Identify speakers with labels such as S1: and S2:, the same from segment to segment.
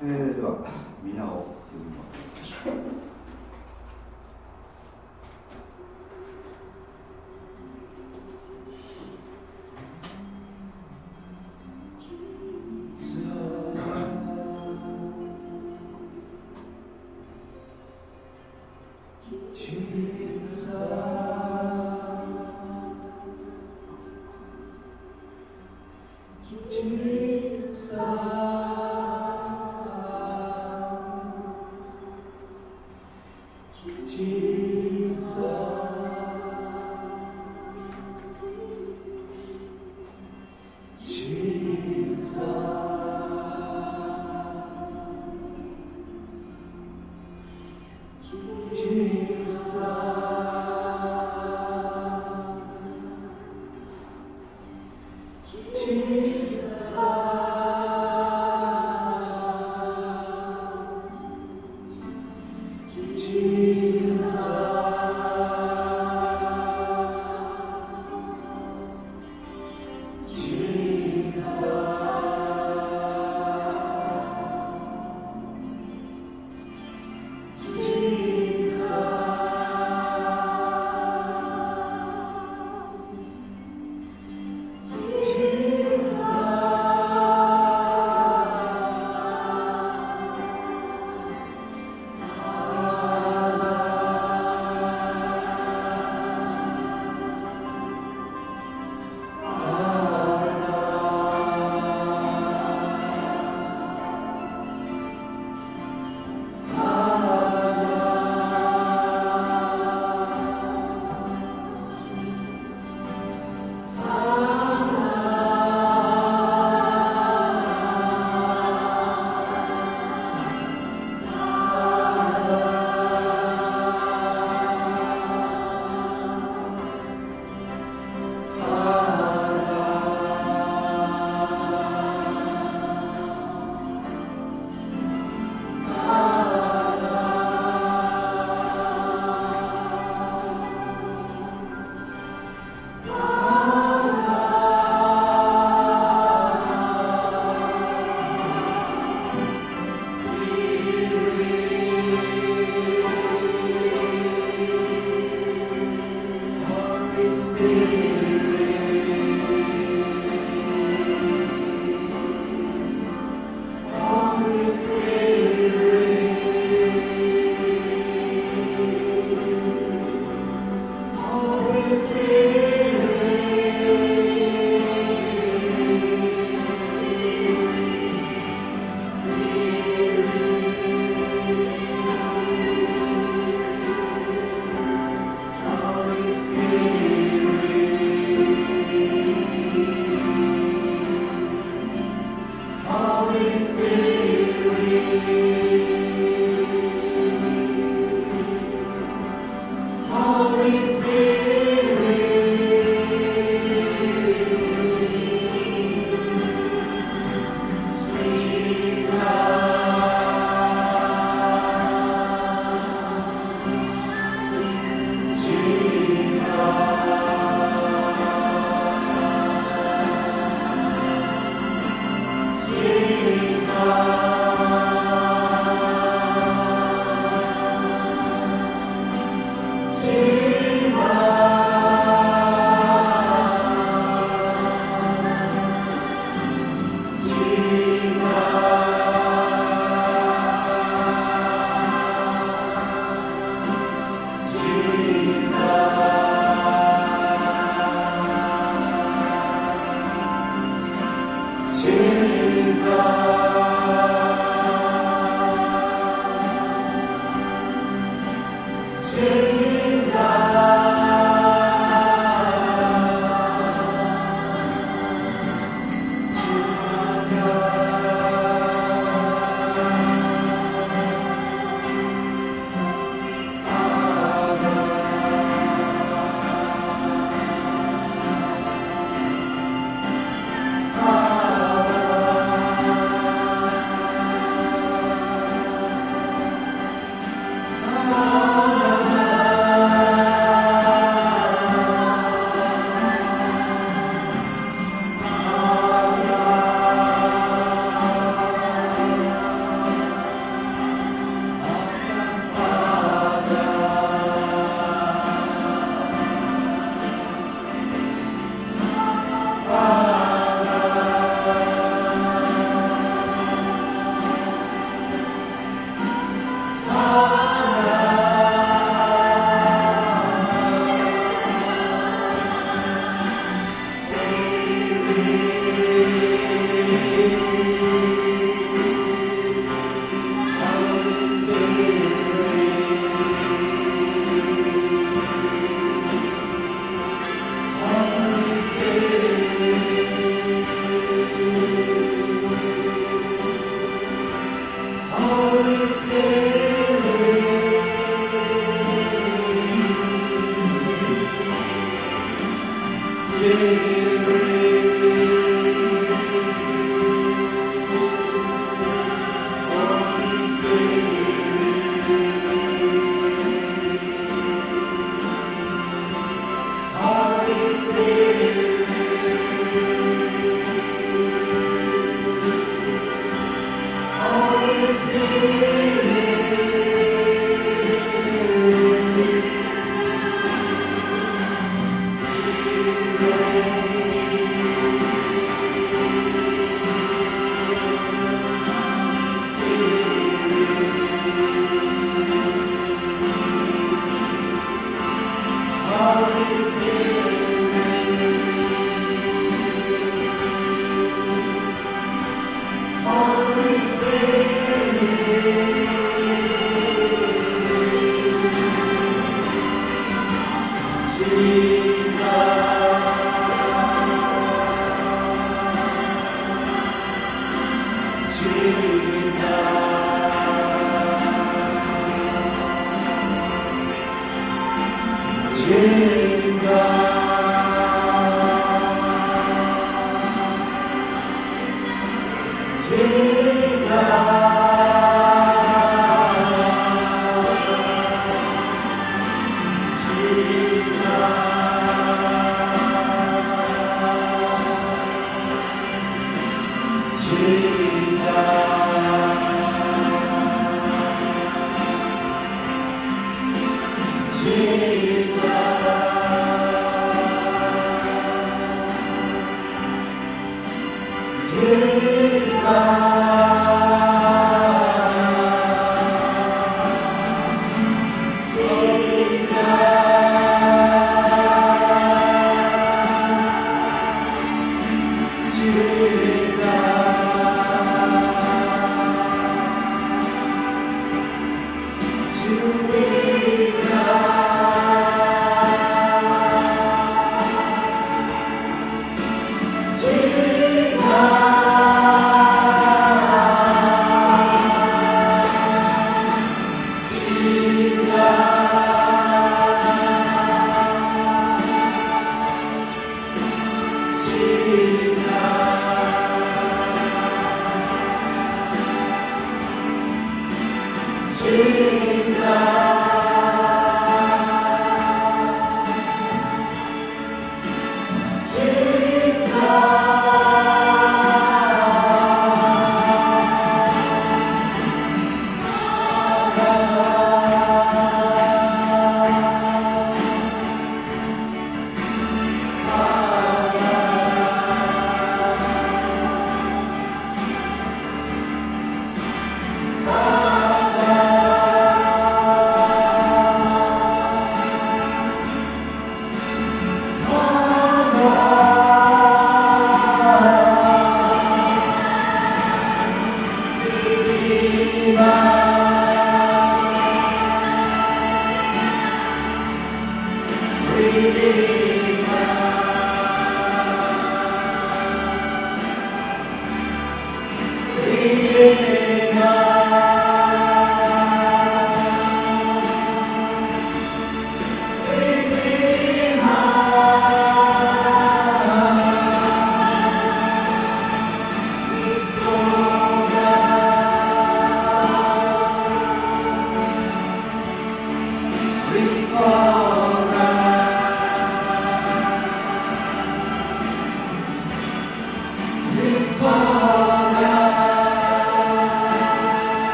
S1: えー、では皆を呼びます。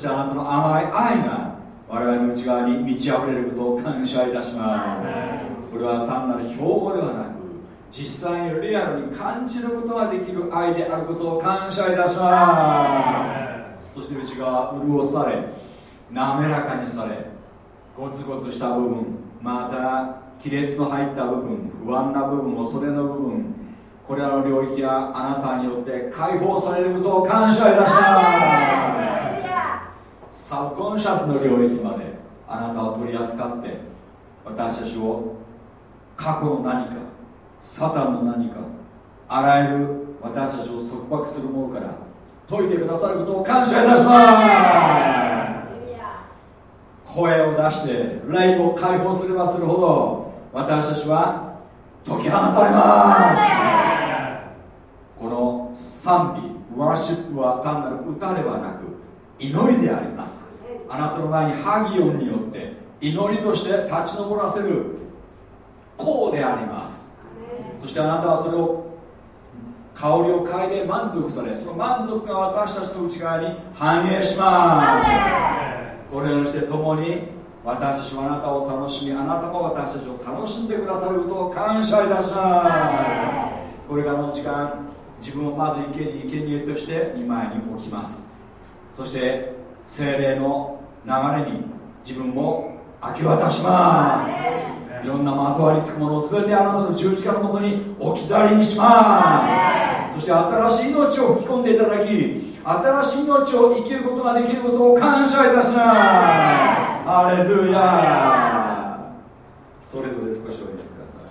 S1: してあなたの甘い愛が我々の内側に満ち溢れることを感謝いたします。これは単なる標語ではなく実際にリアルに感じることができる愛であることを感謝いたします。そして内側潤され滑らかにされゴツゴツした部分また亀裂の入った部分不安な部分恐れの部分これらの領域があなたによって解放されることを感謝いたしますサブコンシャスの領域まであなたを取り扱って私たちを過去の何かサタンの何かあらゆる私たちを束縛するものから解いてくださることを感謝いたします。声を出して霊を解放すればするほど私たちは解き放たれますこの賛美ワーシップは単なる歌ではなく祈りであります。あなたの前にハギオンによって祈りとして立ち上らせる功であります。そしてあなたはそれを香りを嗅いで満足されその満足が私たちの内側に反映します。これをして共に私たちはあなたを楽しみあなたも私たちを楽しんでくださることを感謝いたします。これからの時間自分をまず生贄生贄として2枚に置きます。そして精霊の流れに自分も明け渡します。いろんなまとわりつくものを全てあなたの十字架のもとに置き去りにします。そして新しい命を吹き込んでいただき新しい命を生きることができることを感謝いたします。ハレルヤそれぞれ少しおいてくださ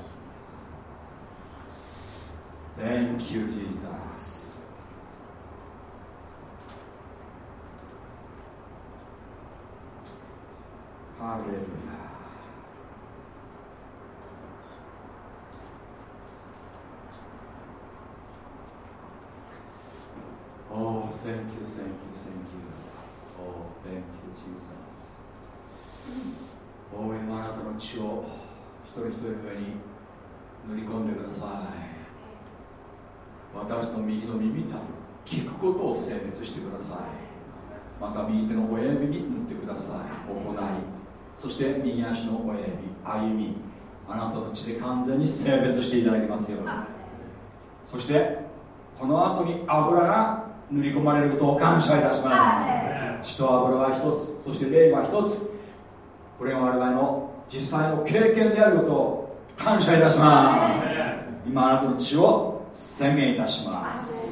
S1: い。Thank you Jesus ハレルヤ Oh, thank you, thank you, thank you. Oh, thank you, Jesus. お今あなたの血を一人一人の上に塗り込んでください。私の右の耳たぶ、聞くことを選別してください。また右手の親指に塗ってください。行い。そして右足の親指、歩み。あなたの血で完全に性別していただきますように。そして、この後に油が塗り込まれることを感謝いたします。血と油は一つそして霊は一つ。これが我々の実際の経験であることを感謝いたします。今あなたの血を宣言いたします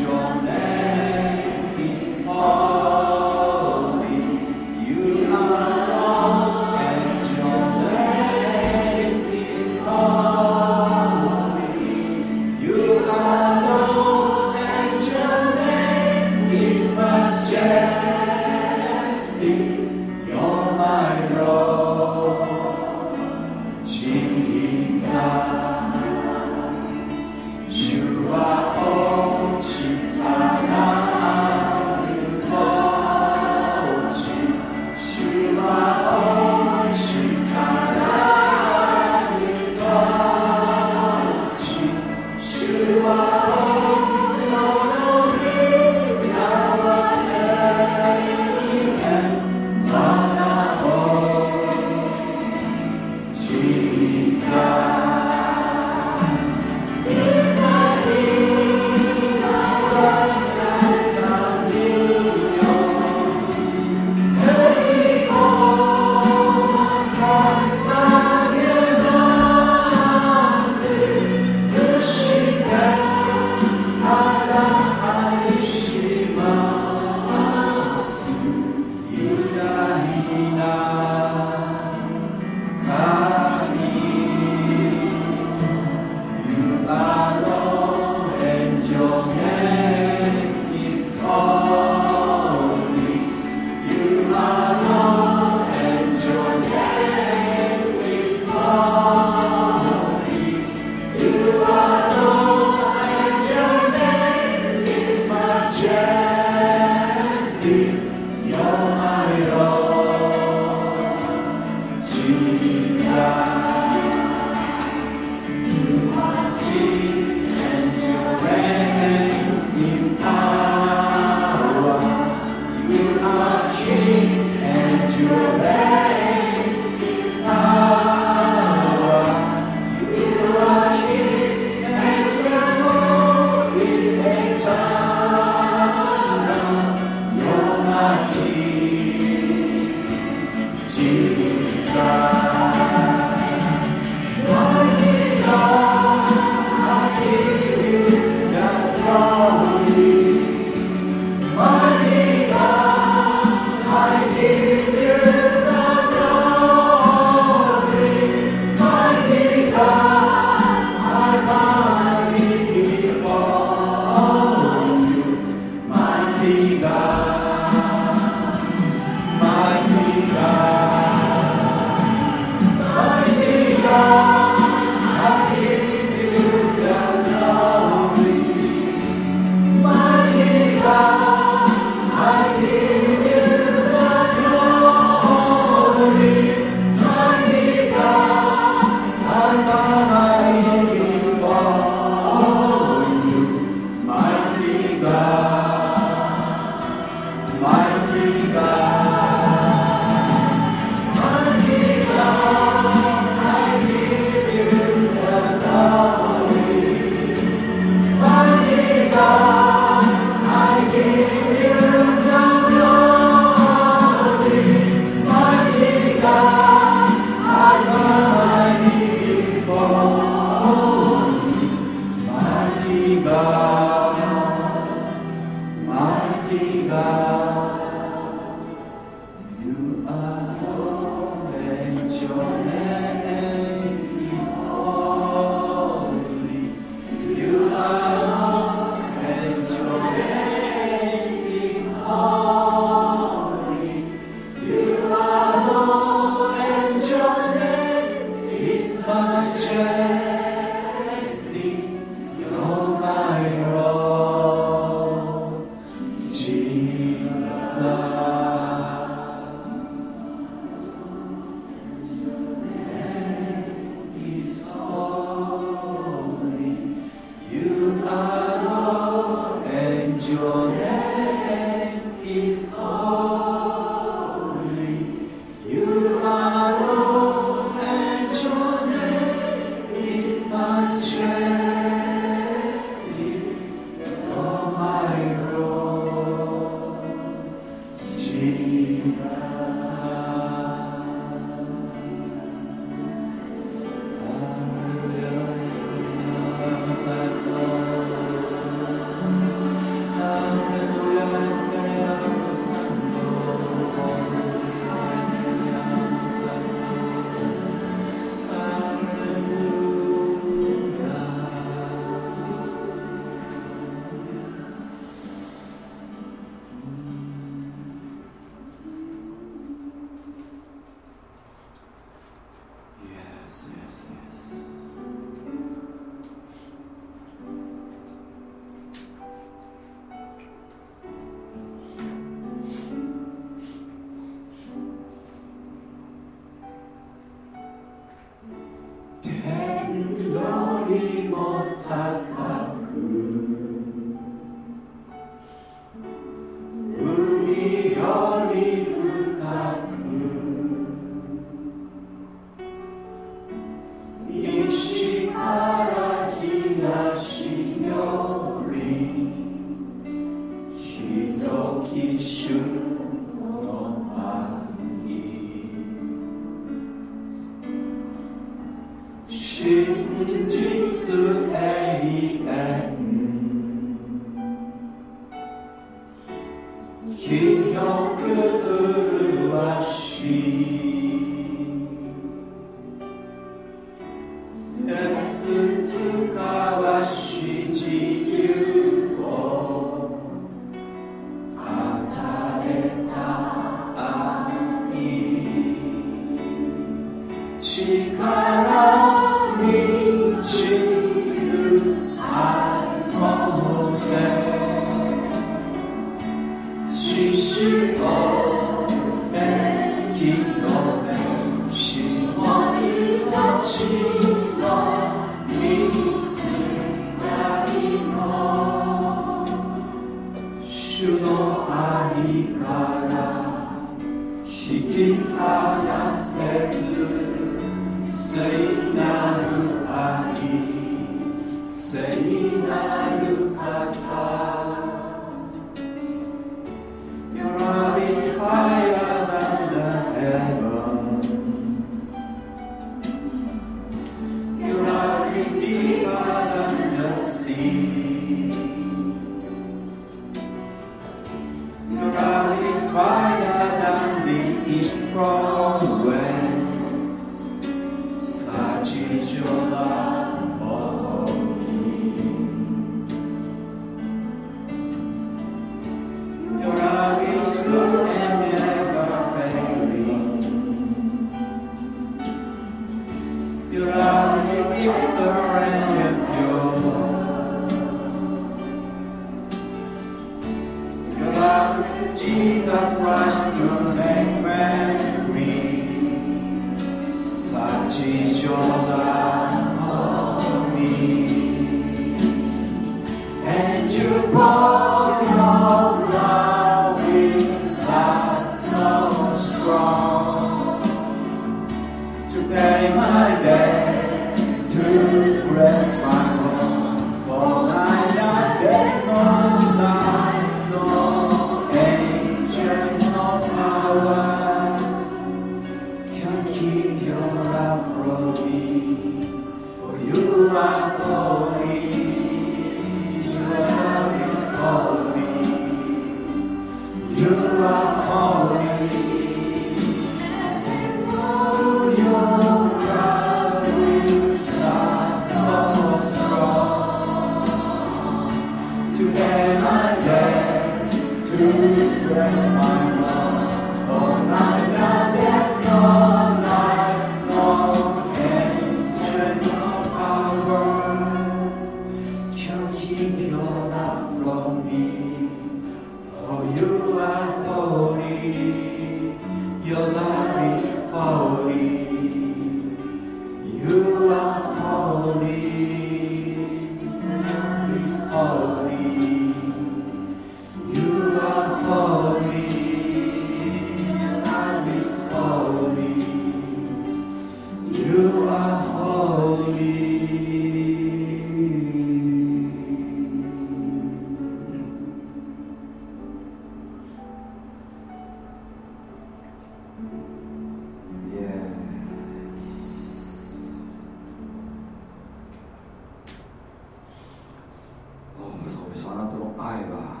S1: あなたの愛
S2: は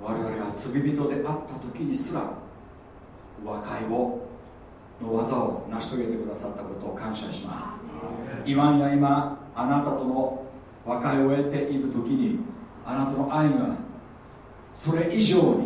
S2: 我々が罪人で
S1: あった時にすら和解をの技を成し遂げてくださったことを感謝します。今や今あなたとの和解を得ている時にあなたの愛がそれ以上に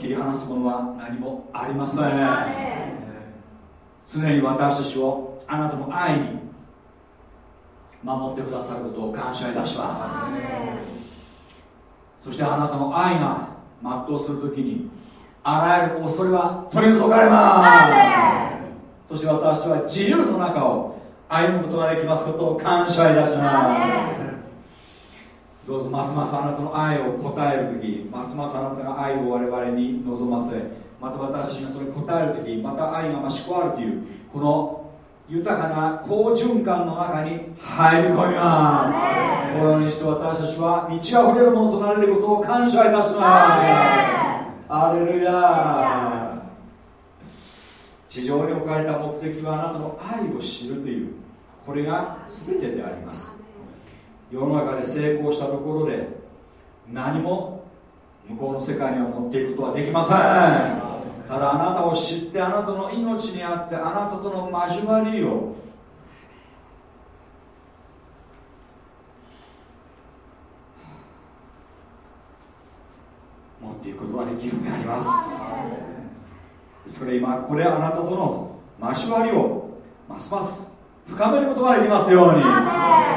S1: 切り離すものは何もありません。常に私たちをあなたの愛に守ってくださることを感謝いたします。そしてあなたの愛が全うするときにあらゆる恐れは取り除かれます。そして私は自由の中を歩むことができますことを感謝いたしますどうぞますますあなたの愛を答えるときますますあなたの愛を我々に望ませまた私がそれに応えるときまた愛が増し加わるというこの豊かな好循環の中に入り込みます。このようにして私たちは満ち溢れるものとなれることを感謝いたします。アレルヤ地上に置かれた目的はあなたの愛を知るというこれが全てであります世の中で成功したところで何も向こうの世界には持っていくことはできません。ただあなたを知ってあなたの命にあってあなたとの交わりを持っていくことができるのであります。それ今これあなたとの交わりをますます深めることができますように。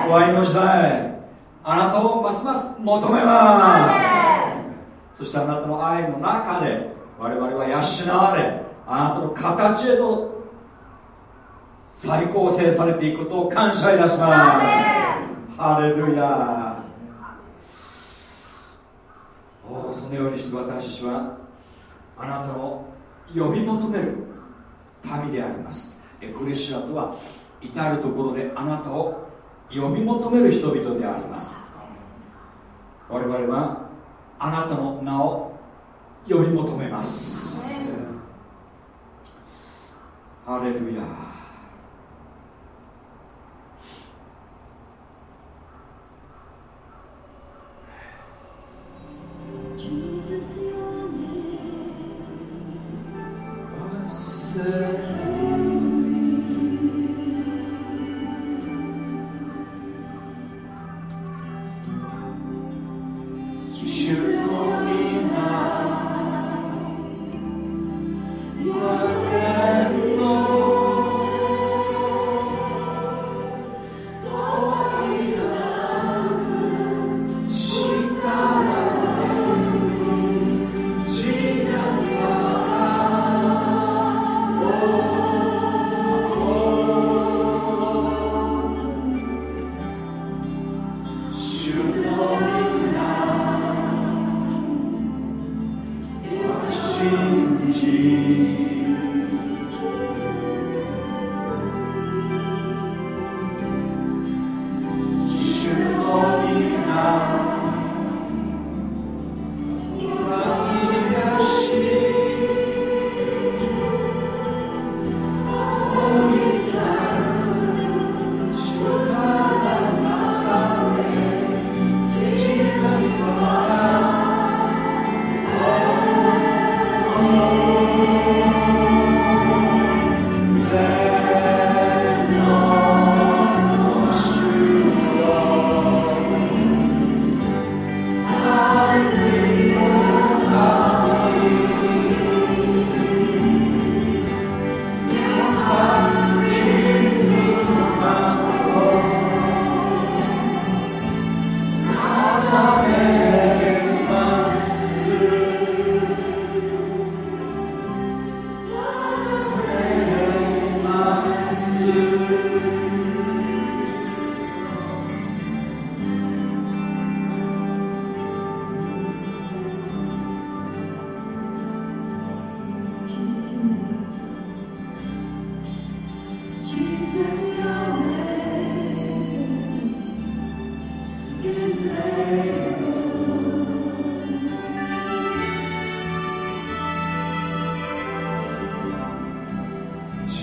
S1: ご愛の時代あなたをますます求めます。そしてあなたの愛の中で我々は養われあなたの形へと再構成されていくことを感謝いたします。ハレルヤ。おそのようにして私たちはあなたの呼び求める民であります。エクレシアとは至る所であなたを呼び求める人々であります。我々はあなたの名を呼び求めます。ハレルヤ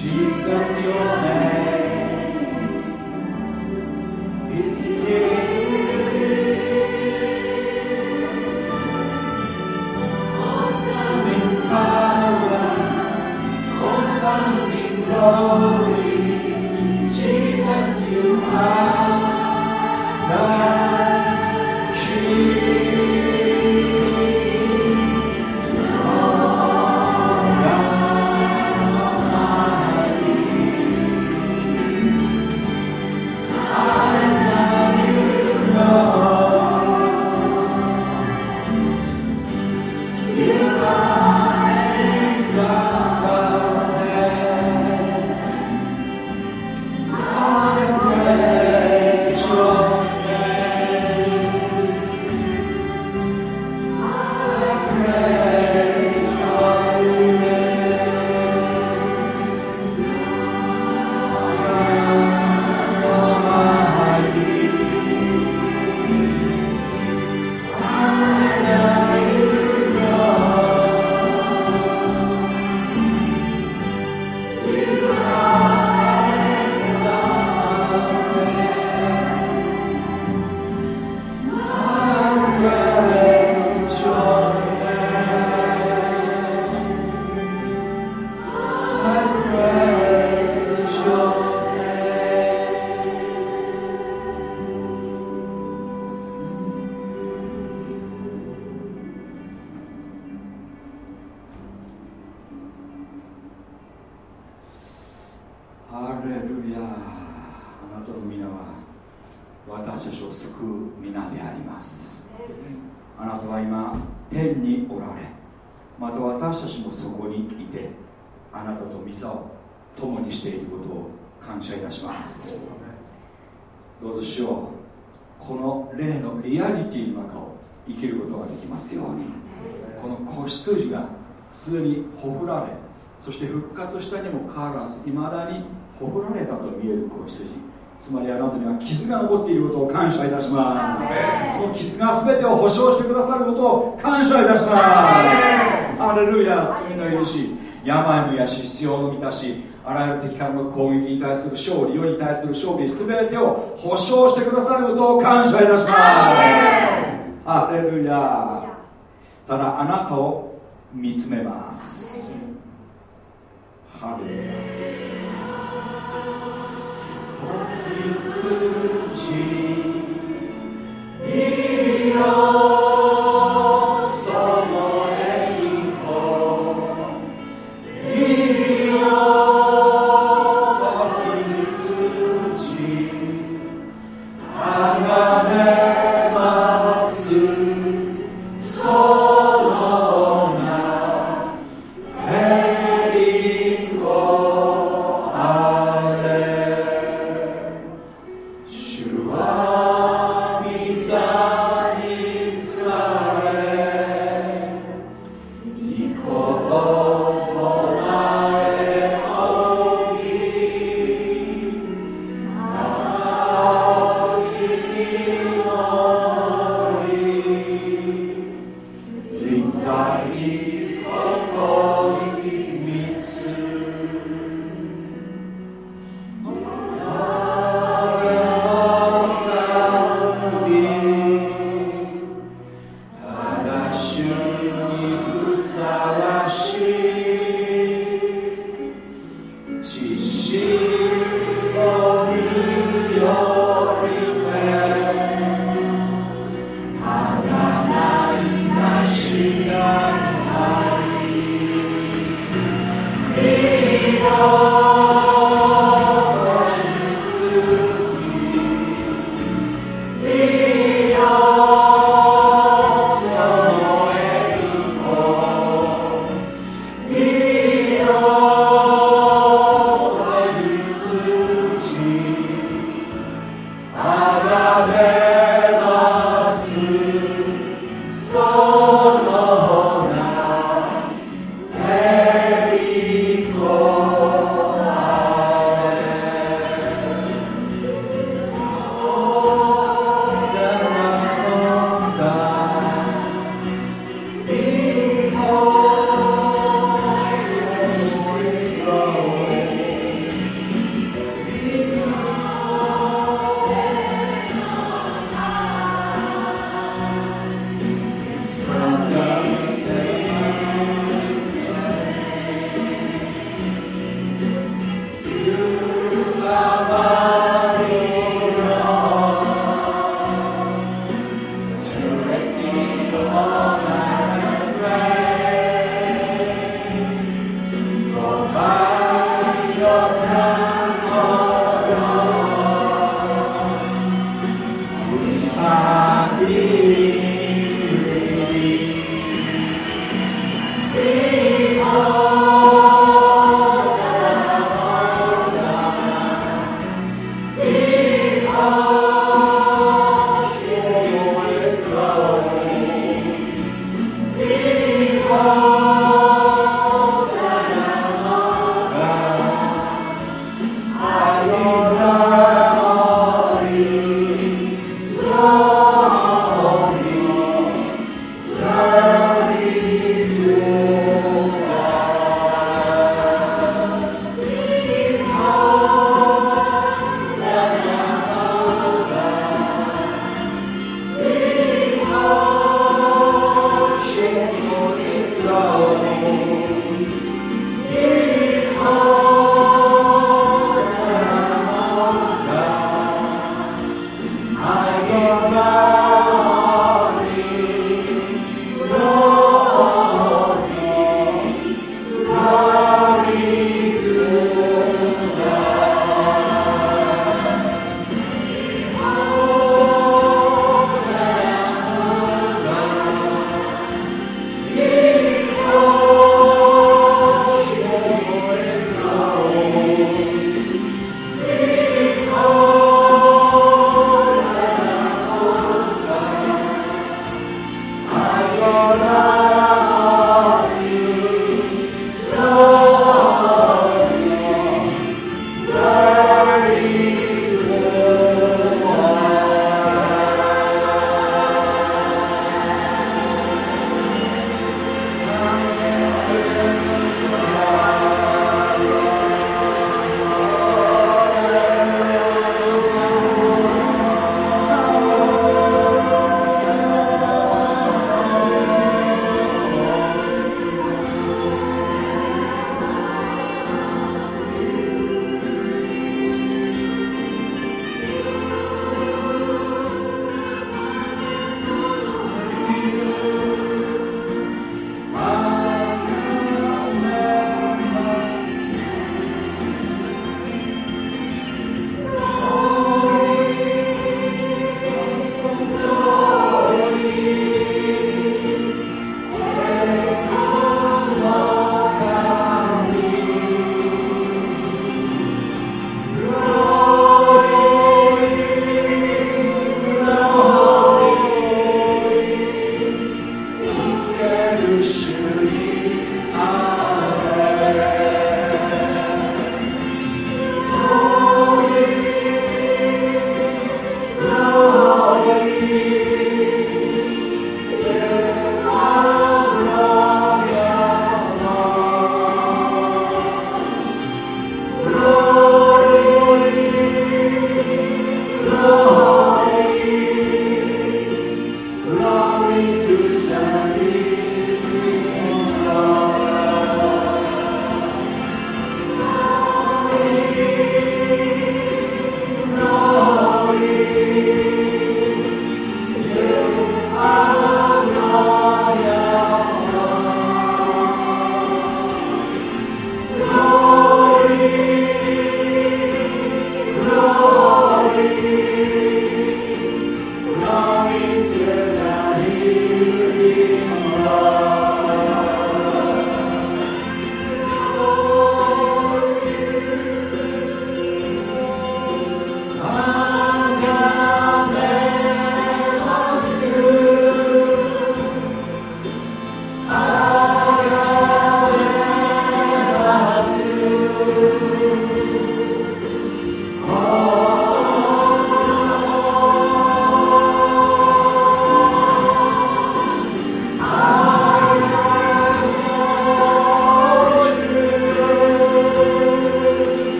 S1: Jesus, é o Senhor. いまだに誇られたと見える子羊つまりあなたには傷が残っていることを感謝いたしますその傷が全てを保証してくださることを感謝いたしますハレルヤ罪の許し病の癒し必要の満たしあらゆる敵からの攻撃に対する勝利世に対する勝利全てを保証してくださることを感謝いたしますハレルヤただあなたを見つめますハレルヤ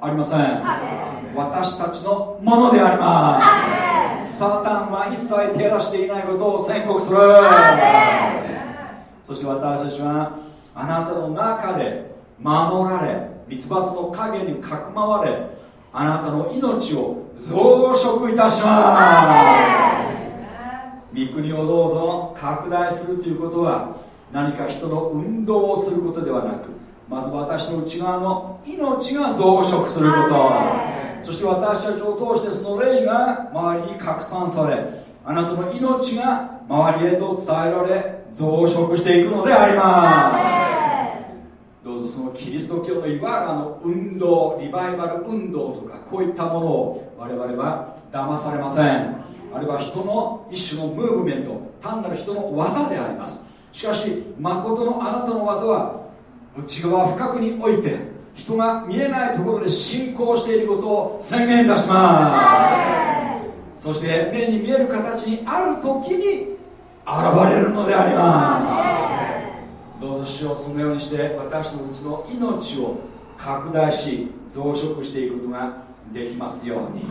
S1: ありません。私たちのものであります。サタンは一切手出していないことを宣告する。そして私たちはあなたの中で守られ三つ葉の影にかくまわれあなたの命を増殖いたします御国をどうぞ拡大するということは何か人の運動をすることではなくまず私の内側の命が増殖すること。そして私たちを通してその霊が周りに拡散されあなたの命が周りへと伝えられ増殖していくのであります。どうぞそのキリスト教のいわゆるあの運動リバイバル運動とかこういったものを我々は騙されませんあれは人の一種のムーブメント単なる人の技であります。しかし誠のあなたの技は内側深くにおいて人が見えないところで信仰していることを宣言いたします。そして目に見える形にある時に現れるのであります。どうぞ主をそのようにして私のうちの命を拡大し増殖していくことができますように。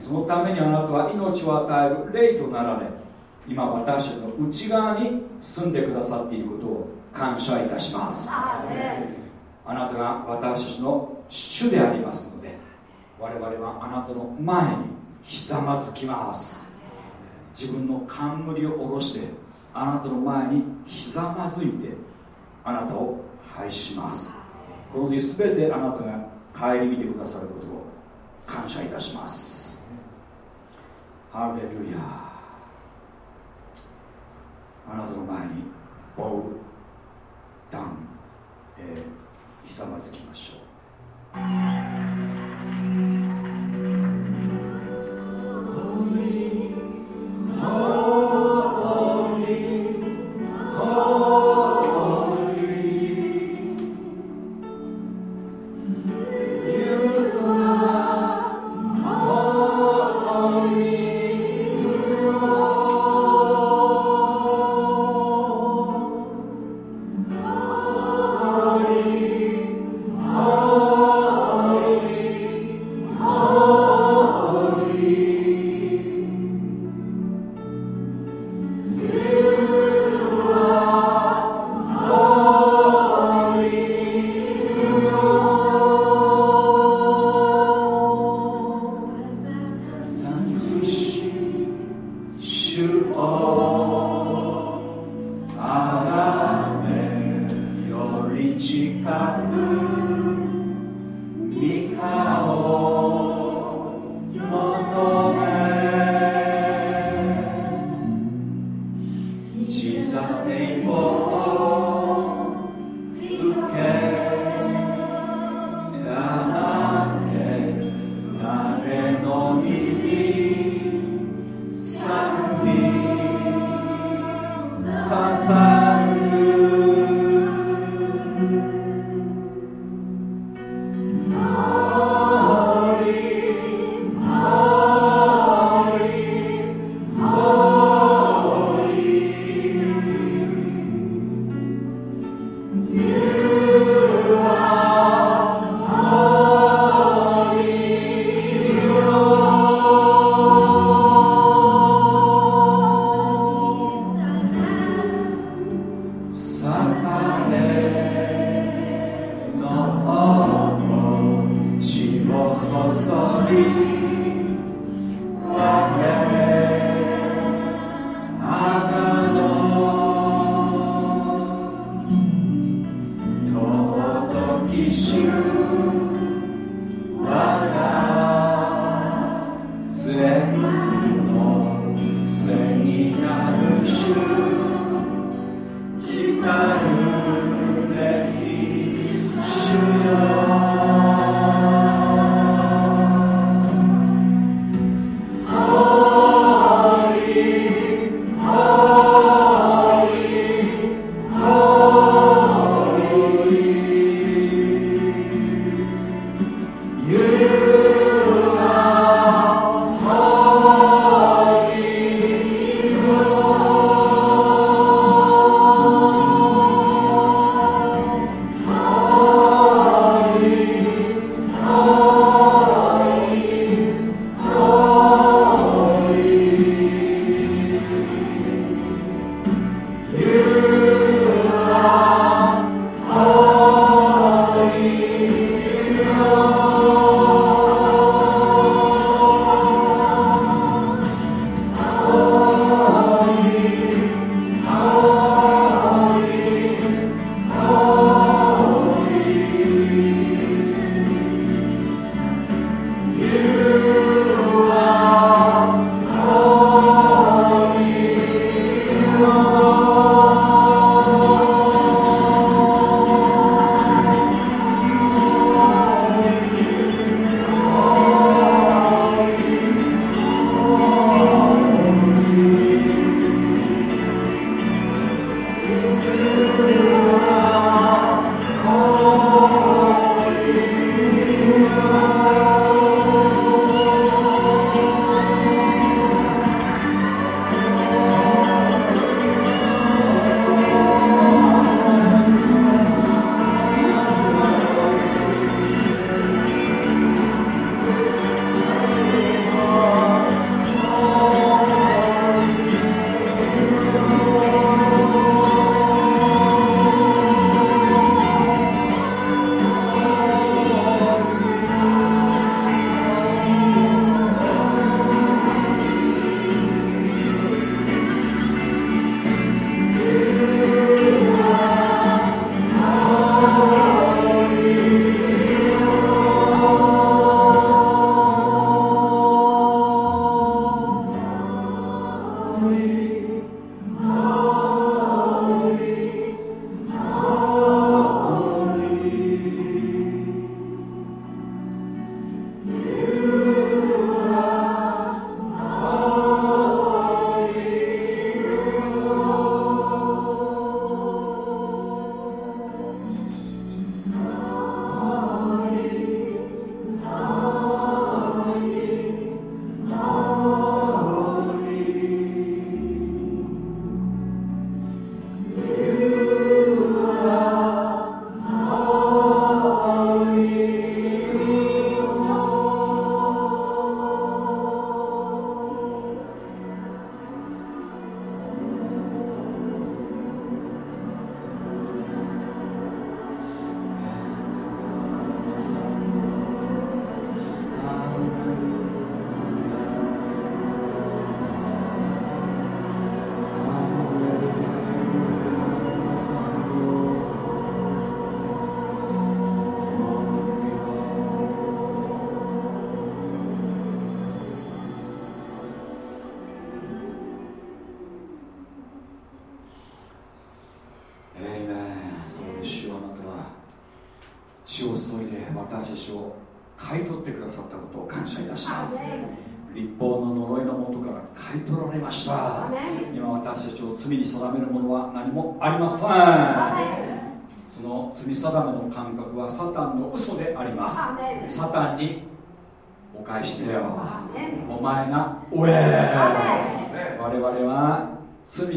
S1: そのためにあなたは命を与える霊となられ今私たちの内側に住んでくださっていることを感謝いたします。あなたが私たちの主でありますので我々はあなたの前にひざまずきます。自分の冠を下ろしてあなたの前にひざまずいてあなたを拝します。この時全てあなたが顧みてくださることを感謝いたしますハレルヤあなたの前にボウダウン、えー、ひざまずきましょう。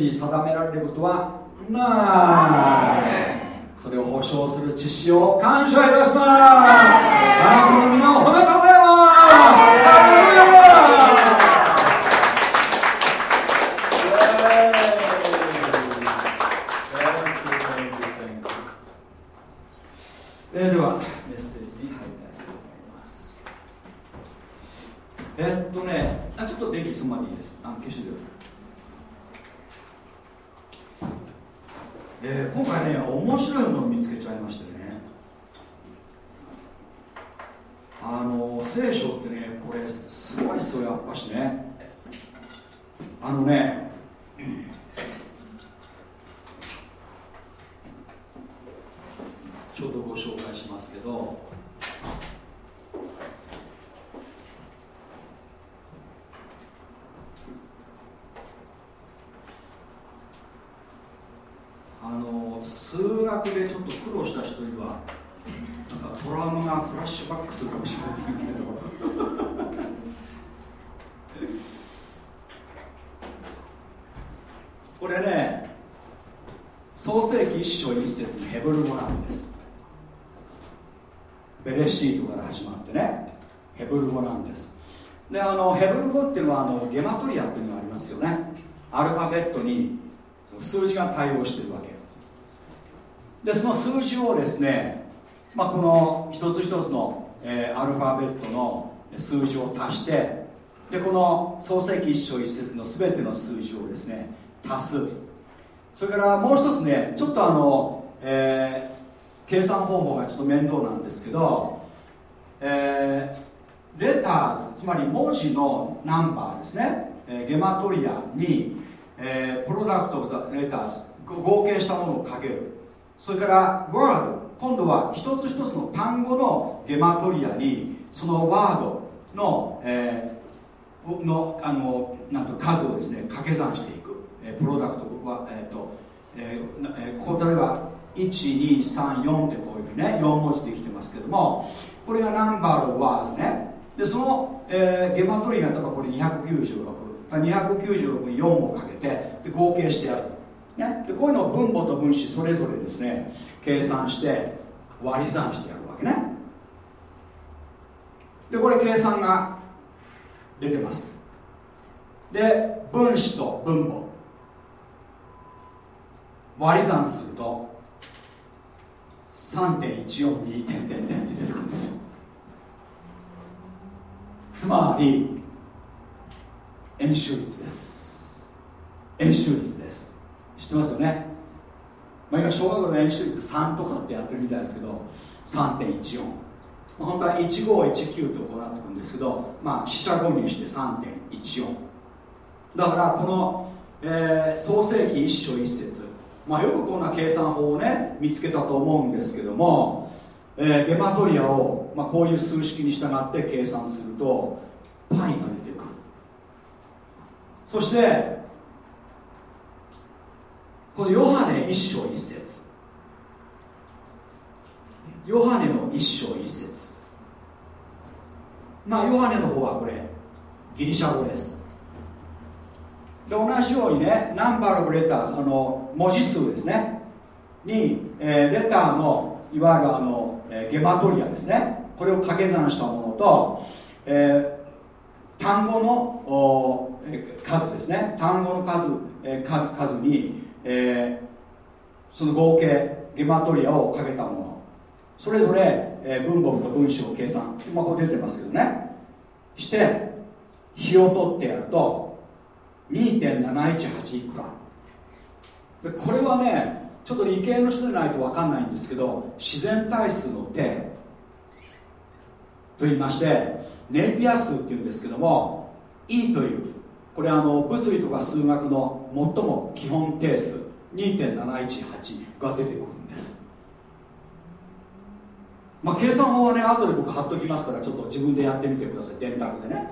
S1: に定められることはない。それを保証する知識を感謝いたします。あなたの皆を褒めたたえますえー、ではメッセージに入りたいと思いますえっとねあちょっと電気そのままでいいですあ消してくださいえー、今回ね面白いものを見つけちゃいましてね。あの聖書ってねこれすごいですよやっぱしね。あのね、ちょっとご紹介しますけど。あの数学でちょっと苦労した人にはなんかトラウマがフラッシュバックするかもしれませんけど。これね創世紀一章一節のヘブル語なんです。ベレシートから始まってねヘブル語なんです。であのヘブル語っていうのはあのゲマトリアっていうのがありますよね。アルファベットに数字が対応してるわけ。でその数字をですね、まあ、この一つ一つの、えー、アルファベットの数字を足してでこの創世記一章一節の全ての数字をですね足す。それからもう一つねちょっとあの、えー、計算方法がちょっと面倒なんですけど、えー、レターズつまり文字のナンバーですね、えー、ゲマトリアに、えー、プロダクト・オブ・ザ・レターズ合計したものをかける。それからワード。今度は一つ一つの単語のゲマトリアにそのワードの,、えー、のあのなんと数をですね掛け算していく。えプロダクトは、えーとえーえー、こう例えば1234ってこういうふうにね4文字できてますけどもこれがナンバーのワーズね。でその、えー、ゲマトリーが例えばこれ296296に4をかけてで合計してやる、ね、でこういうのを分母と分子それぞれですね計算して割り算してやるわけね。でこれ計算が出てます。で分子と分母。割り算すると3.142点点点って出てくるんですよ。つまり円周率です。円周率です。ってますよね、まあ、今小学校の円周率3とかってやってるみたいですけど3.14、まあ、本当は1519とこうなってくんですけどまあ四捨五入して3.14だからこの、えー、創世紀一章一節。まあ、よくこんな計算法をね見つけたと思うんですけども、えー、ゲマトリアを、まあ、こういう数式に従って計算するとパイが出てくる。そしてこのヨハネ一章一節。ヨハネの一章一節。まあヨハネの方はこれギリシャ語です。で同じようにねナンバーオブレターズあの文字数ですね。に、えー、レターのいわゆるあの、えー、ゲマトリアですね。これを掛け算したものと、えー、単語のお、えー、数ですね。単語の数,、えー、数数に、えー、その合計ゲマトリアをかけたもの。それぞれ、えー、文法と文章を計算、まあ、ここ出てますけどね。して比を取ってやると2.718いくら。でこれはねちょっと理系の人でないと分かんないんですけど自然対数の定と言いましてネイピア数っていうんですけども E という。これあの物理とか数学の最も基本定数2.718が出てくるんです。まあ計算法はね後で僕貼っときますからちょっと自分でやってみてください。電卓でね。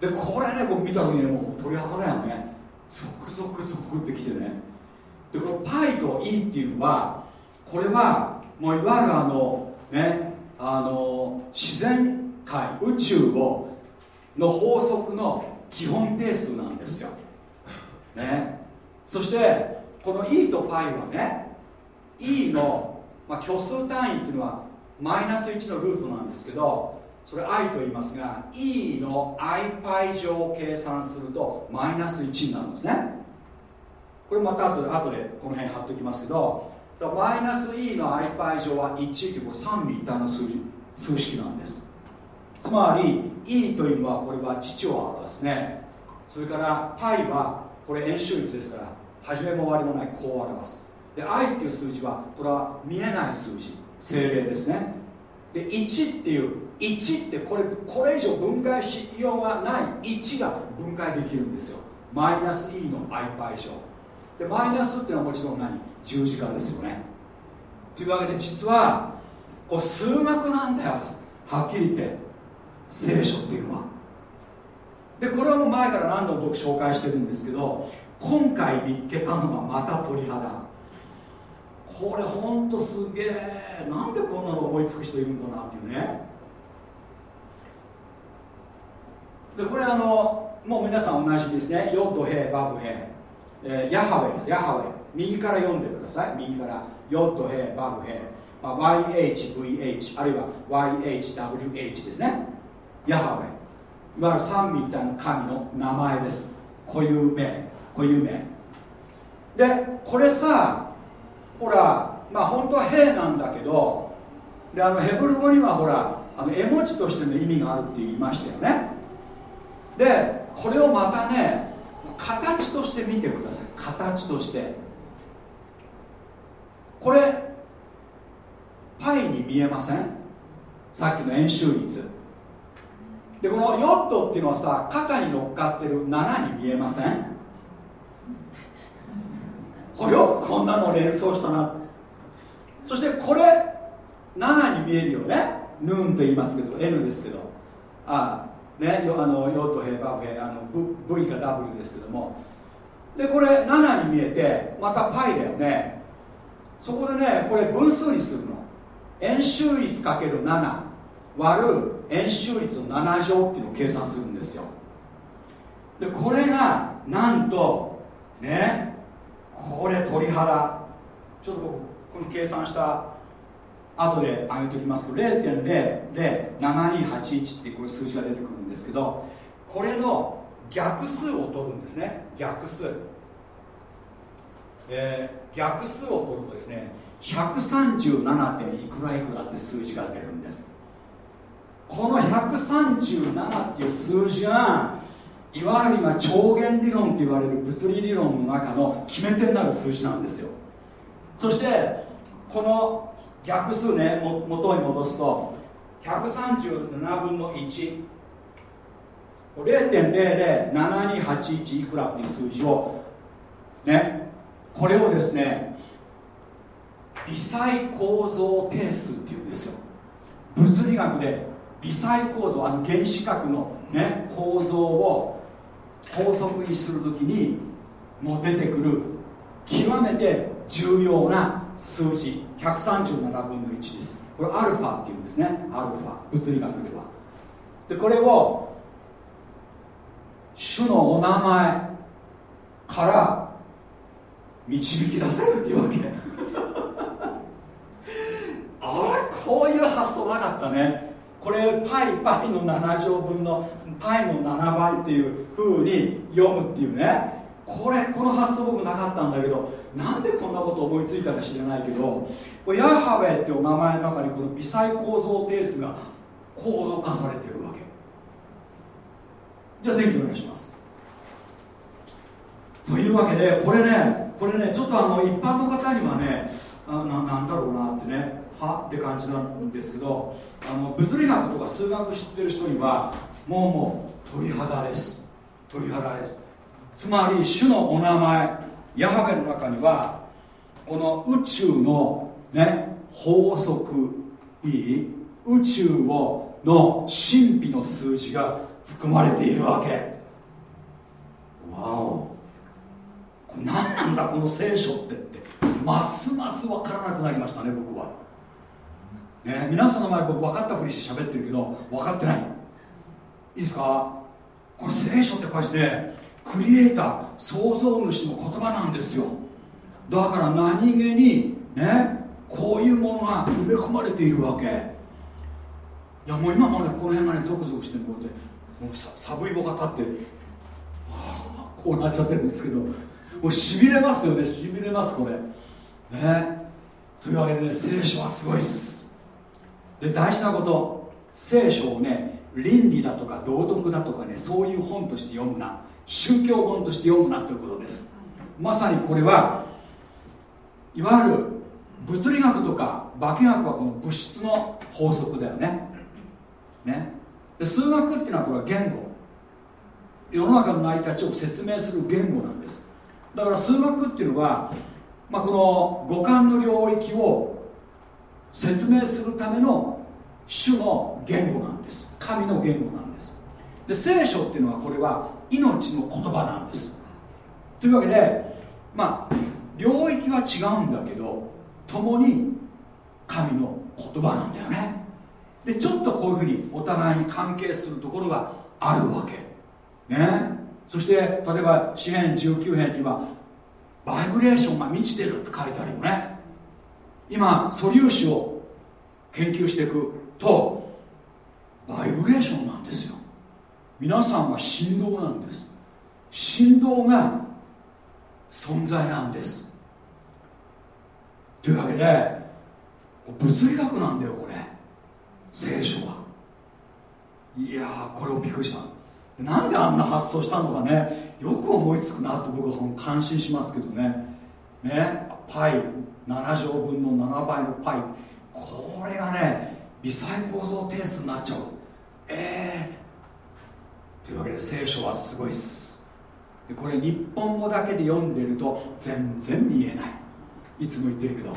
S1: でこれね僕見た時にもう鳥肌だよね。続々続ってきてね。でこのパイと E っていうのはこれはもういわゆるあのねあの自然界宇宙をの法則の基本定数なんですよ、ね、そしてこの E と π はね E の、まあ、虚数単位っていうのはマイナス1のルートなんですけどそれ i と言いますが e の iπ 乗を計算するとマイナス1になるんですね。これまた後で後でこの辺貼っておきますけどマイナス e の i パイ乗は1ってこれ三位一体の数字数式なんです。つまり e というのはこれは父を表すね。それからパイはこれ円周率ですから始めも終わりもないこう表す。で i っていう数字はこれは見えない数字。精霊ですね。で1っていう1ってこれこれ以上分解しようがない1が分解できるんですよ。マイナス e の i パイ乗でマイナスっていうのはもちろん何？十字架ですよね。というわけで実はこう数学なんだよ。はっきり言って聖書っていうのは。でこれはもう前から何度も僕紹介してるんですけど今回見っけたのがまた鳥肌。これほんとすげえなんでこんなの思いつく人いるんかなっていうね。でこれあのもう皆さん同じですね。ヨッドヘイバブヘイ、えー、ヤハウェヤハウェ右から読んでください。右から。ヨッドヘイバブヘイ、まあ、YHVH あるいは YHWH ですね。ヤハウェいわゆる三位一体の神の名前です。固有名。固有名。でこれさほらまあ本当は「兵」なんだけどであのヘブル語にはほらあの絵文字としての意味があるって言いましたよね。でこれをまたね形として見てください。形として。これパイに見えません？さっきの円周率。でこのヨットっていうのはさ肩に乗っかってる7に見えません？これよ？くこんなの連想したな。そしてこれ7に見えるよね？ヌーンと言いますけど N ですけど。ああねあのヨットヘバーフェあの v, v か W ですけども。でこれ7に見えてまたパイだよね。そこでねこれ分数にするの。円周率かける7割る円周率の7乗っていうのを計算するんですよ。でこれがなんとねこれ鳥肌ちょっと僕この計算した後で上げておきますけど0.07281ってこれ数字が出てくるんですけどこれの逆数を取るんですね。逆数。えー、逆数を取るとですね137点いくらいくらって数字が出るんです。この137っていう数字がいわゆる今超弦理論と言われる物理理論の中の決め手になる数字なんですよ。そしてこの逆数ね元に戻すと137分の1 0.007281いくらっていう数字をねこれをですね微細構造定数っていうんですよ。物理学で微細構造あの原子核の、ね、構造を法則にするときにもう出てくる極めて重要な数字137分の1です。これアルファっていうんですね。アルファ。物理学では。でこれを主のお名前から導き出せるっていうわけ。あれこういう発想なかったね。これパイパイの7乗分のパイの7倍っていう風に読むっていうね。これこの発想僕なかったんだけどなんでこんなこと思いついたか知らないけどヤハウェっていうお名前の中にこの微細構造定数がコード化されてるわけ。じゃあ電気お願いします。というわけでこれねこれねちょっとあの一般の方にはねあななんだろうなってねは？って感じなんですけどあの物理学とか数学知ってる人にはもうもう鳥肌です。鳥肌です。つまり主のお名前ヤハベの中にはこの宇宙のね法則いい宇宙をの神秘の数字が含まれているわけ。わお。何なんだこの聖書ってってますます分からなくなりましたね僕は。ね、皆さんの前僕分かったふりして喋ってるけど分かってない。いいですか？これ聖書って書いてクリエイター創造主の言葉なんですよ。だから何気にねこういうものが埋め込まれているわけ。いやもう今までこの辺がねゾクゾクしてるこうやってもうさ寒い棒が立ってこうなっちゃってるんですけどもうしびれますよねしびれますこれ。ね。というわけで、ね、聖書はすごいです。で大事なこと聖書をね倫理だとか道徳だとかねそういう本として読むな。宗教本として読むなということです。まさにこれはいわゆる物理学とか化学はこの物質の法則だよね。ね。で数学っていうのはこれは言語。世の中の成り立ちを説明する言語なんです。だから数学っていうのは、まあ、この五感の領域を説明するための種の言語なんです。神の言語なんです。で聖書っていうのはこれは命の言葉なんです。というわけでまあ領域は違うんだけど共に神の言葉なんだよね。でちょっとこういうふうにお互いに関係するところがあるわけ。ね。そして例えば詩編19編にはバイブレーションが満ちてるって書いてあるよね。今素粒子を研究していくとバイブレーションなんですよ。皆さんは振動なんです。振動が存在なんです。というわけで物理学なんだよこれ。聖書は。いやこれをびっくりした。なんであんな発想したのかね。よく思いつくなと僕は感心しますけどね。ねパイ7乗分の7倍のパイ。これがね微細構造定数になっちゃう。ええー、というわけで聖書はすごいっす。でこれ日本語だけで読んでると全然見えない。いつも言ってるけど。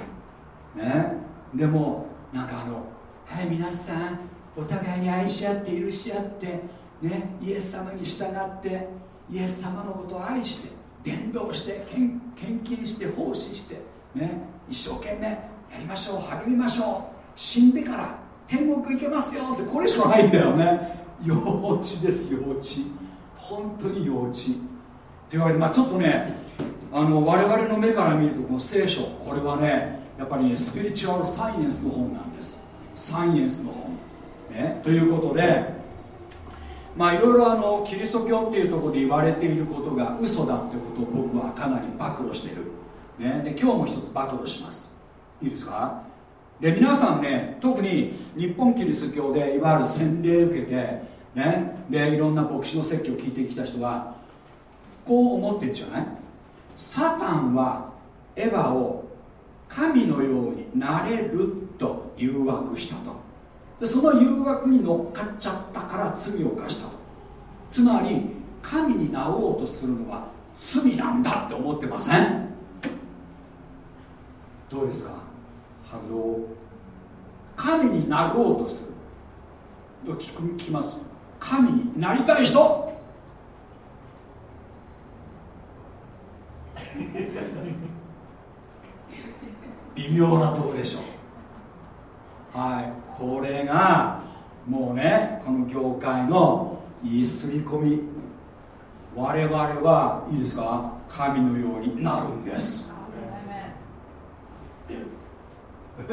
S1: ね。でもなんかあのはい皆さんお互いに愛し合って許し合ってね、イエス様に従ってイエス様のことを愛して伝道して献金して奉仕して、ね、一生懸命やりましょう励みましょう死んでから天国行けますよってこれしかないんだよね。幼稚です幼稚。本当に幼稚。というわけで、まあ、ちょっとねあの我々の目から見るとこの聖書これはねやっぱりねスピリチュアルサイエンスの本なんです。サイエンスの本、ね、ということでまあいろいろあのキリスト教っていうところで言われていることが嘘だってことを僕はかなり暴露している、ね、で今日も一つ暴露します。いいですか？で皆さんね特に日本キリスト教でいわゆる洗礼受けてねでいろんな牧師の説教を聞いてきた人はこう思ってんじゃない？サタンはエヴァを神のようになれると誘惑したと。でその誘惑に乗っかっちゃったから罪を犯したと。つまり神になろうとするのは罪なんだって思ってません？どうですか？神になろうとする。聞く聞きます。神になりたい人。微妙なとこでしょ。はい。これがもうねこの業界の言いすり込み。我々はいいですか？神のようになるんです。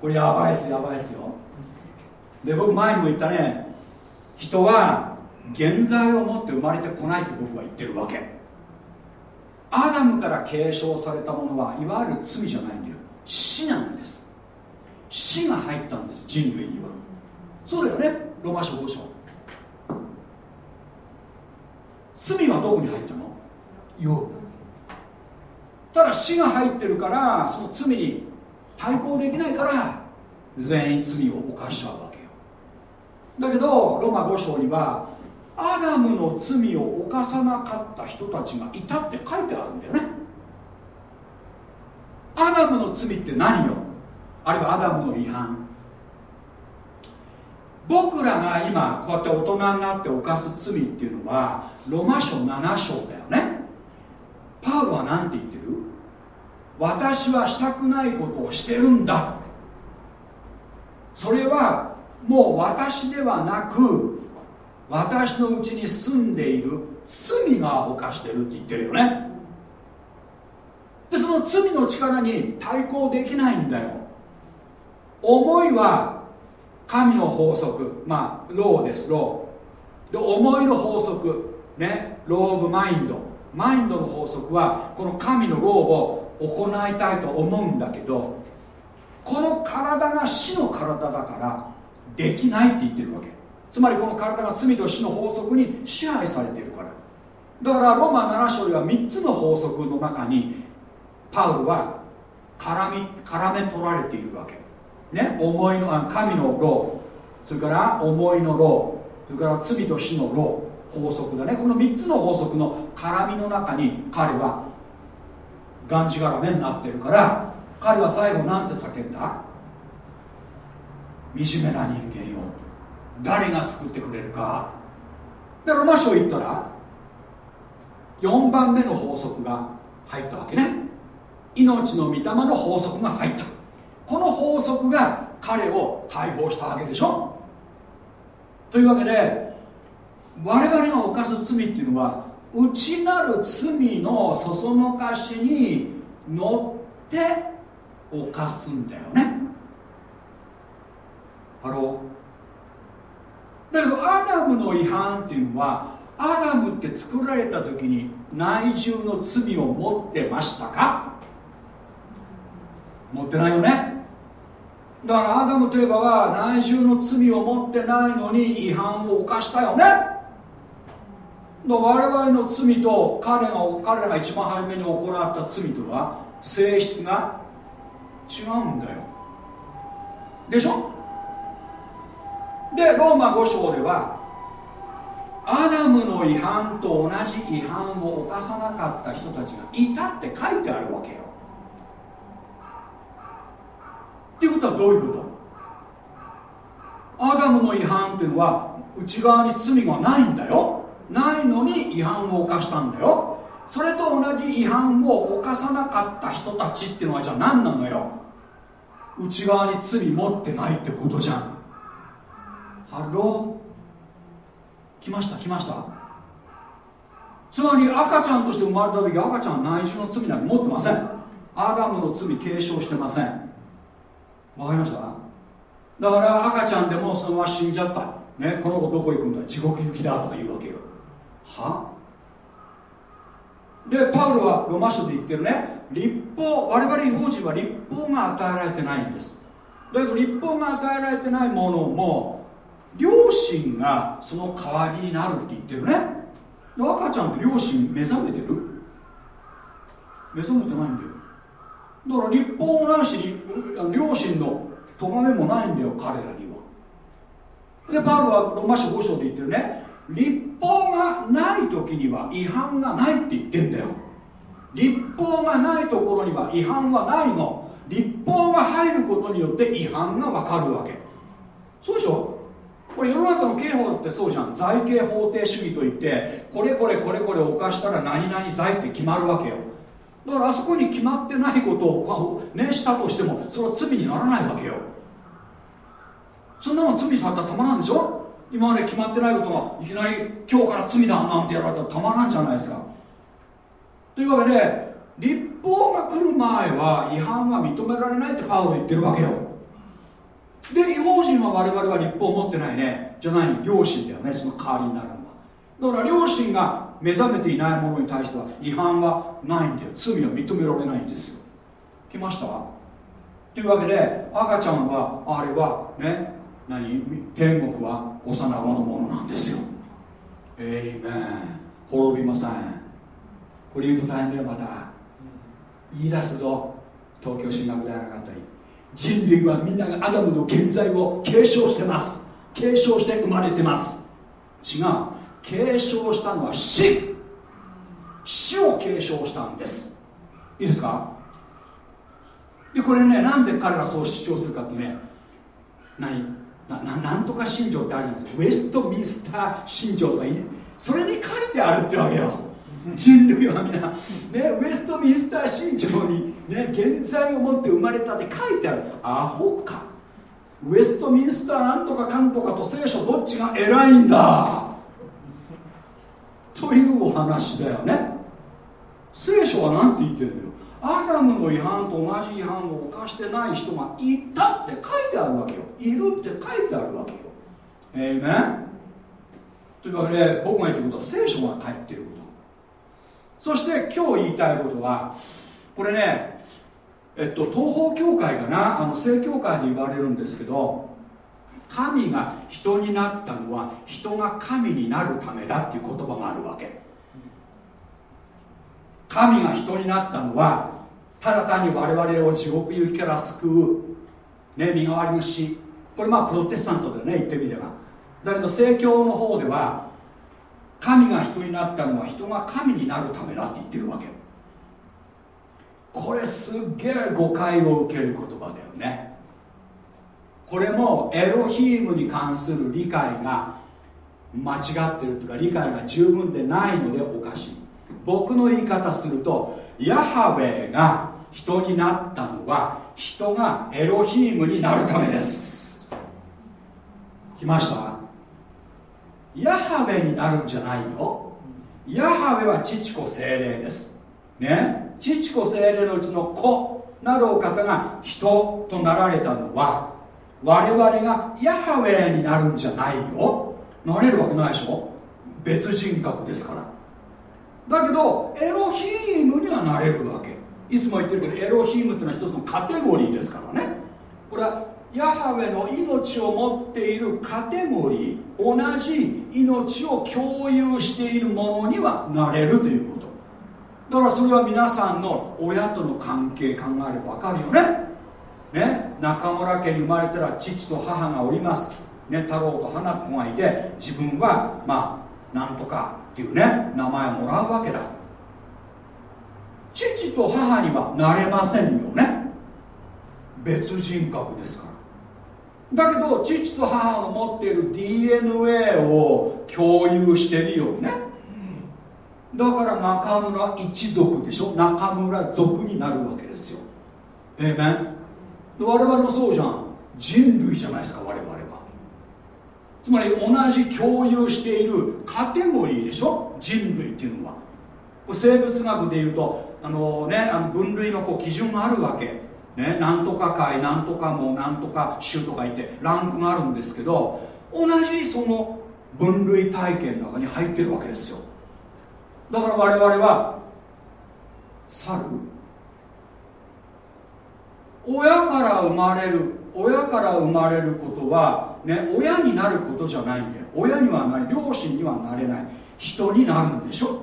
S1: これやばいですやばいですよ。で僕前にも言ったね。人は現在を持って生まれてこないって僕は言ってるわけ。アダムから継承されたものはいわゆる罪じゃないんだよ。死なんです。死が入ったんです人類には。そうだよね。ロマ書5章。罪はどこに入ったの？よただ死が入ってるからその罪に対抗できないから全員罪を犯しちゃうわけよ。だけどローマ5章にはアダムの罪を犯さなかった人たちがいたって書いてあるんだよね。アダムの罪って何よ？あるいはアダムの違反。僕らが今こうやって大人になって犯す罪っていうのはロマ書7章だよね。パウロは何て言って私はしたくないことをしてるんだ。それはもう私ではなく私のうちに住んでいる罪が犯してるって言ってるよね。でその罪の力に対抗できないんだよ。思いは神の法則まあ law です law で思いの法則ね law of mind mind の法則はこの神の law を行いたいと思うんだけどこの体が死の体だからできないって言ってるわけ。つまりこの体が罪と死の法則に支配されているから。だからローマ7章では3つの法則の中にパウルは絡み絡め取られているわけ。ね思いの神の労それから思いの労それから罪と死の労法則だね。この3つの法則の絡みの中に彼はがんじがらめになってるから彼は最後なんて叫んだ？惨めな人間よ。誰が救ってくれるか。でロマ書行ったら4番目の法則が入ったわけね。命の御霊の法則が入った。この法則が彼を解放したわけでしょ。というわけで我々が犯す罪っていうのは内なる罪のそそのかしに乗って犯すんだよね。 Hello。だけどアダムの違反っていうのはアダムって作られた時に内住の罪を持ってましたか？持ってないよね。だからアダムとエバは内住の罪を持ってないのに違反を犯したよね。の我々の罪と彼が彼らが一番初めに行った罪とは性質が違うんだよ。でしょ？でローマ5章ではアダムの違反と同じ違反を犯さなかった人たちがいたって書いてあるわけよ。っていうことはどういうこと？アダムの違反っていうのは内側に罪がないんだよ。ないのに違反を犯したんだよ。それと同じ違反を犯さなかった人たちっていうのはじゃあ何なのよ。内側に罪持ってないってことじゃん。ハロー来ました来ました。つまり赤ちゃんとして生まれた時赤ちゃんは内住の罪なんて持ってません。アダムの罪継承してません。わかりました？だから赤ちゃんでもそのまま死んじゃった、ね、この子どこ行くんだ？地獄行きだとか言うわけよ。は？でパウロはロマ書で言ってるね。立法我々違法人は立法が与えられてないんです。だけど立法が与えられてないものも両親がその代わりになるって言ってるね。赤ちゃんって両親目覚めてる？目覚めてないんだよ。だから立法もないし両親の咎めもないんだよ彼らには。でパウロはロマ書5章で言ってるね。立法がない時には違反がないって言ってんだよ。立法がないところには違反はないの。立法が入ることによって違反が分かるわけ。そうでしょ？これ世の中の刑法ってそうじゃん。罪刑法定主義といってこれこれこれこれ犯したら何々罪って決まるわけよ。だからあそこに決まってないことをねしたとしてもそれは罪にならないわけよ。そんなの罪されたらたまらんでしょ？今まで決まってないことがいきなり今日から罪だなんてやられたらたまらんじゃないですか。というわけで立法が来る前は違反は認められないってパウロ言ってるわけよ。で違法人は我々は立法を持ってないね。じゃない両親だよね。その代わりになるのは。だから両親が目覚めていないものに対しては違反はないんだよ。罪は認められないんですよ。来ましたわ。というわけで赤ちゃんはあれはね何？天国は？幼子のものなんですよ。えいめん滅びません。これ言うと大変だよまた言い出すぞ。東京進学大学あたり。人類はみんながアダムの現在を継承してます。継承して生まれてます。違う。継承したのは死。死を継承したんです。いいですか？でこれねなんで彼らそう主張するかってね何？ななんとか信条ってあるんですウェストミンスター信条とかそれに書いてあるってわけよ。人類は皆、ね、ウェストミンスター信条に、ね、現在をもって生まれたって書いてある。アホか。ウェストミンスターなんとかかんとかと聖書どっちが偉いんだ。というお話だよね。聖書は何て言ってるんだよアダムの違反と同じ違反を犯してない人がいたって書いてあるわけよ。いるって書いてあるわけよ。ええー、というわけで僕が言ってることは聖書が書いてること。そして今日言いたいことはこれねえっと東方教会がなあの正教会で言われるんですけど神が人になったのは人が神になるためだっていう言葉があるわけ。神が人になったのはただ単に我々を地獄行きから救う、ね、身代わりの死。これまあプロテスタントでね言ってみれば。だけど正教の方では神が人になったのは人が神になるためだって言ってるわけこれすっげえ誤解を受ける言葉だよね。これもエロヒームに関する理解が間違ってるというか理解が十分でないのでおかしい。僕の言い方するとヤハウェが人になったのは人がエロヒームになるためです。来ました？ヤハウェになるんじゃないよヤハウェは父子精霊です。ね？父子精霊のうちの子なるお方が人となられたのは我々がヤハウェになるんじゃないよなれるわけないでしょ？別人格ですから。だけどエロヒームにはなれるわけ。いつも言ってるけどエロヒームっていうのは一つのカテゴリーですからね。これはヤハウェの命を持っているカテゴリー。同じ命を共有しているものにはなれるということ。だからそれは皆さんの親との関係考えれば分かるよね。ね？中村家に生まれたら父と母がおります。ね？太郎と花子がいて自分はまあなんとかっていうね名前をもらうわけだ。父と母にはなれませんよね。別人格ですから。だけど父と母の持っている DNA を共有してるよね。だから中村一族でしょ。中村族になるわけですよ。ええね我々もそうじゃん。人類じゃないですか我々。つまり同じ共有しているカテゴリーでしょ？人類っていうのは。生物学でいうとあの、ね、あの分類のこう基準があるわけ、ね、なんとか界なんとかもなんとか種とか言ってランクがあるんですけど同じその分類体系の中に入ってるわけですよ。だから我々は猿。親から生まれる親から生まれることは、ね、親になることじゃないんだよ。親にはない。両親にはなれない。人になるんでしょ？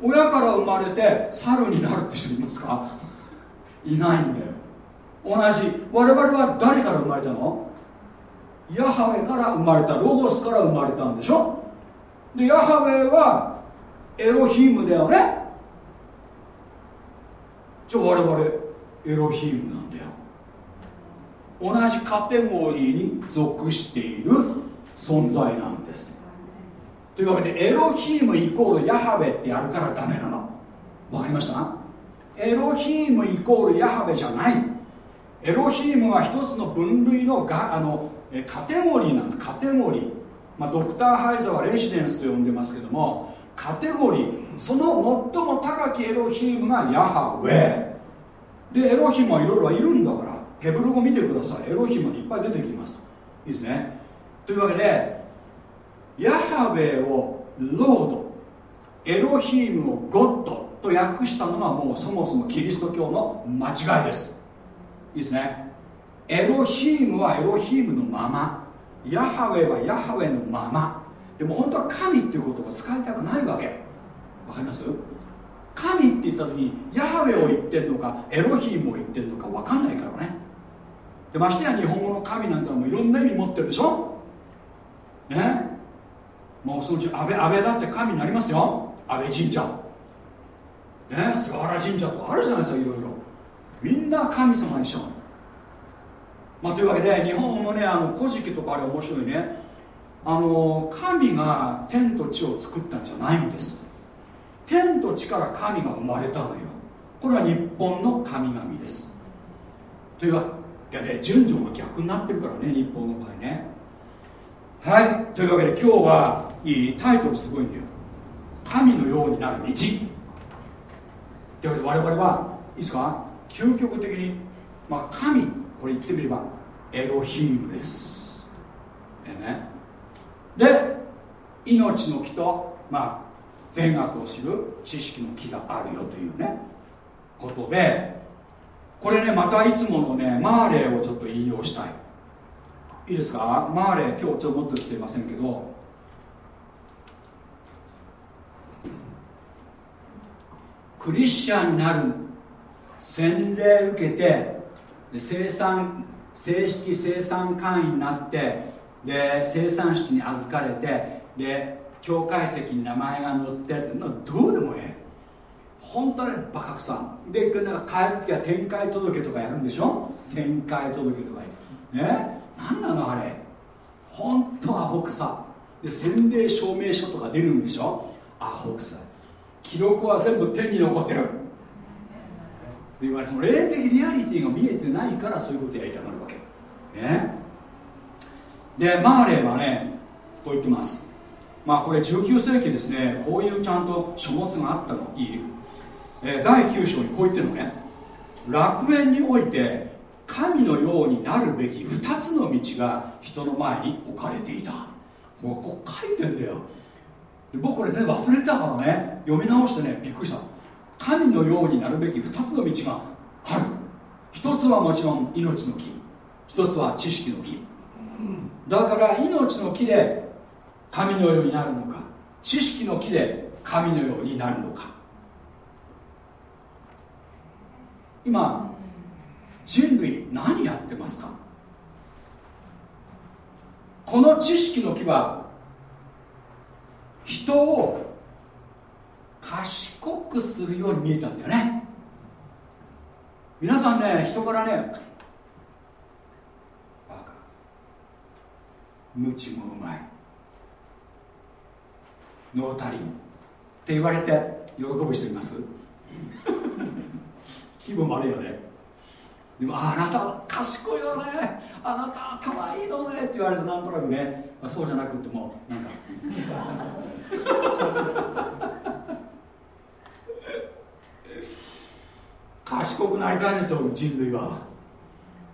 S1: 親から生まれて猿になるって人いますか？いないんだよ。同じ。我々は誰から生まれたの？ヤハウェから生まれた。ロゴスから生まれたんでしょ？でヤハウェはエロヒームだよね。じゃあ我々エロヒームなんだよ。同じカテゴリーに属している存在なんです。というわけでエロヒームイコールヤハベってやるからダメなの。わかりました？エロヒームイコールヤハベじゃない。エロヒームは一つの分類のがあのカテゴリーなんです。カテゴリー、まあ、ドクター・ハイザーはレジデンスと呼んでますけどもカテゴリー。その最も高きエロヒームがヤハウェでエロヒームはいろいろいるんだからヘブル語見てください。エロヒムにいっぱい出てきます。いいですね。というわけでヤハウェをロードエロヒームをゴッドと訳したのがもうそもそもキリスト教の間違いです。いいですね。エロヒームはエロヒームのまま。ヤハウェはヤハウェのまま。でも本当は神っていう言葉使いたくないわけ。わかります？神って言った時にヤハウェを言ってるのかエロヒームを言ってるのか分かんないからね。でましてや日本語の神なんてのもいろんな意味持ってるでしょ？ね？もうそのうち安倍安倍だって神になりますよ。安倍神社。ね？菅原神社とかあるじゃないですかいろいろ。みんな神様にしちゃうまあ、というわけで日本のねあの古事記とかあれ面白いね。あの神が天と地を作ったんじゃないんです。天と地から神が生まれたのよ。これは日本の神々です。というわけで順序が逆になってるからね日本の場合ね。はい。というわけで今日はいいタイトルすごいんだよ。神のようになる道。というわけで我々はいいですか？究極的に、まあ、神これ言ってみればエロヒームです。でね。で命の木と、まあ、善悪を知る知識の木があるよというねことでこれねまたいつものねマーレーをちょっと引用したい。いいですか？マーレー今日ちょっと持ってきていませんけど。クリスチャンになる洗礼受けて生産正式生産会員になってで生産式に預かれてで教会席に名前が載ってどうでもええ。本当にバカくさ。でなんか帰る時は展開届とかやるんでしょ？展開届とかね？何なのあれ。本当アホくさ。で洗礼証明書とか出るんでしょ？アホくさ記録は全部手に残ってる。って言われても霊的リアリティが見えてないからそういうことやりたがるわけ。ね？でマーレーはねこう言ってます。まあこれ19世紀ですね。こういうちゃんと書物があったの。いい、え、第9章にこう言ってるのね。楽園において神のようになるべき2つの道が人の前に置かれていた。もうこう書いてんだよ。で僕これ全部忘れてたからね。読み直してね。びっくりした。神のようになるべき2つの道がある。一つはもちろん命の木。一つは知識の木。だから命の木で神のようになるのか。知識の木で神のようになるのか。今人類何やってますか？この知識の木は人を賢くするように見えたんだよね。皆さんね人からねバカ。無知もうまい。ノータリンって言われて喜ぶ人います？気分悪いよね。でもあなた賢いよね。あなた頭いいのね。って言われるとなんとなくね、まあ、そうじゃなくてもなんか。賢くなりたいんですよ人類は。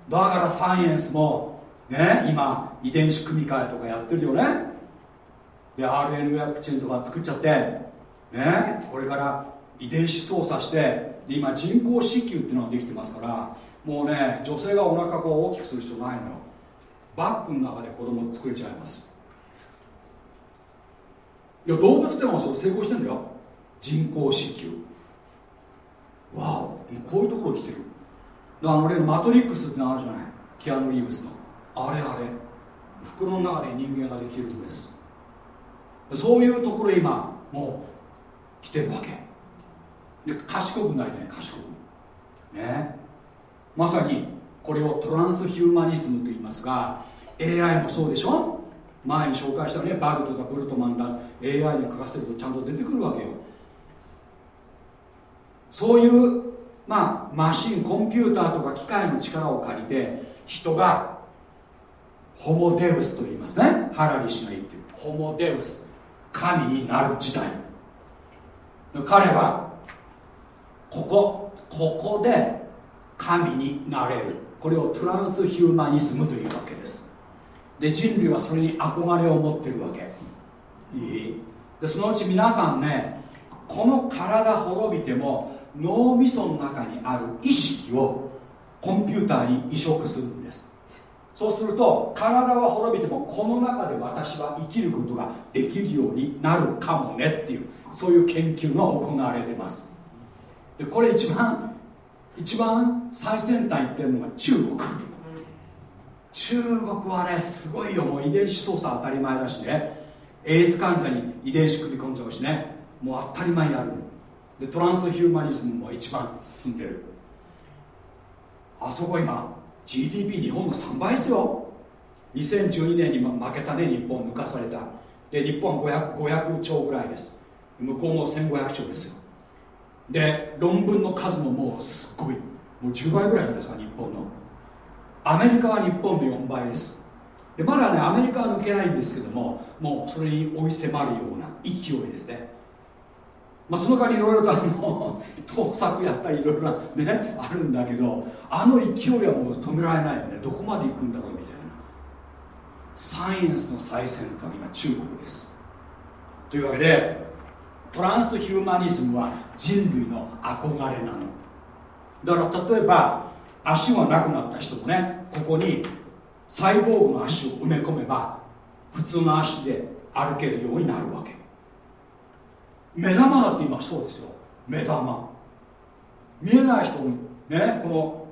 S1: だからサイエンスもね今遺伝子組み換えとかやってるよね。で RNA ワクチンとか作っちゃってねこれから遺伝子操作してで今人工子宮っていうのができてますからもうね女性がお腹こう大きくする必要ないのよ。バッグの中で子供作れちゃいます。いや動物でもそれ成功してんだよ。人工子宮。わおこういうところ来てる。あの例のマトリックスってのあるじゃない？キアヌ・リーブスの。あれあれ。袋の中で人間ができるんです。そういうところ今もう来てるわけ。で賢くなりたい賢く。ね。まさにこれをトランスヒューマニズムと言いますが AI もそうでしょ？前に紹介したねバグとかブルトマンだ。AI に書かせるとちゃんと出てくるわけよ。そういうまあマシンコンピューターとか機械の力を借りて人がホモデウスと言いますね。ハラリ氏が言ってる。ホモデウス。神になる時代。彼はここここで神になれる。これをトランスヒューマニズムというわけです。で人類はそれに憧れを持ってるわけ。いい？でそのうち皆さんねこの体滅びても脳みその中にある意識をコンピューターに移植するんです。そうすると体は滅びてもこの中で私は生きることができるようになるかもねっていうそういう研究が行われてます。でこれ一番一番最先端行ってるのが中国。中国はねすごいよ。もう遺伝子操作当たり前だしね。エイズ患者に遺伝子組み込んじゃうしね。もう当たり前にある。でトランスヒューマニズムも一番進んでる。あそこ今 GDP 日本の3倍ですよ。2012年に負けたね日本抜かされた。で日本は 500, 500兆ぐらいです。向こうも1500兆ですよ。で論文の数ももうすっごい。もう10倍ぐらいじゃないですか日本の。アメリカは日本の4倍です。でまだねアメリカは抜けないんですけどももうそれに追い迫るような勢いですね。まあ、その代わりいろいろとあの 盗作やったりいろいろねあるんだけどあの勢いはもう止められないよね。どこまで行くんだろうみたいな。サイエンスの最先端今中国です。というわけでトランスヒューマニズムは人類の憧れなの。だから例えば足がなくなった人もねここにサイボーグの足を埋め込めば普通の足で歩けるようになるわけ。目玉だって今そうですよ。目玉。見えない人にねこの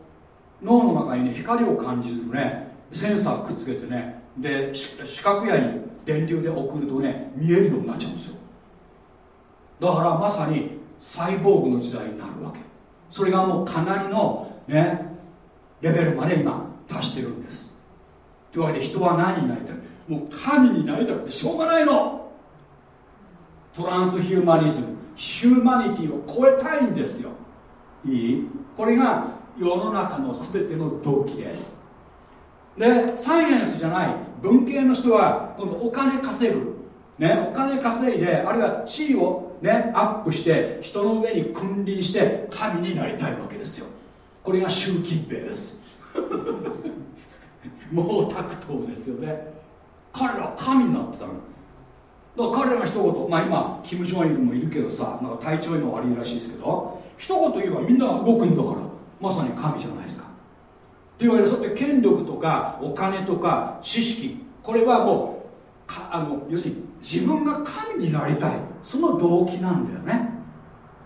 S1: 脳の中にね光を感じるねセンサーくっつけてねで四角やに電流で送るとね見えるようになっちゃうんですよ。だからまさにサイボーグの時代になるわけ。それがもうかなりのねレベルまで今達してるんです。というわけで人は何になりたい？もう神になりたくてしょうがないの。トランスヒューマニズムヒューマニティを超えたいんですよ。いい？これが世の中の全ての動機です。でサイエンスじゃない。文系の人はこのお金稼ぐ、ね、お金稼いであるいは地位を、ね、アップして人の上に君臨して神になりたいわけですよ。これが習近平です。毛沢東ですよね。彼らは神になってたの。だから彼らが一言まあ今キム・ジョンイルもいるけどさなんか体調今悪いらしいですけど一言言えばみんなが動くんだから。まさに神じゃないですか。というわけでそうやって権力とかお金とか知識。これはもうかあの要するに自分が神になりたい。その動機なんだよね。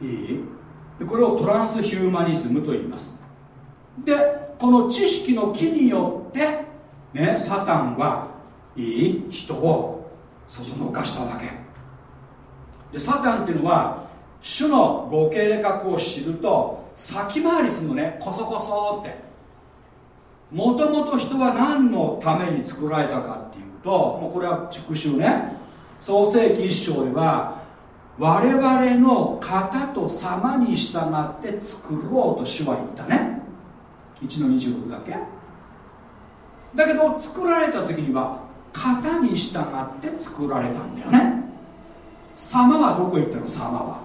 S1: いい？これをトランスヒューマニズムと言います。でこの知識の木によってねサタンはいい？人をそそのかしたわけ。でサタンっていうのは主のご計画を知ると先回りするのね。こそこそって。もともと人は何のために作られたかっていうともうこれは復習ね。創世紀一章では我々の型と様に従って作ろうと主は言ったね。1の26だけ？だけど作られた時には型に従って作られたんだよね。様はどこ行ったの？様は。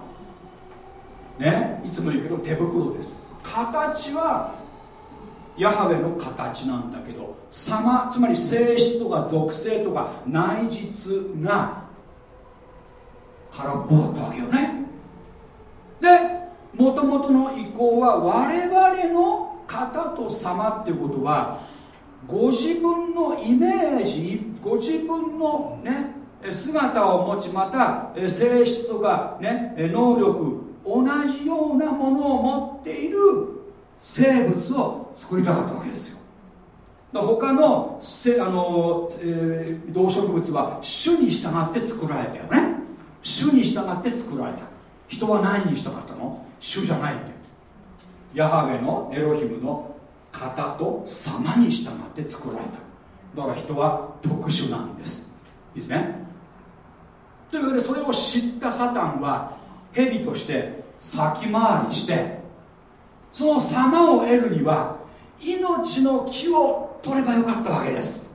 S1: ね？いつも言うけど手袋です。形はヤハウェの形なんだけど様つまり性質とか属性とか内実が空っぽだったわけよね。でもともとの意向は我々の型と様っていうことはご自分のイメージご自分のね姿を持ちまた性質とかね能力同じようなものを持っている生物を作りたかったわけですよ。他のせあの、えー、動植物は種に従って作られたよね。種に従って作られた。人は何にしたかったの？種じゃないんだよ。ヤハウェのエロヒムの型と様に従って作られた。だから人は特殊なんです。いいですね？というわけでそれを知ったサタンは蛇として先回りしてその様を得るには命の木を取ればよかったわけです。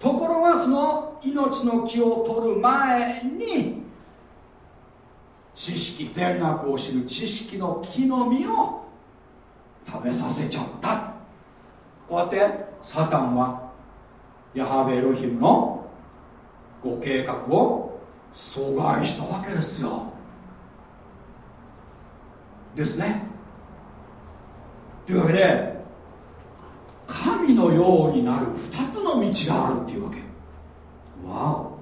S1: ところがその命の木を取る前に知識善悪を知る知識の木の実を食べさせちゃった。こうやってサタンはヤハベエロヒムのご計画を阻害したわけですよ。ですね。というわけで神のようになる2つの道があるっていうわけ。わお。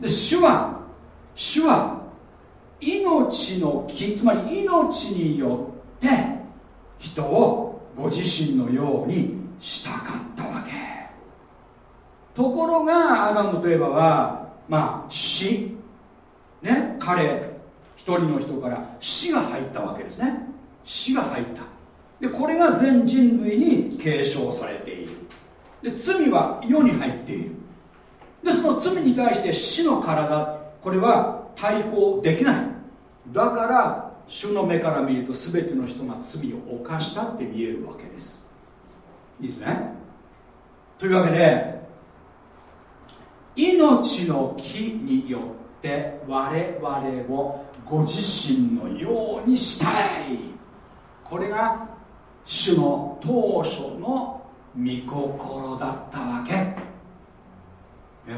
S1: で主は主は命の木つまり命によって人をご自身のようにしたかったわけ。ところがアダムといえばはまあ死。ね彼一人の人から死が入ったわけですね。死が入った。でこれが全人類に継承されている。で罪は世に入っている。でその罪に対して死の体これは対抗できない。だから主の目から見ると全ての人が罪を犯したって見えるわけです。いいですね？というわけで命の木によって我々をご自身のようにしたい。これが主の当初の御心だったわけ。え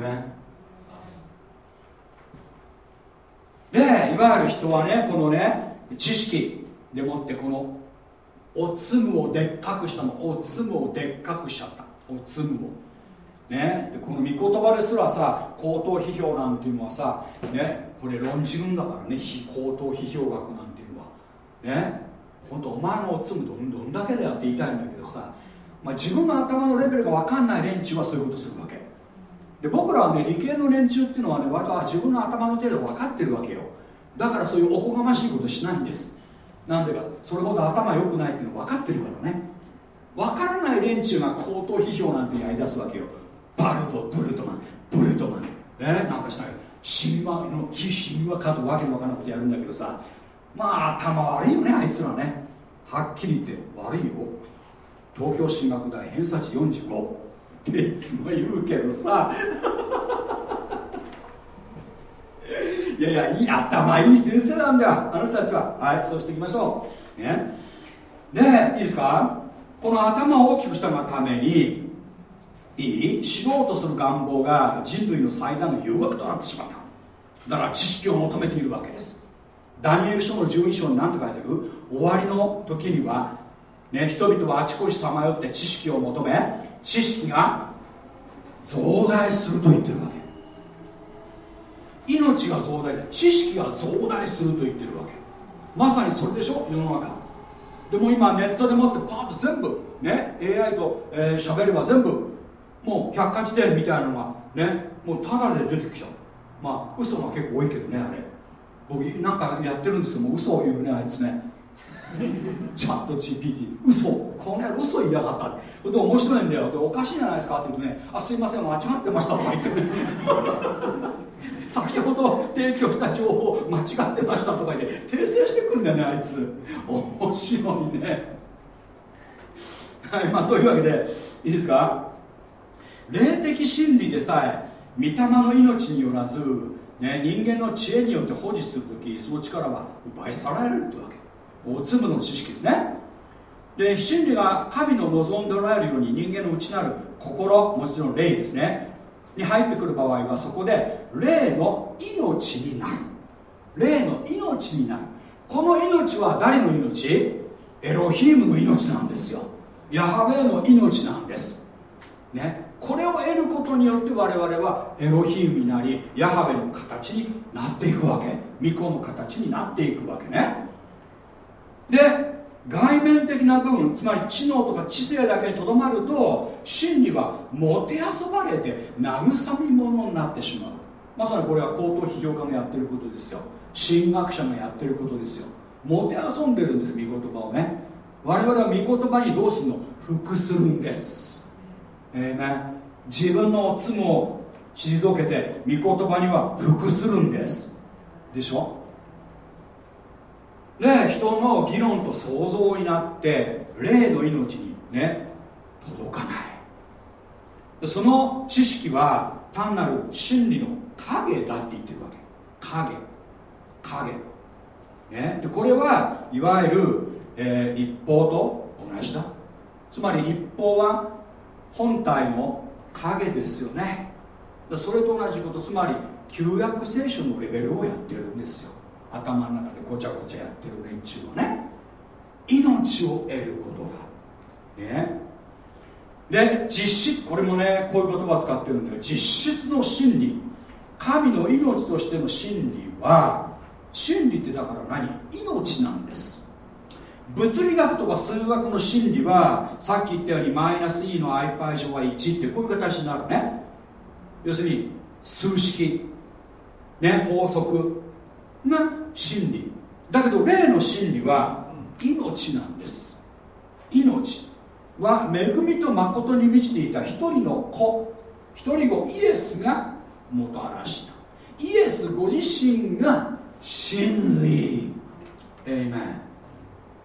S1: めでいわゆる人はねこのね知識でもってこのおつむをでっかくしたの。おつむをでっかくしちゃった。おつむを。ね、でこの御言葉ですらさ口頭批評なんていうのはさ、ね、これ論じるんだからね。非口頭批評学なんていうのは。ね。本当お前のおつむどんどんだけだよって言いたいんだけどさ、まあ、自分の頭のレベルが分かんない連中はそういうことするわけ。で僕らはね理系の連中っていうのはね割と自分の頭の程度分かってるわけよ。だからそういうおこがましいことしないんです。なんでかそれほど頭良くないっていうの分かってるからね。分からない連中が口頭批評なんてやりだすわけよ。バルトブルトマンブルトマン。ねなんかしない神話の非神話かとわけのわからないことやるんだけどさまあ頭悪いよねあいつらね。はっきり言って悪いよ。東京進学大偏差値45っていつも言うけどさ。いやいやいい頭いい先生なんだよ。あの人たちは。はいそうしていきましょう。ね。でいいですか？この頭を大きくしたがためにいい？知ろうとする願望が人類の最大の誘惑となってしまった。だから知識を求めているわけです。ダニエル書の12章に何と書いてある？終わりの時には、ね、人々はあちこちさまよって知識を求め知識が増大すると言ってるわけ。命が増大知識が増大すると言ってるわけ。まさにそれでしょ？世の中。でも今ネットでもってパーッと全部ね AI と喋、えー、れば全部もう百科事典みたいなのがねもうタダで出てきちゃう。まあ嘘が結構多いけどねあれ。僕なんかやってるんですけども嘘を言うねあいつね。チャット GPT 嘘。この野郎嘘言いやがった。で面白いんだよ。でおかしいじゃないですかって言うとねあすいません間違ってましたとか言ってくる。先ほど提供した情報間違ってましたとか言って訂正してくるんだよねあいつ。面白いね。はいまあというわけでいいですか？霊的真理でさえ御霊の命によらず、ね、人間の知恵によって保持する時その力は奪い去られるってわけ。お粒の知識ですね。で真理が神の望んでおられるように人間の内なる心もちろん霊ですね。に入ってくる場合はそこで霊の命になる。霊の命になる。この命は誰の命？エロヒームの命なんですよ。ヤハウェの命なんです。ね。これを得ることによって我々はエロヒームになりヤハベの形になっていくわけ。巫女の形になっていくわけね。で外面的な部分つまり知能とか知性だけにとどまると真理はもてあそばれて慰み者になってしまう。まさにこれは口頭批評家のやってることですよ。神学者のやってることですよ。もてあそんでるんです御言葉をね。我々は御言葉にどうするの？服するんです。えー、ね。自分の罪を退けて御言葉には服するんです。でしょ？で人の議論と想像になって霊の命にね届かない。その知識は単なる真理の影だって言ってるわけ。影。影。ね、でこれはいわゆる、えー、立法と同じだ。つまり立法は本体の影ですよね。それと同じことつまり旧約聖書のレベルをやってるんですよ。頭の中でごちゃごちゃやってる連中はね。命を得ることだ。ね。で実質これもねこういう言葉を使ってるんだよ。実質の真理。神の命としての真理は真理ってだから何？命なんです。物理学とか数学の真理はさっき言ったようにマイナス e の i パイ乗は1ってこういう形になるね。要するに数式。ね法則。が真理。だけど霊の真理は命なんです。命は恵みと誠に満ちていた一人の子。一人子イエスがもたらした。イエスご自身が真理。エイメン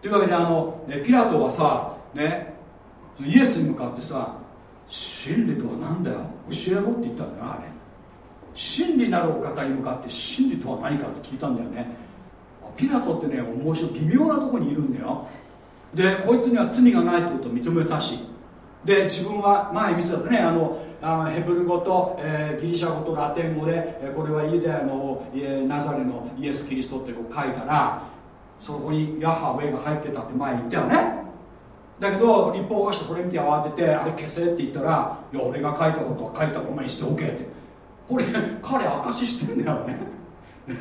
S1: というわけであのピラトはさねイエスに向かってさ真理とは何だよ？教えろって言ったんだよあれ。真理なるお方に向かって真理とは何かって聞いたんだよね。ピラトってね面白い微妙なとこにいるんだよ。でこいつには罪がないってことを認めたし。で自分は前見せたねあのあヘブル語と、えー、ギリシャ語とラテン語で、え、これはユダヤの、え、ナザレのイエス・キリストってこう書いたらそこにヤハウェが入ってたって前言ったよね。だけど立法がしてこれ見て慌ててあれ消せって言ったらいや俺が書いたことは書いたままにしておけって。これ彼証ししてんだよね。ね？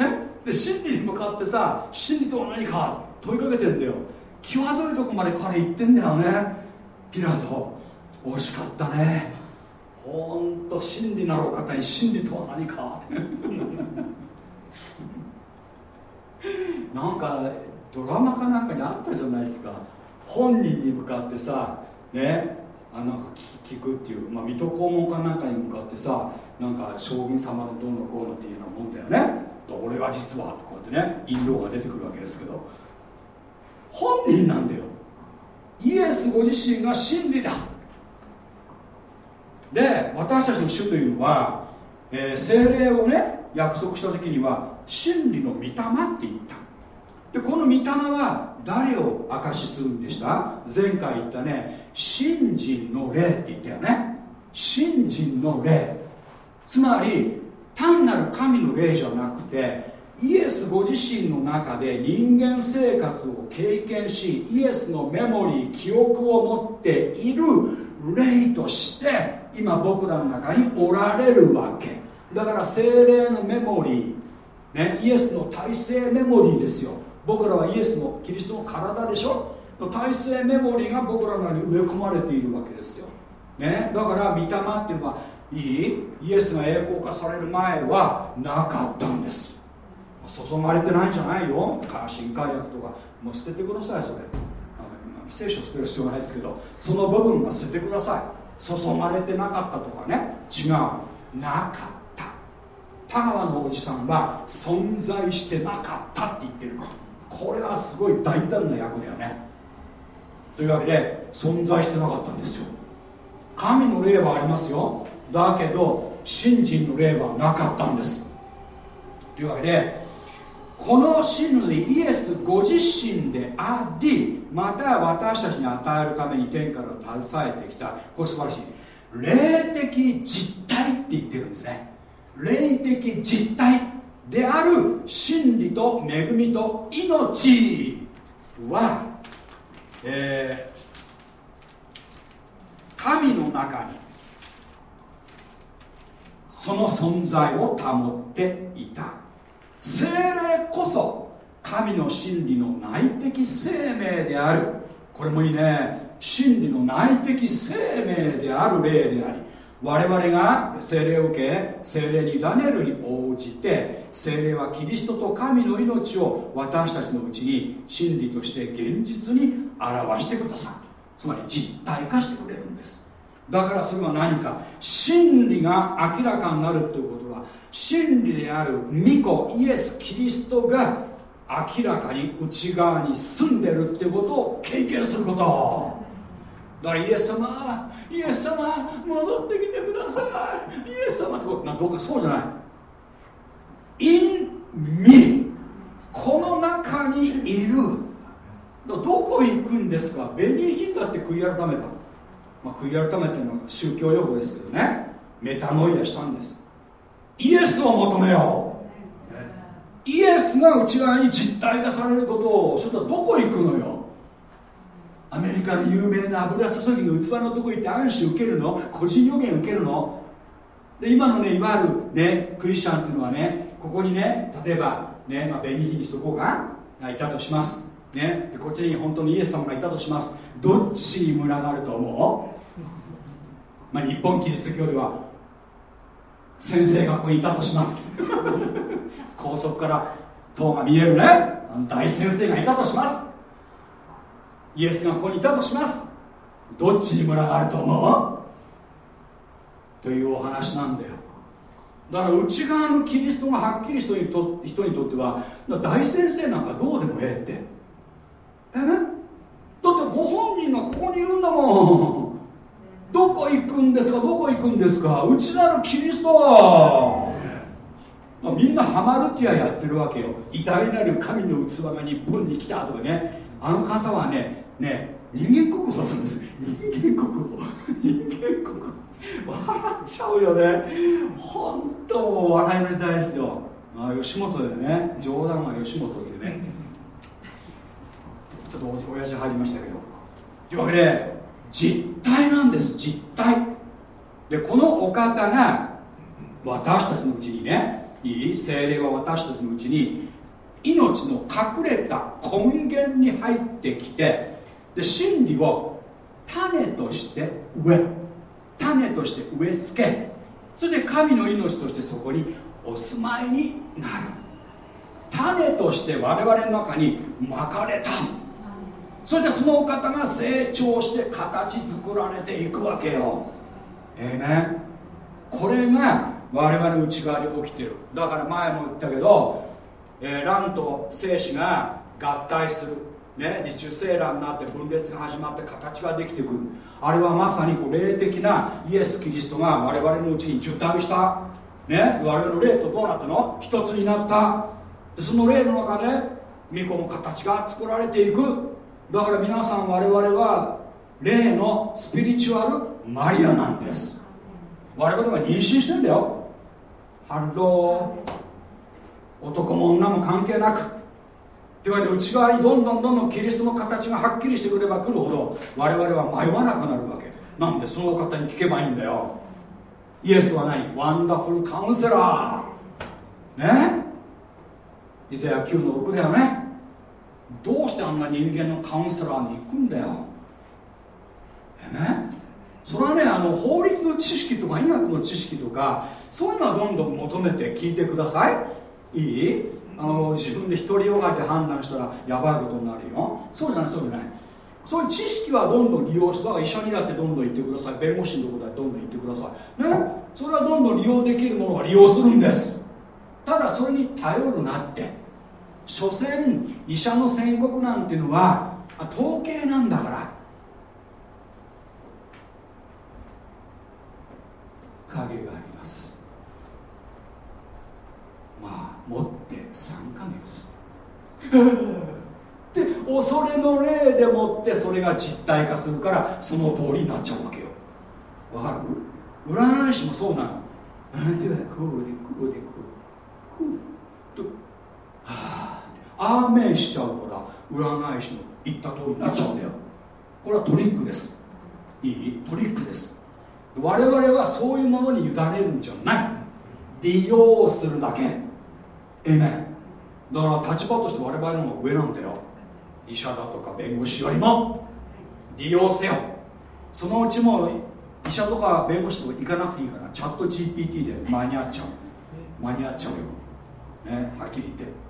S1: で真理に向かってさ真理とは何か問いかけてんだよ。際どいとこまで彼言ってんだよね。ピラト惜しかったね。ほんと真理なるお方に真理とは何かなんかドラマかなんかにあったじゃないですか。本人に向かってさねあなんか聞くっていう、まあ、水戸黄門かなんかに向かってさなんか将軍様のどうのこうのっていうようなもんだよね。俺は実はこうやってね印籠が出てくるわけですけど。本人なんだよ。イエスご自身が真理だ。で私たちの主というのは、えー、精霊をね約束した時には真理の御霊って言った。でこの御霊は誰を証しするんでした？前回言ったね信心の霊って言ったよね。信心の霊。つまり単なる神の霊じゃなくてイエスご自身の中で人間生活を経験しイエスのメモリー記憶を持っている霊として今僕らの中におられるわけ。だから精霊のメモリー、ね、イエスの体制メモリーですよ。僕らはイエスのキリストの体でしょ？体制メモリーが僕らの中に植え込まれているわけですよ、ね、だから御霊っていうのはいいイエスが栄光化される前はなかったんです。注がれてないんじゃないよ。新海薬とかもう捨ててくださいそれ。聖書捨てる必要ないですけどその部分は捨ててください。注がれてなかったとかね。違う。なかった。田川のおじさんは存在してなかったって言ってるこれはすごい大胆な役だよね。というわけで存在してなかったんですよ。神の霊はありますよ。だけど信心の霊はなかったんです。というわけでこの真理イエスご自身でありまた私たちに与えるために天から携えてきたこれ素晴らしい。霊的実体って言ってるんですね。霊的実体である真理と恵みと命は、えー、神の中にその存在を保っていた。精霊こそ神の真理の内的生命である。これもいいね。真理の内的生命である霊であり我々が精霊を受け精霊に委ねるに応じて精霊はキリストと神の命を私たちのうちに真理として現実に表してくださる。つまり実体化してくれるんです。だからそれは何か。真理が明らかになるということは真理である御子イエス・キリストが明らかに内側に住んでるってことを経験すること。だからイエス様イエス様戻ってきてください。イエス様ってことどうかそうじゃない。In me この中にいる。どこ行くんですか？紅品だって悔い改めた。まあ、悔い改めての宗教用語ですけどね。メタノイアしたんです。イエスを求めよう。イエスが内側に実体化されることをそれとどこ行くのよ？アメリカで有名な油注ぎの器のとこ行って暗視受けるの？個人予言受けるの？で今のねいわゆるねクリスチャンっていうのはねここにね例えばね、まあ、紅日にしとこうがいたとします。ね。こっちに本当にイエス様がいたとします。どっちに群がると思う、まあ、日本キリスト教では先生がここにいたとします。高速から塔が見えるね。あの大先生がいたとしますイエスがここにいたとします。どっちに群がると思う？というお話なんだよ。だから内側のキリストがはっきり人にと人にとっては大先生なんかどうでもええって。えね？だってご本人がここにいるんだもん。どこ行くんですか？どこ行くんですか？内なるキリストみんなハマルティアやってるわけよ。偉大なる神の器が日本に来たとかね。あの方はねね人間国宝なんです人間国宝。人間国宝。笑っちゃうよね。本当笑いの時代ですよ。あ吉本でね冗談は吉本ってね。ちょっとお親父入りましたけど。というわけで実体なんです。実体でこのお方が私たちのうちにねいい精霊は私たちのうちに命の隠れた根源に入ってきてで真理を種として植え種として植え付けそして神の命としてそこにお住まいになる。種として我々の中にまかれた。そしてそのお方が成長して形作られていくわけよ。ええねこれが我々の内側に起きてる。だから前も言ったけど、えー、卵と精子が合体する。ね、で受精卵になって分裂が始まって形ができてくる。あれはまさにこう霊的なイエス・キリストが我々のうちに受胎した、ね、我々の霊とどうなったの？一つになった。その霊の中で巫女の形が作られていく。だから皆さん我々は霊のスピリチュアルマリアなんです。我々は妊娠してんだよ。ハロー。男も女も関係なく。というわけで内側にどんどんどんどんキリストの形がはっきりしてくればくるほど我々は迷わなくなるわけ。なんでその方に聞けばいいんだよ。イエスは何 Wonderful Counselor。ね？イザヤ9の6だよね。どうしてあんな人間のカウンセラーに行くんだよ。ね？それはねあの法律の知識とか医学の知識とかそういうのはどんどん求めて聞いてください。いい？あの自分で独りよがりで判断したらやばいことになるよ。そうじゃないそうじゃない。そういう知識はどんどん利用して医者になってどんどん言ってください。弁護士のところでどんどん言ってください。ね。それはどんどん利用できるものは利用するんです。ただそれに頼るなって。所詮医者の宣告なんていうのは統計なんだから。影がありまあ持って3ヶ月。で恐れの霊でもってそれが実体化するからその通りになっちゃうわけよ。わかる？占い師もそうなの。あなたはこうでこうでこうこうとはあアーメンしちゃうから占い師の言った通りになっちゃうんだよこれはトリックですいいトリックです我々はそういうものに委ねるんじゃない利用するだけええねだから立場として我々の方が上なんだよ。医者だとか弁護士よりも。利用せよ。そのうちも医者とか弁護士とか行かなくていいからチャット GPT で間に合っちゃう。間に合っちゃうよ、ね、はっきり言って。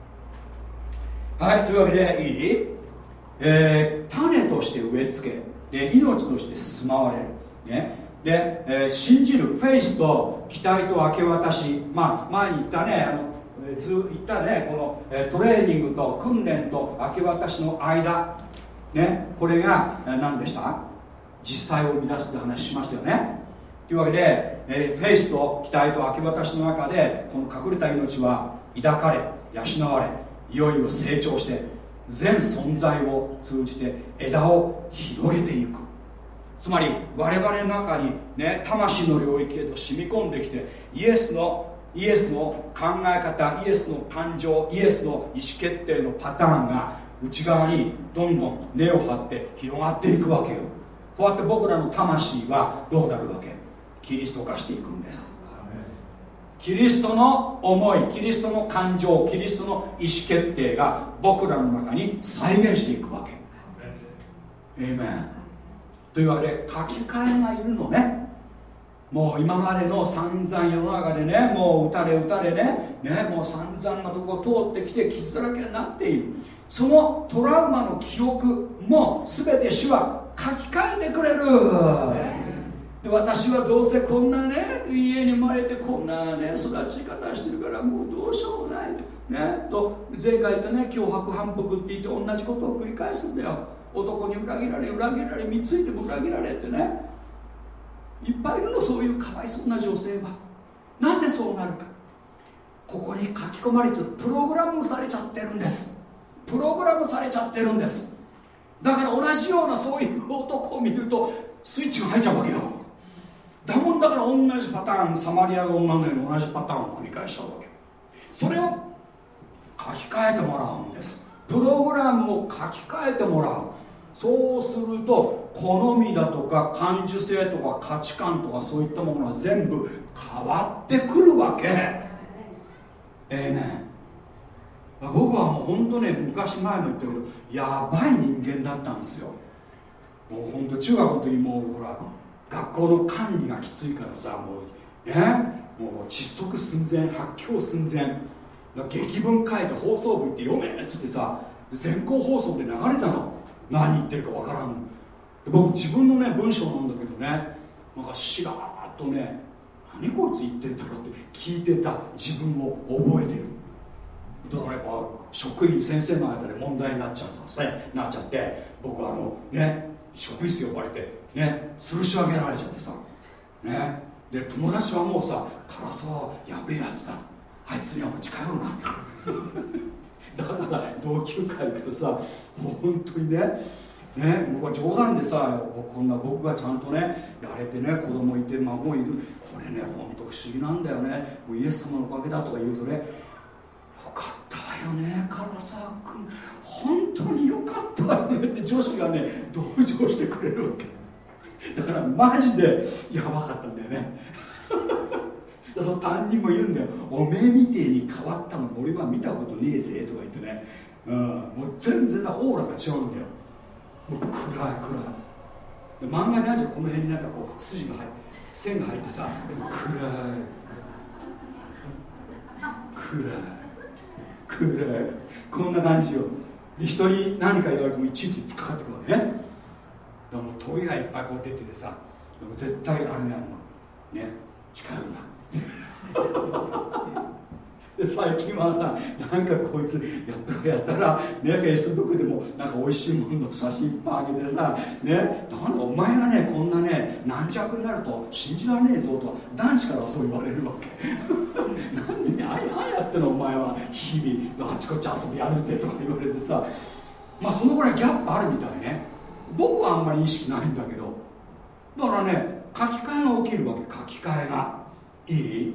S1: はいというわけでいい、えー、種として植え付け。で命として住まわれる、ね、で、えー、信じる。フェイスと期待と明け渡し。まあ前に言ったねあのず言ったねこの、トレーニングと訓練と明け渡しの間。ねこれが何でした？実際を生み出すって話しましたよね。というわけで、えフェイスと期待と明け渡しの中でこの隠れた命は抱かれ養われいよいよ成長して全存在を通じて枝を広げていく。つまり我々の中にね魂の領域へと染み込んできてイエスのイエスの考え方イエスの感情イエスの意思決定のパターンが内側にどんどん根を張って広がっていくわけよ。こうやって僕らの魂はどうなるわけ？キリスト化していくんです。キリストの思いキリストの感情キリストの意思決定が僕らの中に再現していくわけ。エイメン。というわけで書き換えがいるのねもう今までの散々世の中でねもう打たれ打たれねねもう散々なとこ通ってきて傷だらけになっている。そのトラウマの記憶も全て主は書き換えてくれる。で私はどうせこんなね家に生まれてこんなね育ち方してるからもうどうしようもない。ねと前回言ったね脅迫反復って言って同じことを繰り返すんだよ。男に裏切られ裏切られ貢いでも裏切られってね。いっぱいいるのそういうかわいそうな女性は。なぜそうなるか。ここに書き込まれちゃうプログラムされちゃってるんです。プログラムされちゃってるんです。だから同じようなそういう男を見るとスイッチが入っちゃうわけよ。だもんだから同じパターンサマリアの女のように同じパターンを繰り返しちゃうわけそれを書き換えてもらうんです。プログラムを書き換えてもらう。そうすると好みだとか感受性とか価値観とかそういったものが全部変わってくるわけ。ええね僕はもう本当ね昔前も言ったけどやばい人間だったんですよ。もう本当中学の時もうほら学校の管理がきついからさもうねもう窒息寸前発狂寸前。劇文書いて放送部って読めっつってさ全校放送で流れたの。何言ってるかわからん。僕自分のね文章なんだけどねなんかしらーっとね何こいつ言ってんだろうって聞いてた自分を覚えてる。だからやっぱ職員先生の間で問題になっちゃうさなっちゃって僕あのね職員室呼ばれてね吊るし上げられちゃってさね。で友達はもうさ唐沢やべえやつだ。あいつにはもう近寄るな。だから同級会行くとさもう本当にねね僕は冗談でさこんな僕がちゃんとねやれてね子供いて孫いるこれね本当不思議なんだよね。もうイエス様のおかげだとか言うとねよかったわよね唐沢君。本当によかったわよね。って女子がね同情してくれるわけ。だからマジでやばかったんだよね。その担任も言うんだよおめえみてえに変わったの俺は見たことねえぜとか言ってね、うん、もう全然オーラが違うんだよ。もう暗い暗い。漫画であるじゃんこの辺になんかこう筋が入って線が入ってさ。暗い。暗い。暗い。こんな感じよ。で人に何か言われてもいちいち突っかかってくるわけね。だからもう問いがいっぱいこう出ててさ。でも絶対あれねあるの。ね。近寄るな。で最近はさなんかこいつやったらやったらねフェイスブックでもなんか美味しいものの写真いっぱいあげてさねなんだお前がねこんなね軟弱になると信じられねえぞと男子からそう言われるわけ。なんでねああやってのお前は日々あっちこっち遊び歩いてとか言われてさまあそのぐらいギャップあるみたいね。僕はあんまり意識ないんだけどだからね書き換えが起きるわけ書き換えが。いい？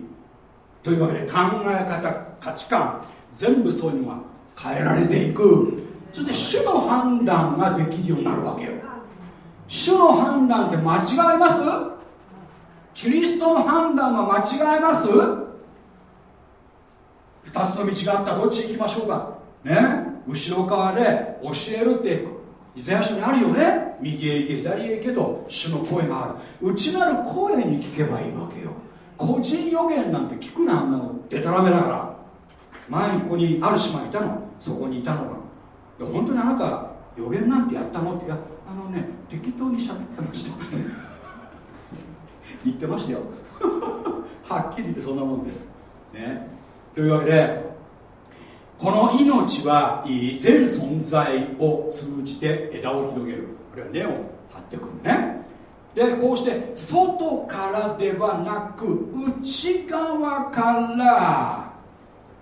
S1: というわけで考え方価値観全部そういうのが変えられていく。そして主の判断ができるようになるわけよ。主の判断って間違います？キリストの判断は間違います？2つの道があったらどっち行きましょうか？ね？後ろ側で教えるってイザヤ書にあるよね？右へ行け左へ行けと主の声がある。内なる声に聞けばいいわけよ。個人予言なんて聞くなあんなのでたらめだから。前にここにある姉妹いたの。そこにいたのが。本当にあなた予言なんてやったの？っていやあのね適当に喋ってました。言ってましたよ。はっきり言ってそんなもんです。ね。というわけでこの命は全存在を通じて枝を広げる。これは根を張ってくるね。でこうして外からではなく内側から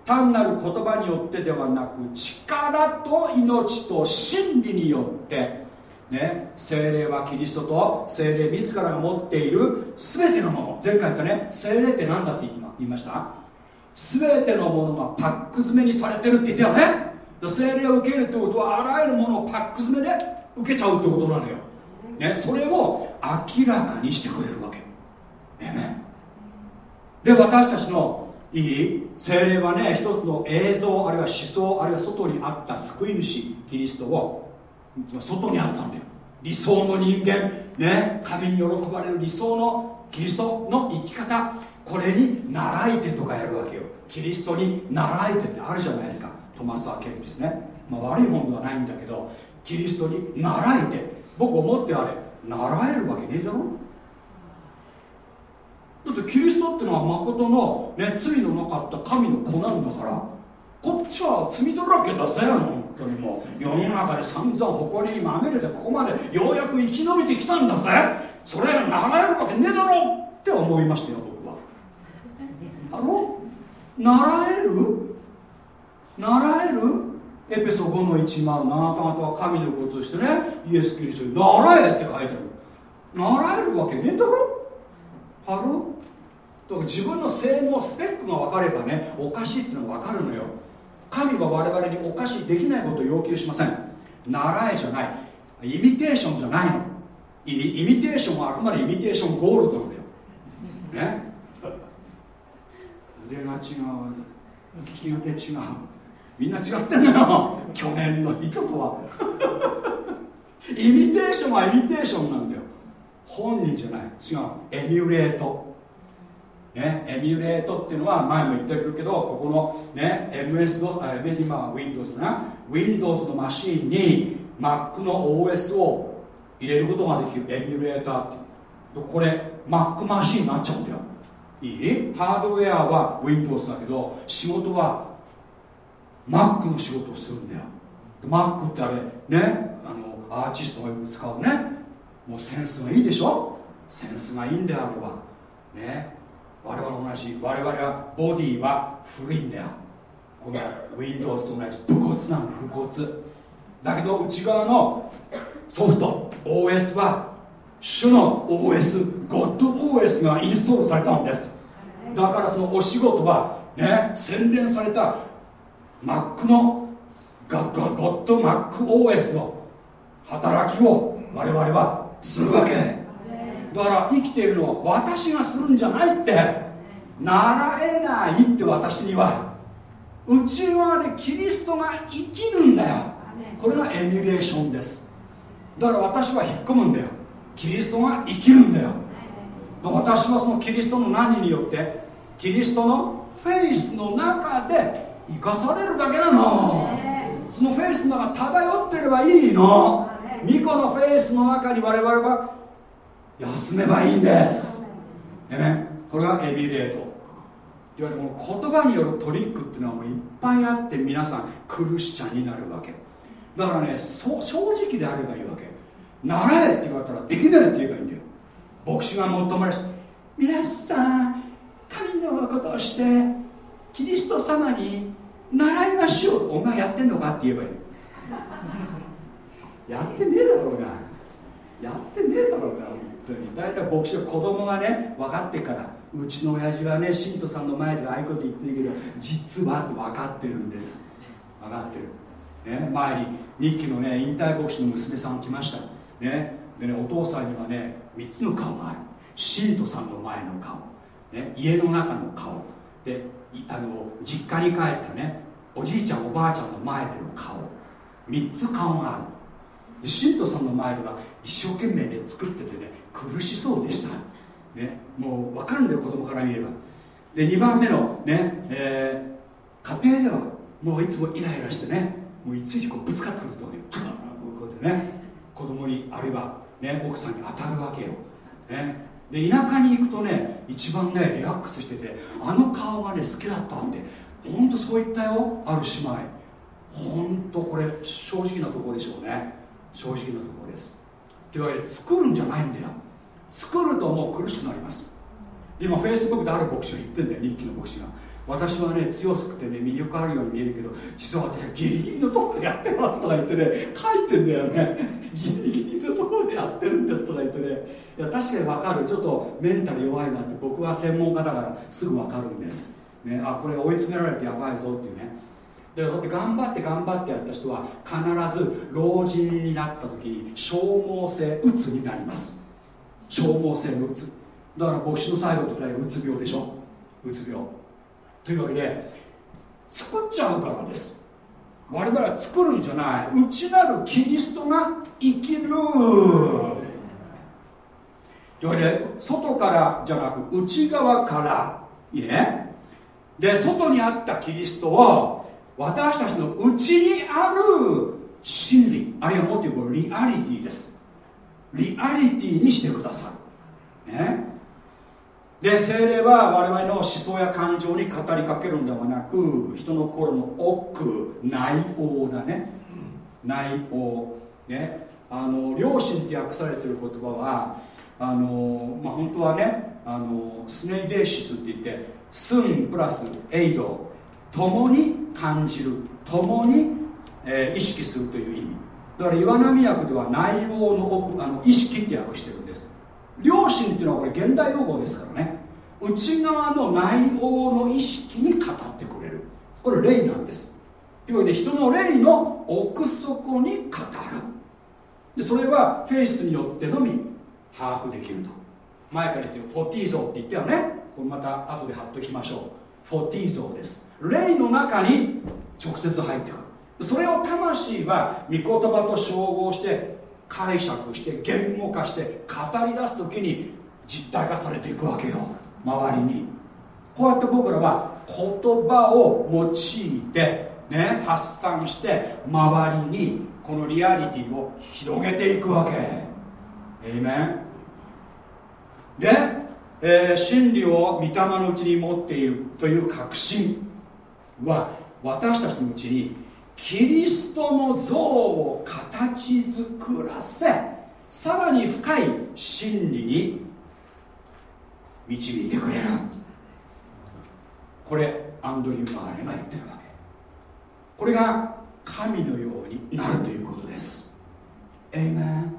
S1: 単なる言葉によってではなく力と命と真理によってね、精霊はキリストと精霊自らが持っている全てのもの。前回言ったね精霊って何だって言いました？全てのものがパック詰めにされてるって言ったよね。精霊を受けるってことはあらゆるものをパック詰めで受けちゃうってことなのよ。ね、それを明らかにしてくれるわけ。ね、で私たちのいい精霊はね一つの映像あるいは思想あるいは外にあった救い主キリストを外にあったんだよ。理想の人間ね神に喜ばれる理想のキリストの生き方これに習いてとかやるわけよ。キリストに習いてってあるじゃないですか。トマス・アケルですね、まあ、悪い本ではないんだけどキリストに習いて僕思ってあれ習えるわけねえだろ。だってキリストってのは誠の、ね、罪のなかった神の子なんだからこっちは罪だらけだぜ本当にもう。世の中で散々誇りにまみれてここまでようやく生き延びてきたんだぜ。それが習えるわけねえだろ。って思いましたよ僕は。あの習える？習える？エペソ5の1万あなた方は神のこととしてねイエス・キリストに習えって書いてある。習えるわけねえだろ。はろ。だから自分の性能スペックが分かればねおかしいっていうのが分かるのよ。神は我々におかしいできないことを要求しません。習えじゃない。イミテーションじゃないの。イミテーションはあくまでイミテーションゴールドなんだよ。ね。腕が違う。利き腕違うみんな違ってんのよ。去年の人とは。イミテーションはイミテーションなんだよ。本人じゃない。違う。エミュレート。ね、エミュレートっていうのは前も言ってるけどここの、ね、MS の今は Windows な。Windows のマシンに Mac の OS を入れることができるエミュレーターって。これ Mac マシンになっちゃうんだよ。いい？ハードウェアは Windows だけど仕事は Mac の仕事をするんだよ。Mac ってあれねあのアーティストがよく使うね。もうセンスがいいでしょ？センスがいいんだよあれは。ね。我々同じ我々はボディは古いんだよ。この Windows と同じ武骨なの武骨。だけど内側のソフト OS は主の OS ゴッド OS がインストールされたんです。だからそのお仕事はね洗練された Mac のゴッド MacOS の働きを我々はするわけ。だから生きているのは私がするんじゃないって。習えないって私には。内側でキリストが生きるんだよ。これがエミュレーションです。だから私は引っ込むんだよ。キリストが生きるんだよ。私はそのキリストの何によってキリストのフェイスの中で生かされるだけなの。そのフェイスの中漂ってればいいの。御子の faith の中に我々は休めばいいんです。でねこれがエビレート。いわゆるこの言葉によるトリックっていうのはもういっぱいあって皆さんクルシチャンになるわけ。だからね正直であればいいわけ。習えって言われたらできないって言えばいいんだよ。牧師が求める皆さん神のことをしてキリスト様に習いましょう。お前やってんのかって言えばいい。やってねえだろうが。やってねえだろうが本当に。大体牧師は子供がね分かってからうちの親父はね信徒さんの前でああいうこと言ってるけど実は分かってるんです。分かってる、ね、前に日記のね引退牧師の娘さん来ました。ねでねお父さんにはね3つの顔がある。信徒さんの前の顔、ね、家の中の顔。であの実家に帰ったねおじいちゃんおばあちゃんの前での顔。3つ顔がある。信徒さんの前では一生懸命ね作っててね苦しそうでした、ね、もう分かるんだよ子供から見れば。で2番目のね、えー、家庭ではもういつもイライラしてねもういついちこうぶつかってくるとねこうやってね子供にあるいは、ね、奥さんに当たるわけよ、ね、で田舎に行くとね一番ねリラックスしててあの顔がね好きだったんでほんとそう言ったよある姉妹。ほんとこれ正直なところでしょうね。正直なところです。というわけで作るんじゃないんだよ。作るともう苦しくなります。今フェイスブックである牧師が言ってんだよ日記の牧師が。私はね強くてね魅力あるように見えるけど実は私はギリギリのところでやってますとか言ってね書いてんだよね。ギリギリのところでやってるんですとか言ってね。いや確かに分かる。ちょっとメンタル弱いなって僕は専門家だからすぐ分かるんです、ね、あこれ追い詰められてやばいぞっていうね。だって頑張って頑張ってやった人は必ず老人になった時に消耗性うつになります。消耗性のうつ。だから牧師の最後ってうつ病でしょ。うつ病。というわけで作っちゃうからです。我々は作るんじゃない。内なるキリストが生きる。というわけで外からじゃなく内側から。いいね。で外にあったキリストを私たちの内にある真理。あるいはもっと言うとリアリティです。リアリティにしてくださる。ね。で精霊は我々の思想や感情に語りかけるんではなく人の心の奥内応だね。内応。ね。あの良心って訳されてる言葉はあのまあ本当はねあのスネイデーシスって言ってスンプラスエイド。共に感じる。共に、えー、意識するという意味。だから岩波訳では内容の奥あの意識って訳してるんです。良心っていうのはこれ現代用語ですからね。内側の内容の意識に語ってくれる。これ霊なんです。というわけで人の霊の奥底に語る。でそれはフェイスによってのみ把握できると。前から言ってるフォティーゾって言ったよね。これまた後で貼っときましょう。フォティーゾです。霊の中に直接入ってくる。それを魂は御言葉と照合して解釈して言語化して語り出す時に実体化されていくわけよ。周りに。こうやって僕らは言葉を用いてね発散して周りにこのリアリティを広げていくわけ。エイメンで、えー、真理を御霊のうちに持っているという確信は私たちのうちにキリストの像を形作らせさらに深い真理に導いてくれる。これアンドリュー・マーレが言ってるわけ。これが神のようになるということです。えいめん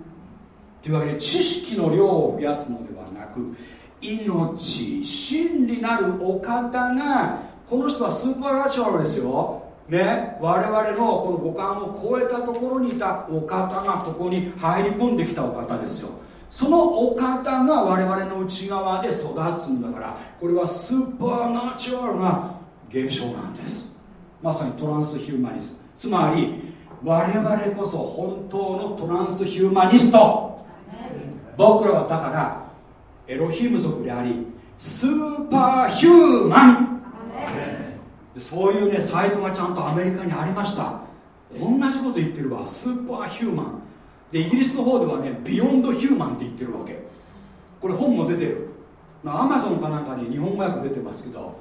S1: というわけで知識の量を増やすのではなく命真理なるお方がこの人はスーパーラチュラルですよ。ね我々のこの五感を超えたところにいたお方がここに入り込んできたお方ですよ。そのお方が我々の内側で育つんだからこれはスーパーナチュラルな現象なんです。まさにトランスヒューマニズムつまり我々こそ本当のトランスヒューマニスト。僕らはだからエロヒム族でありスーパーヒューマン。そういうねサイトがちゃんとアメリカにありました。同じこと言ってるわ。スーパーヒューマンでイギリスの方ではねビヨンドヒューマンって言ってるわけ。これ本も出てる。アマゾンかなんかに日本語訳出てますけど、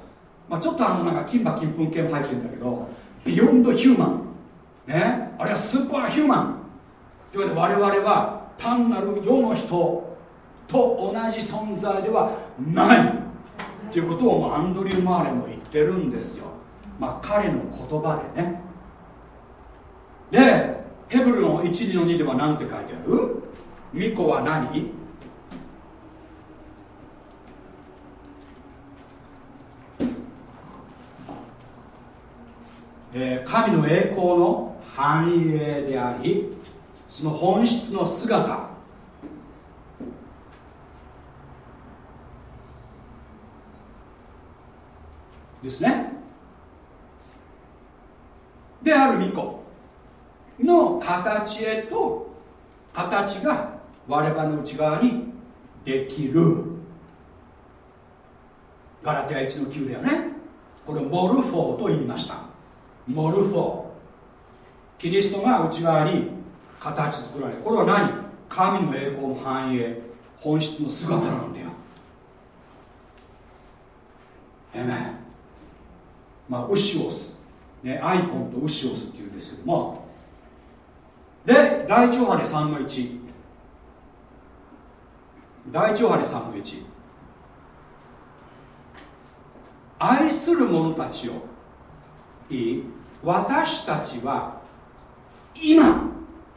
S1: まあ、ちょっとあのなんか金馬金粉系も入ってるんだけどビヨンドヒューマンね。あれはスーパーヒューマンというわけで我々は単なる世の人と同じ存在ではない。ということをアンドリュー・マーレンも言ってるんですよ。まあ彼の言葉でね。でヘブルの1の2では何て書いてある？巫女は何？えー、神の栄光の繁栄でありその本質の姿。ですね。である巫女の形へと形が我々の内側にできる。ガラテア1の9だよね。これをモルフォーと言いました。モルフォー。キリストが内側に形作られこれは何？神の栄光の繁栄本質の姿なんだよ。えめまあウシオス、ね、アイコンとウシオスっていうんですけども。で第一ヨハネ3の1第一ヨハネ3の1愛する者たちをいい？私たちは今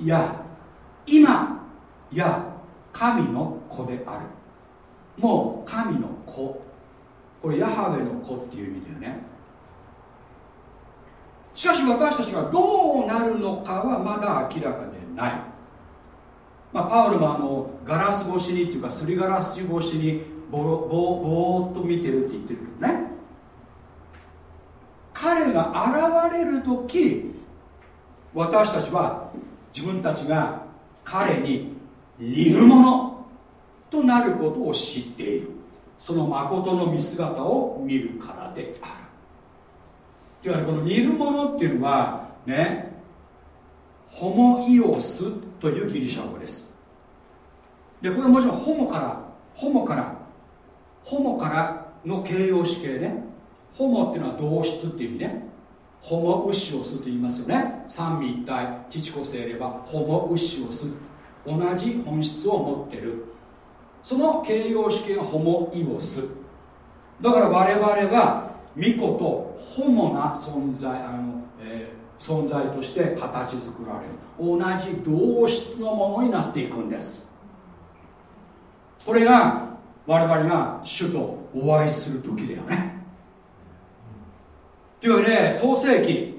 S1: や今や神の子である。もう神の子。これヤハウェの子っていう意味だよね。しかし私たちがどうなるのかはまだ明らかでない、まあ、パウルもあのガラス越しにっていうかすりガラス越しにぼぼぼーっと見てるって言ってるけどね。彼が現れる時私たちは自分たちが彼に似るものとなることを知っている。その誠の見姿を見るからである。いわゆるこの煮るものっていうのはねホモイオスというギリシャ語です。でこれもちろんホモからホモからホモからの形容詞形ね。ホモっていうのは同質っていう意味ね。ホモウシオスと言いますよね。三位一体。父子精霊はホモウシオス。同じ本質を持ってる。その形容詞形がホモイオス。だから我々は巫女とホモな存在あの、えー、存在として形作られる。同じ同質のものになっていくんです。これが我々が主とお会いする時だよね。というわけで創世記。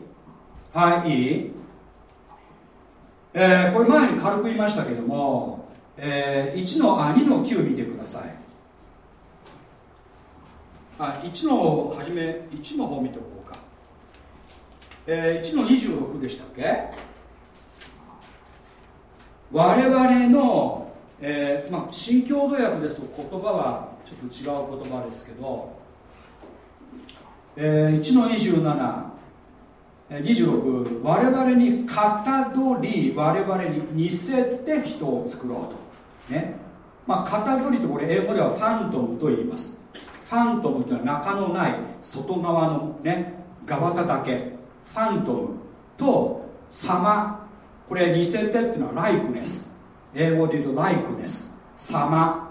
S1: はいいい、えー、これ前に軽く言いましたけども、えー、1のあ2の9見てください。あ1のはじめ1の方見ておこうか、えー、1の26でしたっけ？我々の、えーまあ、新共同訳ですと言葉はちょっと違う言葉ですけど、えー、1の27 26我々にかたどり我々に似せて人を作ろうと。ね。まあかたどりとこれ英語ではファントムと言います。ファントムというのは中のない外側のね側田だけ。ファントムと様。これ似せてっていうのはライクネス。英語で言うとライクネス。様。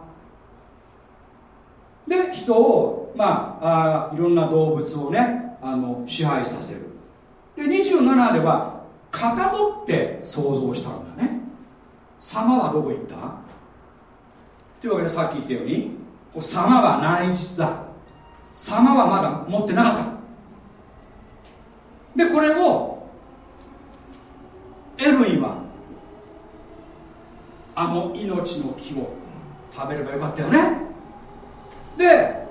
S1: で人をまああいろんな動物をねあの支配させる。で27ではかたどって想像したんだね。様はどこ行った？というわけでさっき言ったように様は内実だ。様はまだ持ってなかった。でこれをエルイはあの命の木を食べればよかったよね。で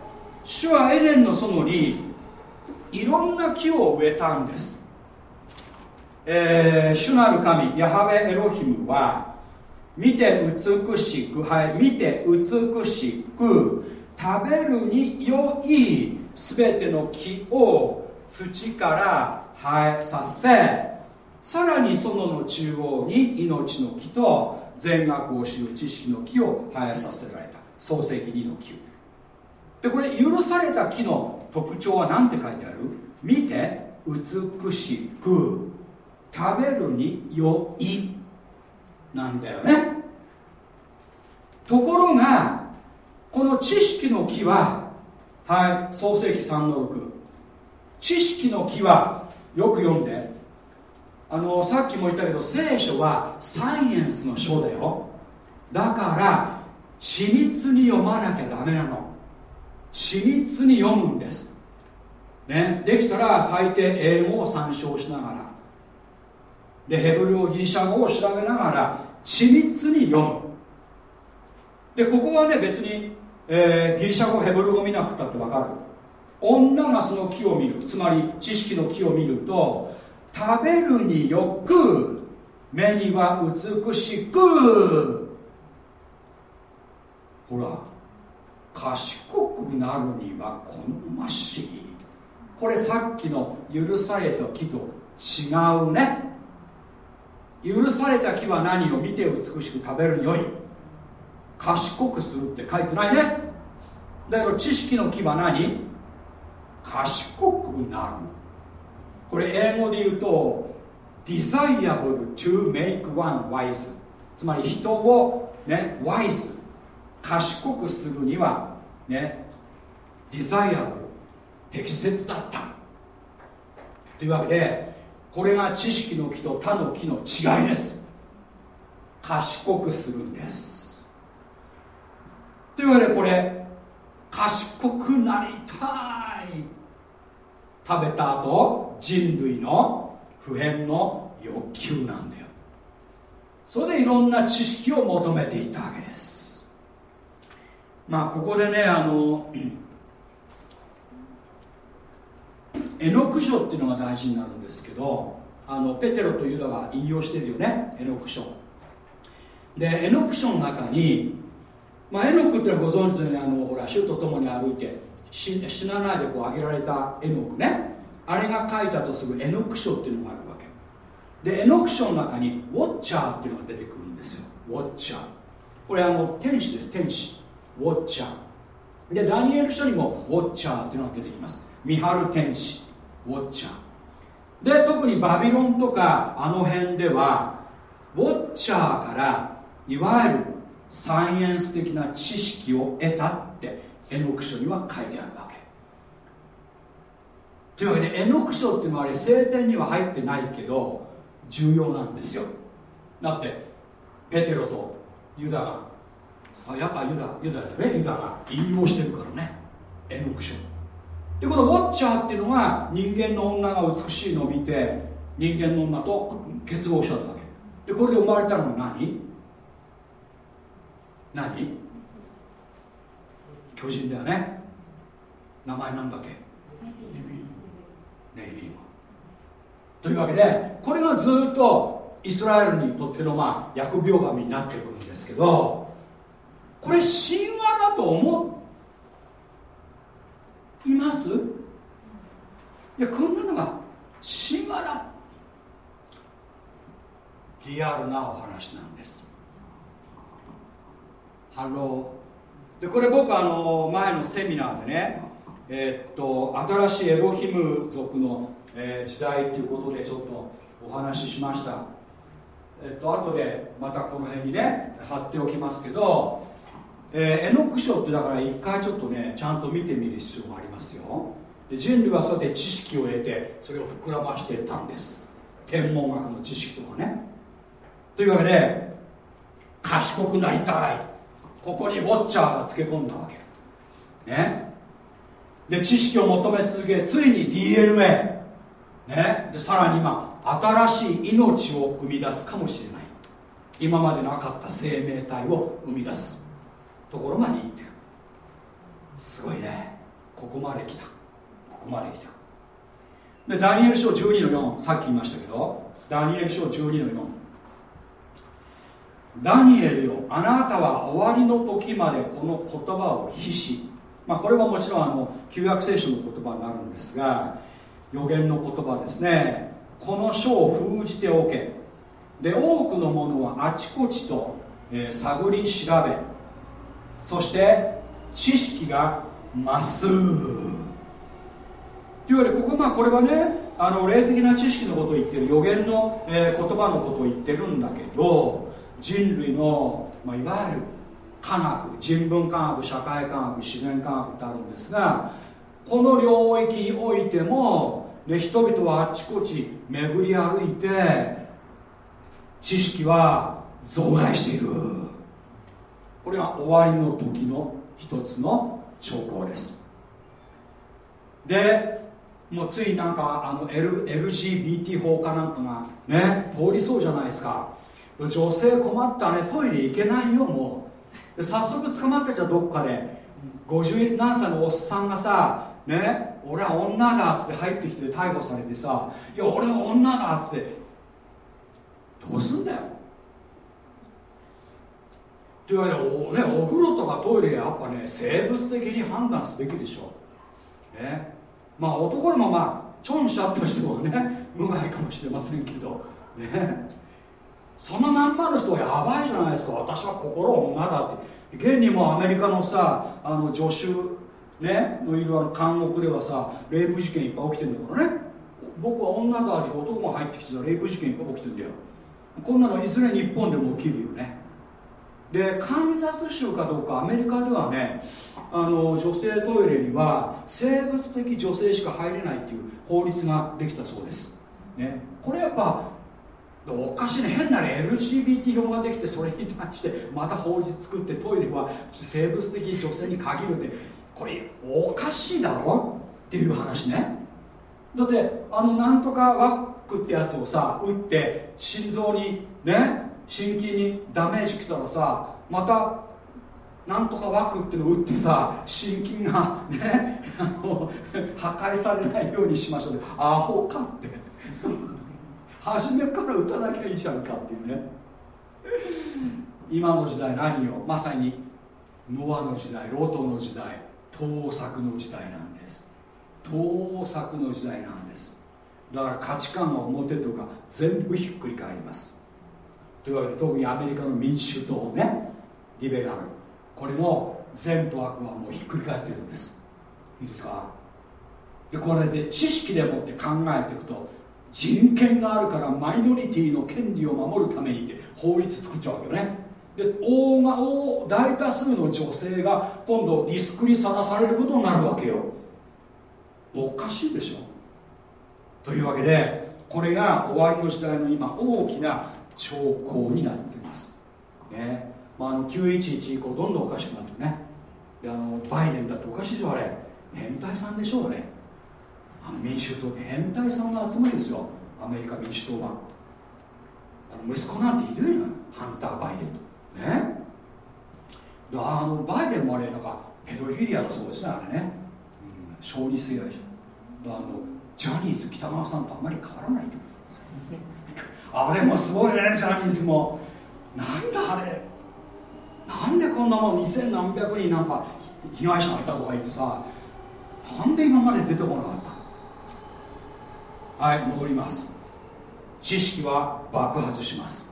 S1: 主はエデンの園にいろんな木を植えたんです。えー、主なる神ヤハウェエロヒムは見て美しくはい見て美しく食べるに良い全ての木を土から生えさせさらに園の中央に命の木と全額を知る知識の木を生えさせられた。創世記2の9でこれ許された木の特徴は何て書いてある？見て美しく。食べるに良いなんだよね。ところがこの知識の木ははい創世紀3の6知識の木はよく読んで。あのさっきも言ったけど聖書はサイエンスの書だよ。だから緻密に読まなきゃダメなの。緻密に読むんです。ねできたら最低英語を参照しながら。でヘブル語ギリシャ語を調べながら緻密に読む。でここはね別に、えー、ギリシャ語ヘブル語見なくたって分かる。女がその木を見る。つまり知識の木を見ると食べるによく目には美しくほら賢くなるには好ましい。これさっきの許された木と違うね。許された木は何を見て美しく食べるによい。賢くするって書いてないね。だけど知識の木は何？賢くなる。これ英語で言うと desirable to make one wise つまり人をね wise 賢くするにはね desirable 適切だった。というわけでこれが知識の木と他の木の違いです。賢くするんです。というわけでこれ賢くなりたい。食べた後人類の普遍の欲求なんだよ。それでいろんな知識を求めていたわけです。まあここでねあのエノク書っていうのが大事になるんですけどあのペテロとユダが引用してるよねエノク書。でエノク書の中に、まあ、エノクっていうのはご存知のようにあのほら主と共に歩いて死なないでこう挙げられたエノクね。あれが書いたとするエノク書っていうのがあるわけ。でエノク書の中にウォッチャーっていうのが出てくるんですよ。ウォッチャー。これあの天使です天使。ウォッチャー。でダニエル書にもウォッチャーっていうのが出てきます。見張る天使。ウォッチャー。で特にバビロンとかあの辺ではウォッチャーからいわゆるサイエンス的な知識を得たってエノク書には書いてあるわけ。というわけでエノク書っていうのはあれ聖典には入ってないけど重要なんですよ。だってペテロとユダがあやっぱユダユダだね。ユダが引用してるからね。エノク書でこのウォッチャーっていうのが人間の女が美しいのを見て人間の馬と結合しちゃったわけ。でこれで生まれたのは何？何？巨人だよね。名前なんだっけ？ネフィリムというわけでこれがずっとイスラエルにとってのまあ疫病神になっていくんですけどこれ神話だと思います？いやこんなのが神話だ。リアルなお話なんです。ハローでこれ僕あの前のセミナーでねえー、っと新しいエロヒム族の、えー、時代っていうことでちょっとお話ししました。えっと後でまたこの辺にね貼っておきますけどえー、エノク書ってだから一回ちょっとねちゃんと見てみる必要がありますよ。で人類はそうやって知識を得てそれを膨らましていったんです。天文学の知識とかね。というわけで賢くなりたい。ここにウォッチャーがつけ込んだわけ。ね。で知識を求め続けついに DNA ね。でさらに今新しい命を生み出すかもしれない。今までなかった生命体を生み出す。ところまで行ってる。すごいね。ここまで来た。ここまで来た。でダニエル書12の4さっき言いましたけどダニエル書12の4ダニエルよあなたは終わりの時までこの言葉を必死まあこれはもちろんあの旧約聖書の言葉になるんですが予言の言葉ですね。この書を封じておけ。で多くのものはあちこちと、えー、探り調べ。そして知識が増す。というわけでここまあこれはねあの霊的な知識のことを言ってる予言の、えー、言葉のことを言ってるんだけど人類の、まあ、いわゆる科学人文科学社会科学自然科学ってあるんですがこの領域においても、ね、人々はあちこち巡り歩いて知識は増大している。これが終わりの時の一つの兆候です。でもうついなんかあの、L、LGBT 法かなんかがね通りそうじゃないですか。女性困ったねトイレ行けないよもう。早速捕まってちゃどっかで。50何歳のおっさんがさね俺は女だっつって入ってきて逮捕されてさいや俺は女だっつって。どうすんだよ。というわけでお,、ね、お風呂とかトイレやっぱね生物的に判断すべきでしょう、ね、まあ男でもまあチョンしちゃった人はね無害かもしれませんけど。ね。そのまんまの人はやばいじゃないですか。私は心女だって。現にもアメリカのさあの助手ねのいるあの監獄ではさレイプ事件いっぱい起きてるんだからね。僕は女だって男も入ってきてたレイプ事件いっぱい起きてるんだよ。こんなのいずれ日本でも起きるよね。でカンザス州かどうかアメリカではねあの女性トイレには生物的女性しか入れないっていう法律ができたそうです、ね、これやっぱおかしいね変なね LGBT 表ができてそれに対してまた法律作ってトイレは生物的女性に限るってこれおかしいだろっていう話ね。だってあのなんとかワックってやつをさ打って心臓にね心筋にダメージ来たらさまたなんとか枠っていうのを打ってさ心筋がねあの破壊されないようにしましょうアホかって。初めから打たなきゃいいじゃんかっていうね。今の時代何を？まさにノアの時代ロトの時代盗作の時代なんです。盗作の時代なんです。だから価値観が表とか全部ひっくり返ります。というわけで特にアメリカの民主党ねリベラル。これの善と悪はもうひっくり返ってるんです。いいですか？でこれで知識でもって考えていくと人権があるからマイノリティの権利を守るためにって法律作っちゃうわけよね。で大が大大多数の女性が今度リスクにさらされることになるわけよ。おかしいでしょ。というわけでこれが終わりの時代の今大きな兆候になっています、ね。まあ、あの911以降どんどんおかしくなってね。であのバイデンだっておかしいでしょあれ。変態さんでしょうねあの民主党って変態さんの集まりですよ。アメリカ民主党はあの息子なんているよ。ハンター・バイデンと。ね。あのバイデンもあれなんかペドフィリアだそうですねあれね、うん、小児性愛者。あのジャニーズ北川さんとあまり変わらないと。あれもすごいねジャニーズも。なんだあれ。なんでこんなもん2000何百人なんか被害者がいたとか言ってさなんで今まで出てこなかった？はい戻ります。知識は爆発します。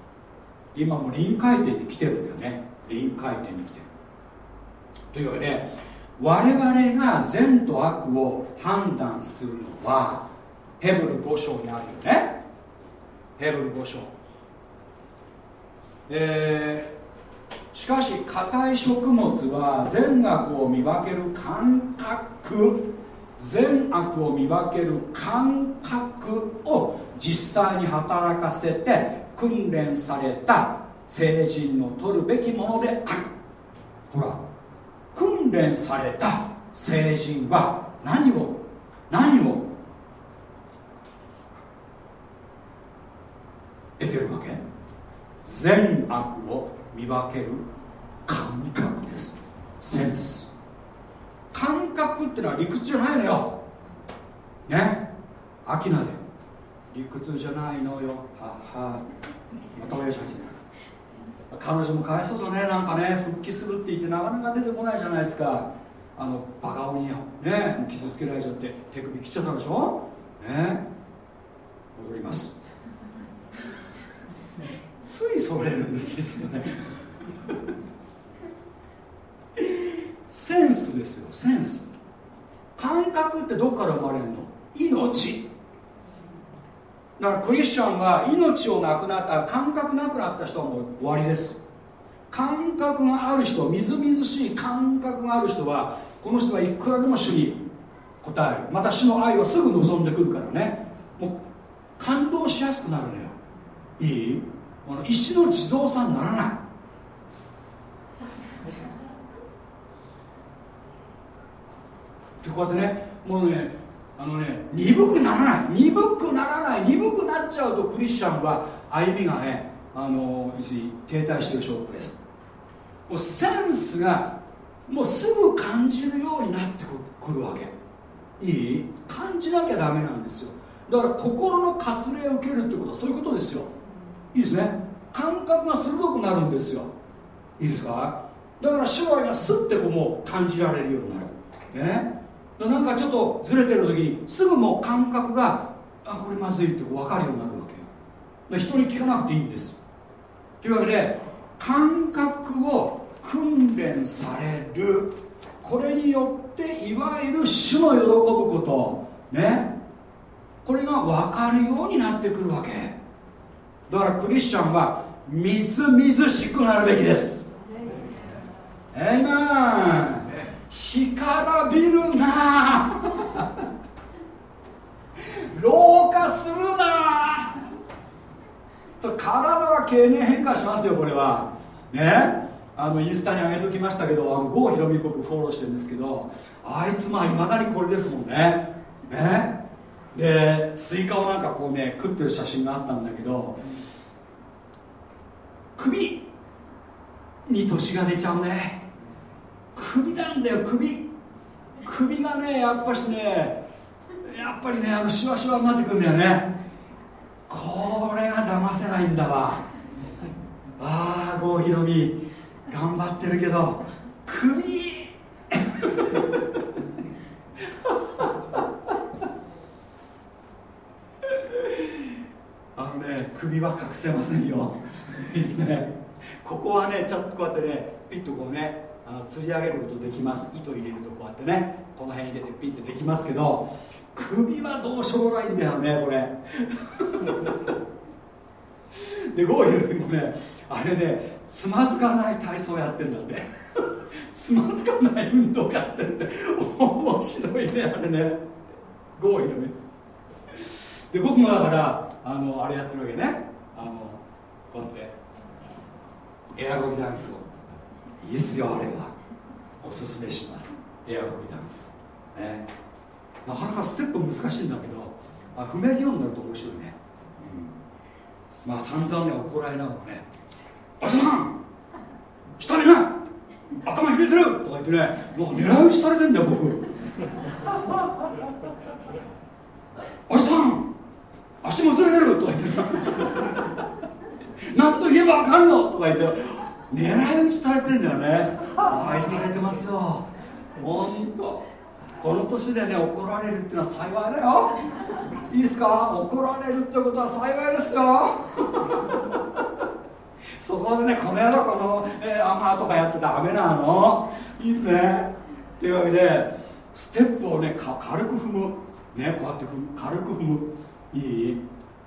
S1: 今も臨界点に来てるんだよね。臨界点に来てる。というわけで我々が善と悪を判断するのはヘブル5章にあるよね。ヘブル5章。えー、しかし硬い食物は善悪を見分ける感覚善悪を見分ける感覚を実際に働かせて訓練された成人の取るべきものである。ほら訓練された成人は何を何を得てるわけ？善悪を見分ける感覚です。センス。感覚ってのは理屈じゃないのよ。ね？アキナで。理屈じゃないのよ。はは。また親父た。ち彼女もかわいそうだね。なんかね復帰するって言ってなかなか出てこないじゃないですか。あのバカ鬼にね？傷つけられちゃって手首切っちゃったでしょ？ね？戻ります。ついそれるんですよねセンスですよセンス感覚ってどっから生まれるの命だからクリスチャンは命をなくなった感覚なくなった人はもう終わりです感覚がある人みずみずしい感覚がある人はこの人はいくらでも主に応えるまた主の愛はすぐ望んでくるからねもう感動しやすくなるのよいいこの石の地蔵さんにならない。ってこうやってねもうねあのね鈍くならない。鈍くならない。鈍くなっちゃうとクリスチャンは歩みがねあの停滞してる証拠です。もうセンスがもうすぐ感じるようになってくるわけ。いい？感じなきゃダメなんですよ。だから心の割礼を受けるってことはそういうことですよ。いいですね。感覚が鋭くなるんですよ。いいですか？だから手話がスッてこうもう感じられるようになる。ね。なんかちょっとずれてる時にすぐもう感覚があこれまずいって分かるようになるわけよ。人に聞かなくていいんです。というわけで感覚を訓練される。これによっていわゆる主の喜ぶこと。ね。これが分かるようになってくるわけ。だからクリスチャンはみずみずしくなるべきです。えいまん干からびるな。老化するな。体は経年変化しますよこれは。ね。あのインスタに上げときましたけどあの郷ひろみ僕フォローしてるんですけどあいつまあいまだにこれですもんね。ね。でスイカをなんかこうね食ってる写真があったんだけど首に年が出ちゃうね。首なんだよ首。首がねやっぱしねやっぱりねあのシワシワになってくんだよね。これが騙せないんだわ。ああ郷ひろみ頑張ってるけど首。あのね首は隠せませんよ。いいですね。ここはねちょっとこうやってねピッとこうねあの釣り上げることできます。糸入れるとこうやってねこの辺に出てピッてできますけど首はどうしようもないんだよねこれ。でゴーユもねあれねつまずかない体操やってんだって。つまずかない運動やってるって。面白いねあれね。ゴーユね。で僕もだからあのあれやってるわけね。こうやってエアロビダンスをいいっすよあれは。おすすめします。エアロビダンス、ね、なかなかステップ難しいんだけどまあ踏めるようになると面白いね。まあ散々ね怒られながらね「おじさん下にね頭ひねてる!」とか言ってねもう狙い撃ちされてんだよ僕おじさん足もずれてる!とか言って何と言えばあかんのとか言って狙い撃ちされてんだよね。愛されてますよ。本当。この年でね怒られるっていうのは幸いだよ。いいですか？怒られるってことは幸いですよ。そこでねこの野郎この、えー、アマーとかやってダメなの。いいですね。というわけでステップをね軽く踏む。ねこうやって軽く踏む。いい？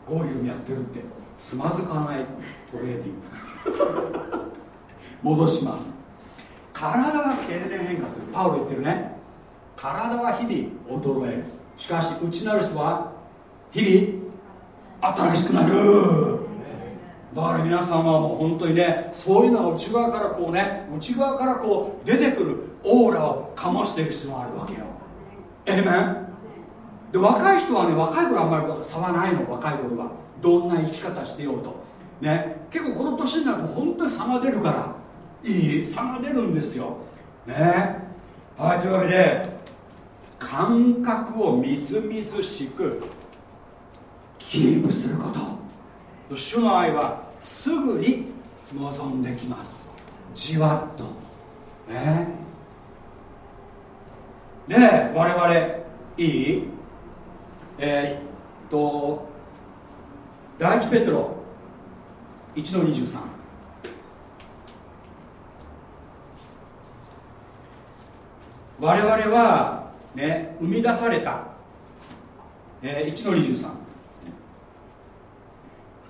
S1: ゴーイルもやってるって。つまずかないトレーニング。戻します。体は経年変化する。パウロ言ってるね。体は日々衰える。しかし内なる人は日々新しくなる。だから皆さんはもう本当にねそういうのが内側からこうね内側からこう出てくる。オーラを醸していく必要があるわけよ。えめんで若い人はね若い頃あんまり差はないの若い頃は。どんな生き方してようと。ね。結構この年になると本当に差が出るからいい差が出るんですよ。ね。はいというわけで感覚をみずみずしくキープすること。主の愛はすぐに望んできます。じわっと。ね。で我々いい？えー、っと第一ペテロ1の23我々はね生み出された、えー、1の23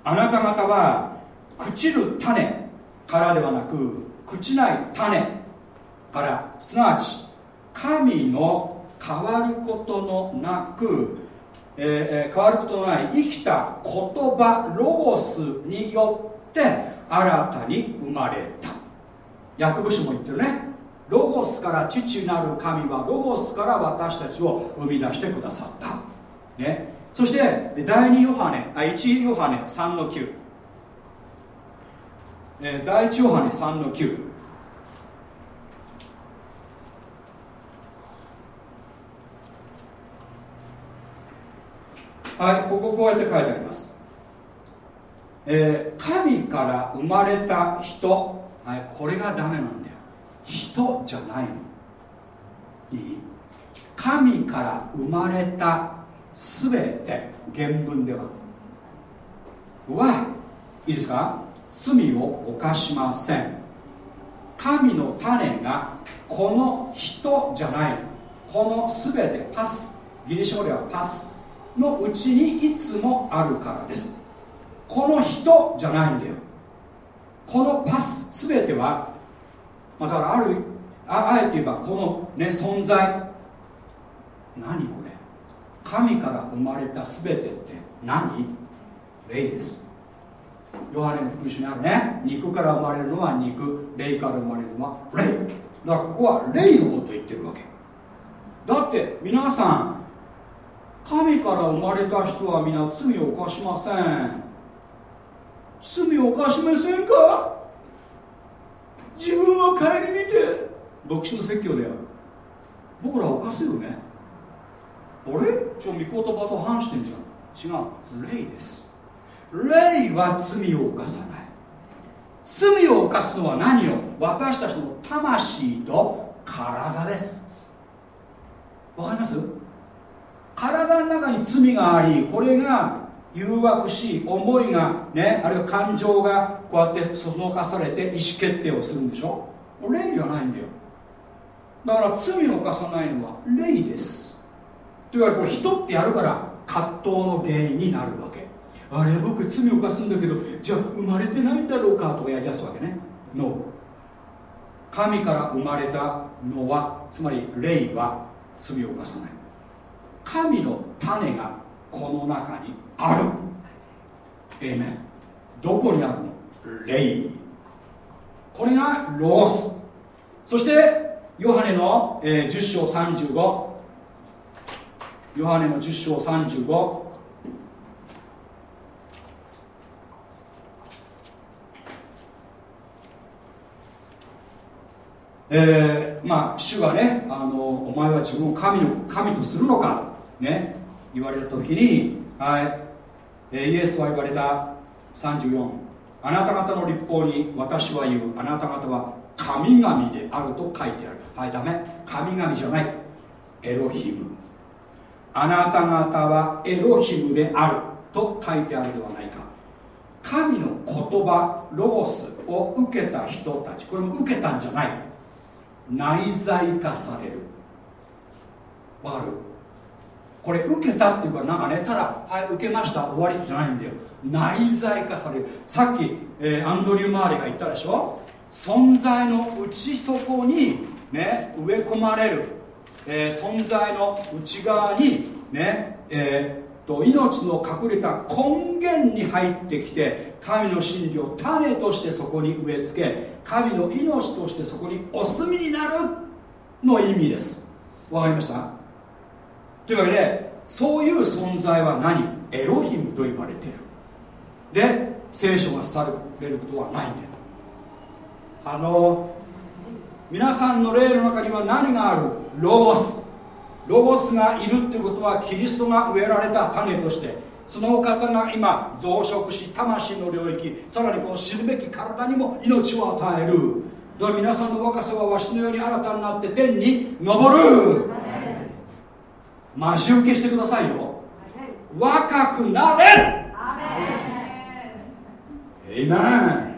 S1: あなた方は朽ちる種からではなく朽ちない種からすなわち神の変わることのなく、えー、変わることのない生きた言葉ロゴスによって新たに生まれた。薬部書も言ってるね。ロゴスから父なる神はロゴスから私たちを生み出してくださった、ね、そして第2ヨハネあ1ヨハネ3の9、え第1ヨハネ3の9はいこここうやって書いてあります、えー、神から生まれた人、はい、これがダメなんだよ。人じゃないの。いい？神から生まれた全て。原文では。はいいですか？罪を犯しません。神の種がこの人じゃないこの全てパス。ギリシャ語ではパス。のうちにいつもあるからです。この人じゃないんだよ。このパス全てはまあ、だからあるあえて言えばこの、ね、存在。何これ。神から生まれた全てって何？霊です。ヨハネの福音書にあるね。肉から生まれるのは肉。霊から生まれるのは霊。だからここは霊のこと言ってるわけ。だって皆さん神から生まれた人は皆罪を犯しません。罪を犯しませんか？自分を顧みて牧師の説教でやる僕らおかしいよね。あれ？ちょ御言葉と反してんじゃん。違う。霊です。霊は罪を犯さない。罪を犯すのは何よ？私たちの魂と体です。わかります？体の中に罪がありこれが誘惑し思いがねあるいは感情がこうやってそのかされて意思決定をするんでしょ？霊じゃないんだよ。だから罪を犯さないのは霊です。というわけでこれ人ってやるから葛藤の原因になるわけ。あれ僕罪を犯すんだけどじゃあ生まれてないんだろうかとかやりだすわけね。No 神から生まれたのはつまり霊は罪を犯さない。神の種がこの中にある。えめどこにあるの？霊。これがロース。そしてヨハネの、えー、10章35ヨハネの10章35えー、まあ主はねあのお前は自分を神の神とするのか。ね言われた時に、はい、イエスは言われた。34あなた方の立法に私は言う。あなた方は神々であると書いてある。はいダメ。神々じゃない。エロヒム。あなた方はエロヒムであると書いてあるではないか。神の言葉ロゴスを受けた人たち。これも受けたんじゃない。内在化される。わかるこれ受けたっていうかなんかねただはい受けました終わりじゃないんだよ。内在化される。さっき、えー、アンドリュー・マーレが言ったでしょ？存在の内底にね植え込まれる、えー、存在の内側にね、えーと命の隠れた根源に入ってきて神の真理を種としてそこに植え付け神の命としてそこにお住みになるの意味です。わかりました？というわけでそういう存在は何？エロヒムと言われてる。で聖書が伝えることはないんだよ。あの皆さんの霊の中には何がある？ロゴス。ロゴスがいるってことはキリストが植えられた種としてそのお方が今増殖し魂の領域さらにこの知るべき体にも命を与える。だから皆さんの若さはわしのように新たになって天に昇る。待ち受けしてくださいよ。若くなれ。エイメン。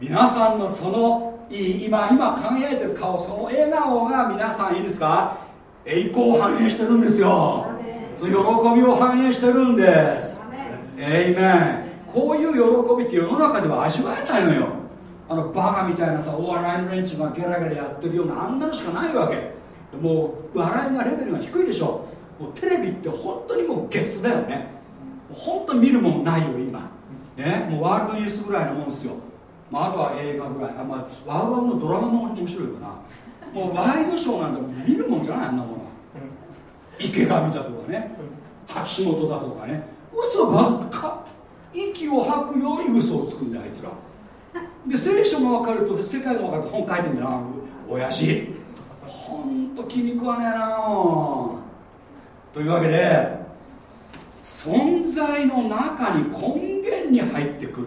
S1: 皆さんのその今今輝いてる顔その笑顔が皆さんいいですか？栄光を反映してるんですよ。その喜びを反映してるんです。エイメン。こういう喜びって世の中では味わえないのよあのバカみたいなさお笑いの連中がゲラゲラやってるようなあんなのしかないわけ。もう笑いがレベルが低いでしょ。もうテレビって本当にもうゲスだよね。本当に見るもんないよ今。ね。もうワールドニュースぐらいのもんですよ。まあ、あとは映画ぐらい。あ、まあ、ワウワウのドラマの方が面白いかな。もうワイドショーなんて見るもんじゃないあんなもの。池上だとかね。橋本だとかね。嘘ばっか。息を吐くように嘘をつくんだよあいつらで聖書が分かると世界が分かると本書いてるんだよ。親父。ほんと気に食わねえなというわけで存在の中に根源に入ってくる。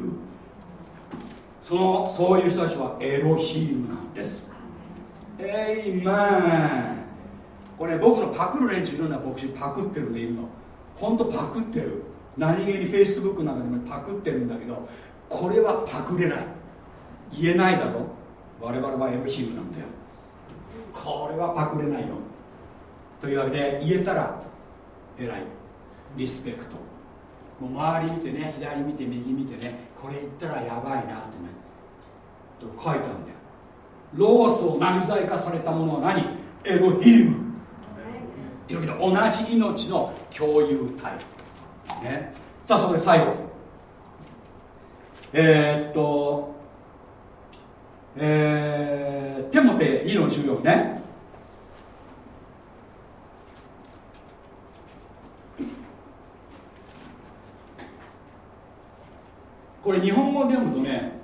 S1: そのそういう人たちはエロヒームなんです。エイメン。これ、ね、僕のパクる連中いろんな牧師パクってるんでいるの本当パクってる。何気にフェイスブックなんかでもパクってるんだけどこれはパクれない。言えないだろ。我々はエロヒムなんだよ。これはパクれないよ。というわけで言えたら偉い。リスペクト。もう周り見てね左見て右見てねこれ言ったらやばいなってね。と書いてあるんだよ。ロースを内在化されたものは何？エロヒーム。っていうわけで同じ命の共有体。ね。さあそこで最後。えー、っとえー、テモテ2の14ね。これ日本語で読むとね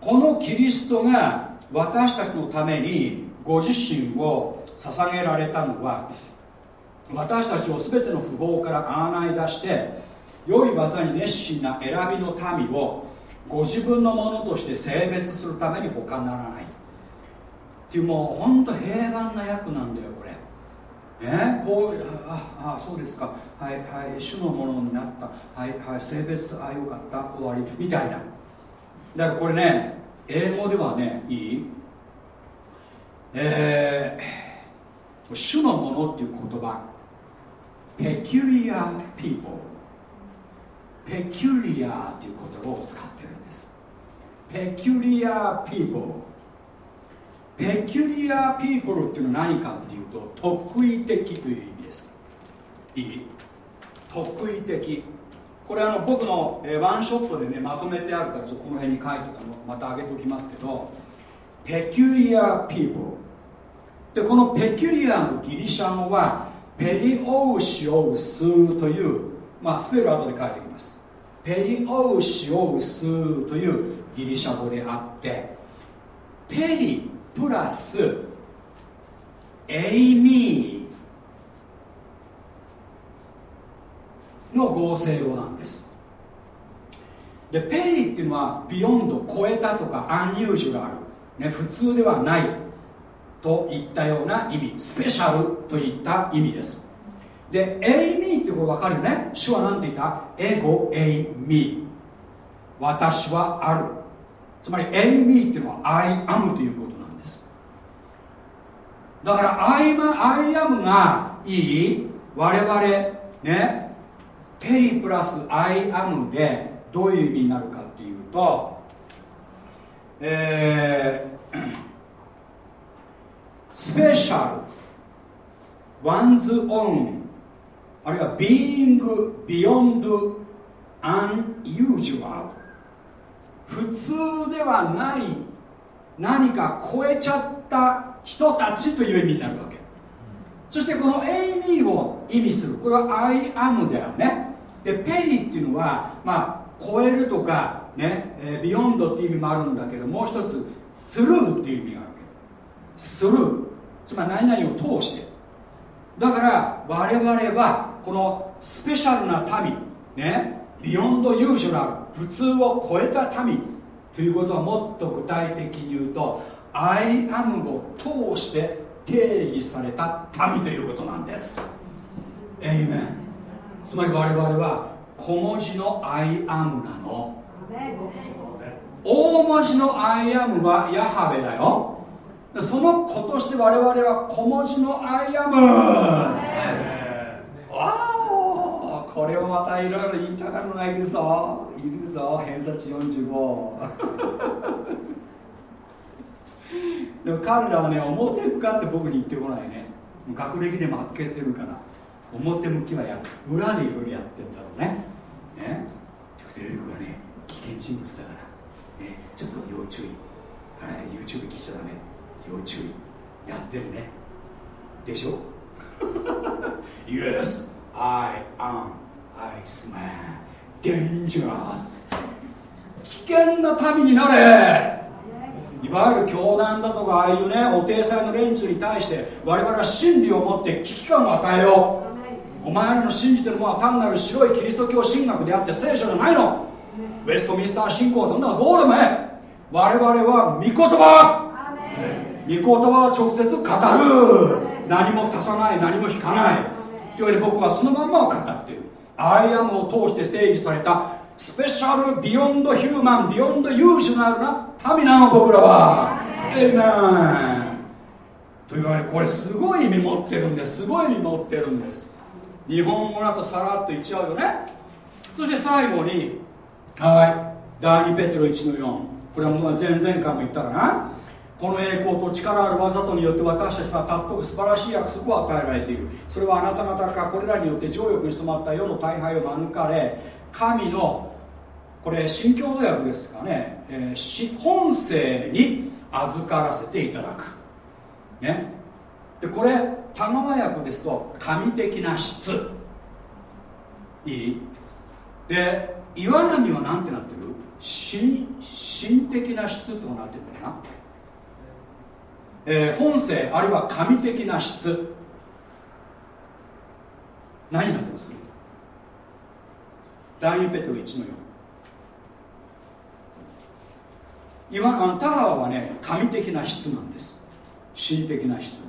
S1: このキリストが私たちのためにご自身を捧げられたのは私たちを全ての不法からあがない出して良い技に熱心な選びの民をご自分のものとして性別するために他ならない。っていうもう本当平凡な役なんだよこれ。ね？こうああそうですか。はいはい主のものになった。はいはい聖別ああよかった。終わり。みたいな。だからこれね英語ではねいい？えー、主のものっていう言葉。 peculiar people peculiar っていう言葉を使ってるんです。 peculiar people peculiar people っていうのは何かっていうと特異的という意味です。いい。特異的。これあの僕の、えワンショットでねまとめてあるからちょっとこの辺に書いてたのまた上げておきますけどペキュリアピーポルでこのペキュリアのギリシャ語はペリオーシオウスという、まあ、スペル後で書いてペリオーシオウスというギリシャ語であってペリプラスεἰμί の合成語なんです。で περί っていうのは beyond 超えたとか unusual、ね、普通ではないといったような意味。スペシャルといった意味です。で εἰμί ってこれ分かるよね？主は何て言った？ἐγώ εἰμί。私はある。つまり εἰμί っていうのは I am ということなんです。だからアイマアムがいい？我々ね？ペリプラスアイアムでどういう意味になるかっていうとえー、スペシャル。ワンズオン。あるいはビーイングビヨンドアンユージュアル普通ではない何か超えちゃった人たちという意味になるわけ。そしてこの εἰμί を意味する。これは I am だよね。で περί っていうのはまあ超えるとかね、えー、 beyond っていう意味もあるんだけどもう一つ through っていう意味があるわけ。スルーつまり何々を通して。だから我々はこのスペシャルな民ね beyond usual 普通を超えた民ということはもっと具体的に言うと I am を通して定義された民ということなんです。エイメンつまり我々は小文字の I am なの。大文字の I am はヤハウェだよ。その子として我々は小文字の I am わおこれをまたいろいろ言いたがるのがいるぞ。いるぞ偏差値45 でも彼らはね表向かって僕に言ってこないね。学歴で負けてるから表向きはやる。裏でいろいろやってんだろうね。ね。ということエルはね危険人物だから、ね、ちょっと要注意、はい、YouTube 聞いちゃダメ。要注意。やってるね。でしょ？Yes I am Iceman. Dangerous. 危険な民になれ。いわゆる教団だとかああいうねお体裁の連中に対して我々は真理を持って危機感を与えよう。お前らの信じてるものは単なる白いキリスト教神学であって聖書じゃないの。ウェストミンスター信仰とんなのどうでもええ。我々は御言葉。御言葉を直接語る何も足さない何も引かない。というわけで僕はそのまんまを語っている。I am を通して定義された special beyond human beyond usual な民なの僕らは。エイメンというわけでこれすごい意味持ってるんです。すごい意味持ってるんです。日本語だとさらっと言っちゃうよね。そして最後にはい。第2ペテロ1の4これはもう前々回も言ったかな。この栄光と力ある技とによって私たちは尊く素晴らしい約束を与えられている。それはあなた方がこれらによって情欲に染まった世の頽廃を免れ神のこれ新共同訳ですかね、えー、本性に預からせていただく。ね。でこれ田川訳ですと神的な質。いい？で岩波は何てなってる？神神的な質となってるのかな。えー、本性あるいは神的な質。何になってます？第2ペトロ1の4今あの田川はね神的な質なんです。神的な質。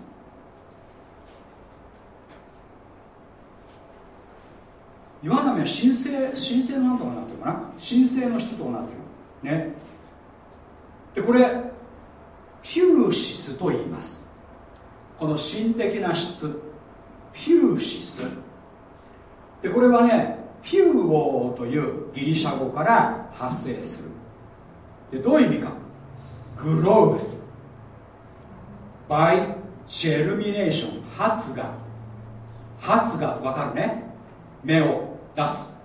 S1: 岩波は神聖神聖なんとかなってるかな？神聖の質とかなってる。ね。でこれシスと言います。この心的な質。フューシス。でこれはねフューオーというギリシャ語から発生する。でどういう意味か。growth by germination 発芽。発芽わかるね。芽を出す。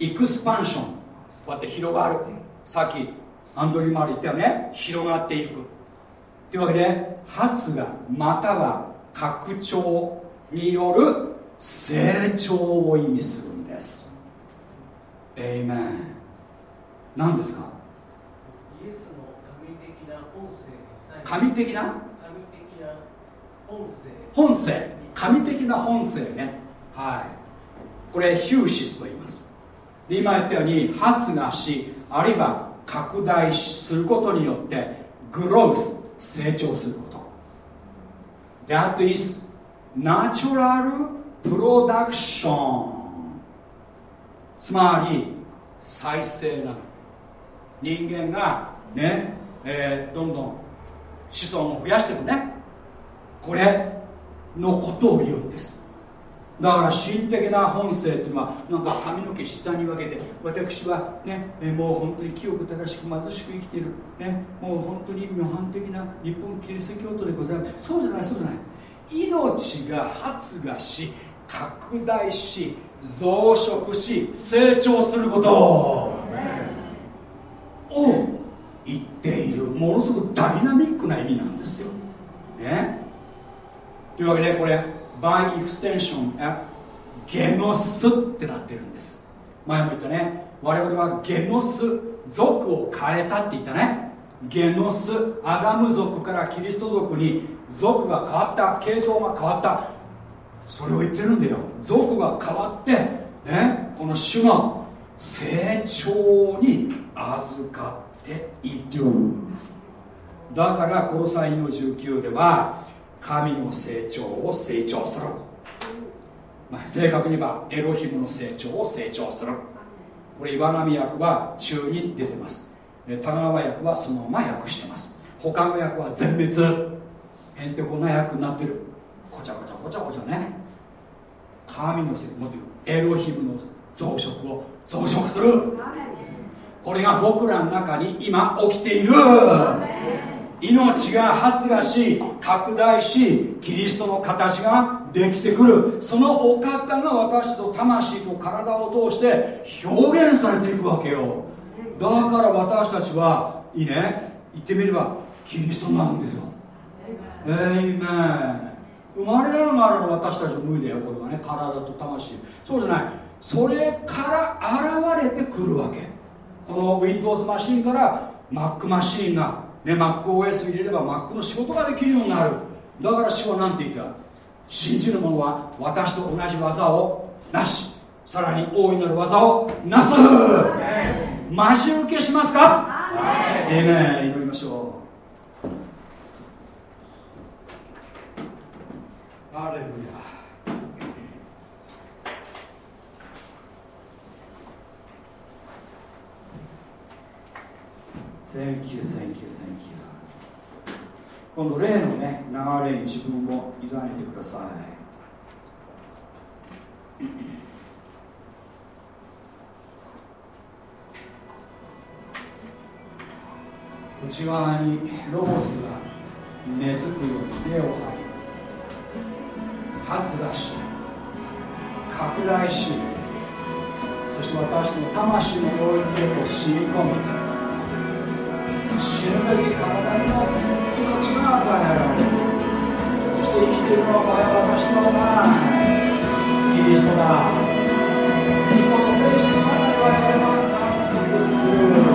S1: エクスパンションこうやって広がる。さっきアンドリュー・マリー言ったよね。広がっていく。というわけで発芽または拡張による成長を意味するんです。エイメン何ですか？神的な
S2: 本性
S1: 本性。神的な本性ね。はい。これヒューシスと言います。今言ったように発芽しあるいは拡大することによってグロース成長すること。That is natural production. つまり再生なの。人間がね、えー、どんどん子孫を増やしていくね。これのことを言うんです。だから心的な本性っていうのはなんか髪の毛下に分けて私はねもう本当に清く正しく貧しく生きている、ね、もう本当に模範的な日本キリスト教徒でございます。そうじゃないそうじゃない。命が発芽し拡大し増殖し成長すること。を言っている。ものすごくダイナミックな意味なんですよ。ね。というわけでこれ by extension ゲノスってなってるんです。前も言ったね。我々はゲノス族を変えたって言ったね。ゲノスアダム族からキリスト族に族が変わった系統が変わった。それを言ってるんだよ。族が変わってねこの種の成長に預かっている。だからこの際の19では神の成長を成長する、まあ、正確に言えばエロヒムの成長を成長する。これ岩波役は中に出てます。田川役はそのまま訳してます。他の役は全滅。へんてこな役になってる。こちゃこちゃこちゃこちゃね。神のせもっとエロヒムの増殖を増殖する。これが僕らの中に今起きている。命が発芽し拡大しキリストの形ができてくる。そのお方が私と魂と体を通して表現されていくわけよ。だから私たちはいいね。言ってみればキリストなんですよ。えいめ生まれなるなるの私たちの無理だよこれはね。体と魂。そうじゃない。それから現れてくるわけ。この Windows マシンから Mac マシンがね MacOS 入れれば Mac の仕事ができるようになる。だから主は何て言った？信じる者は私と同じ技をなし。さらに大いなる技をなす。待ち受けしますか？えめ祈りましょう。アレルヤ Thank you, thank you, thank you. 今度例のね流れに自分を委ねてください内側にロボスが根付くように根を張り発芽し拡大しそして私の魂の領域へと染み込み死ぬべき体にも命が与えられる。そして生きているのは私の前。キリストだニコのフェイスの中で我々は完成する。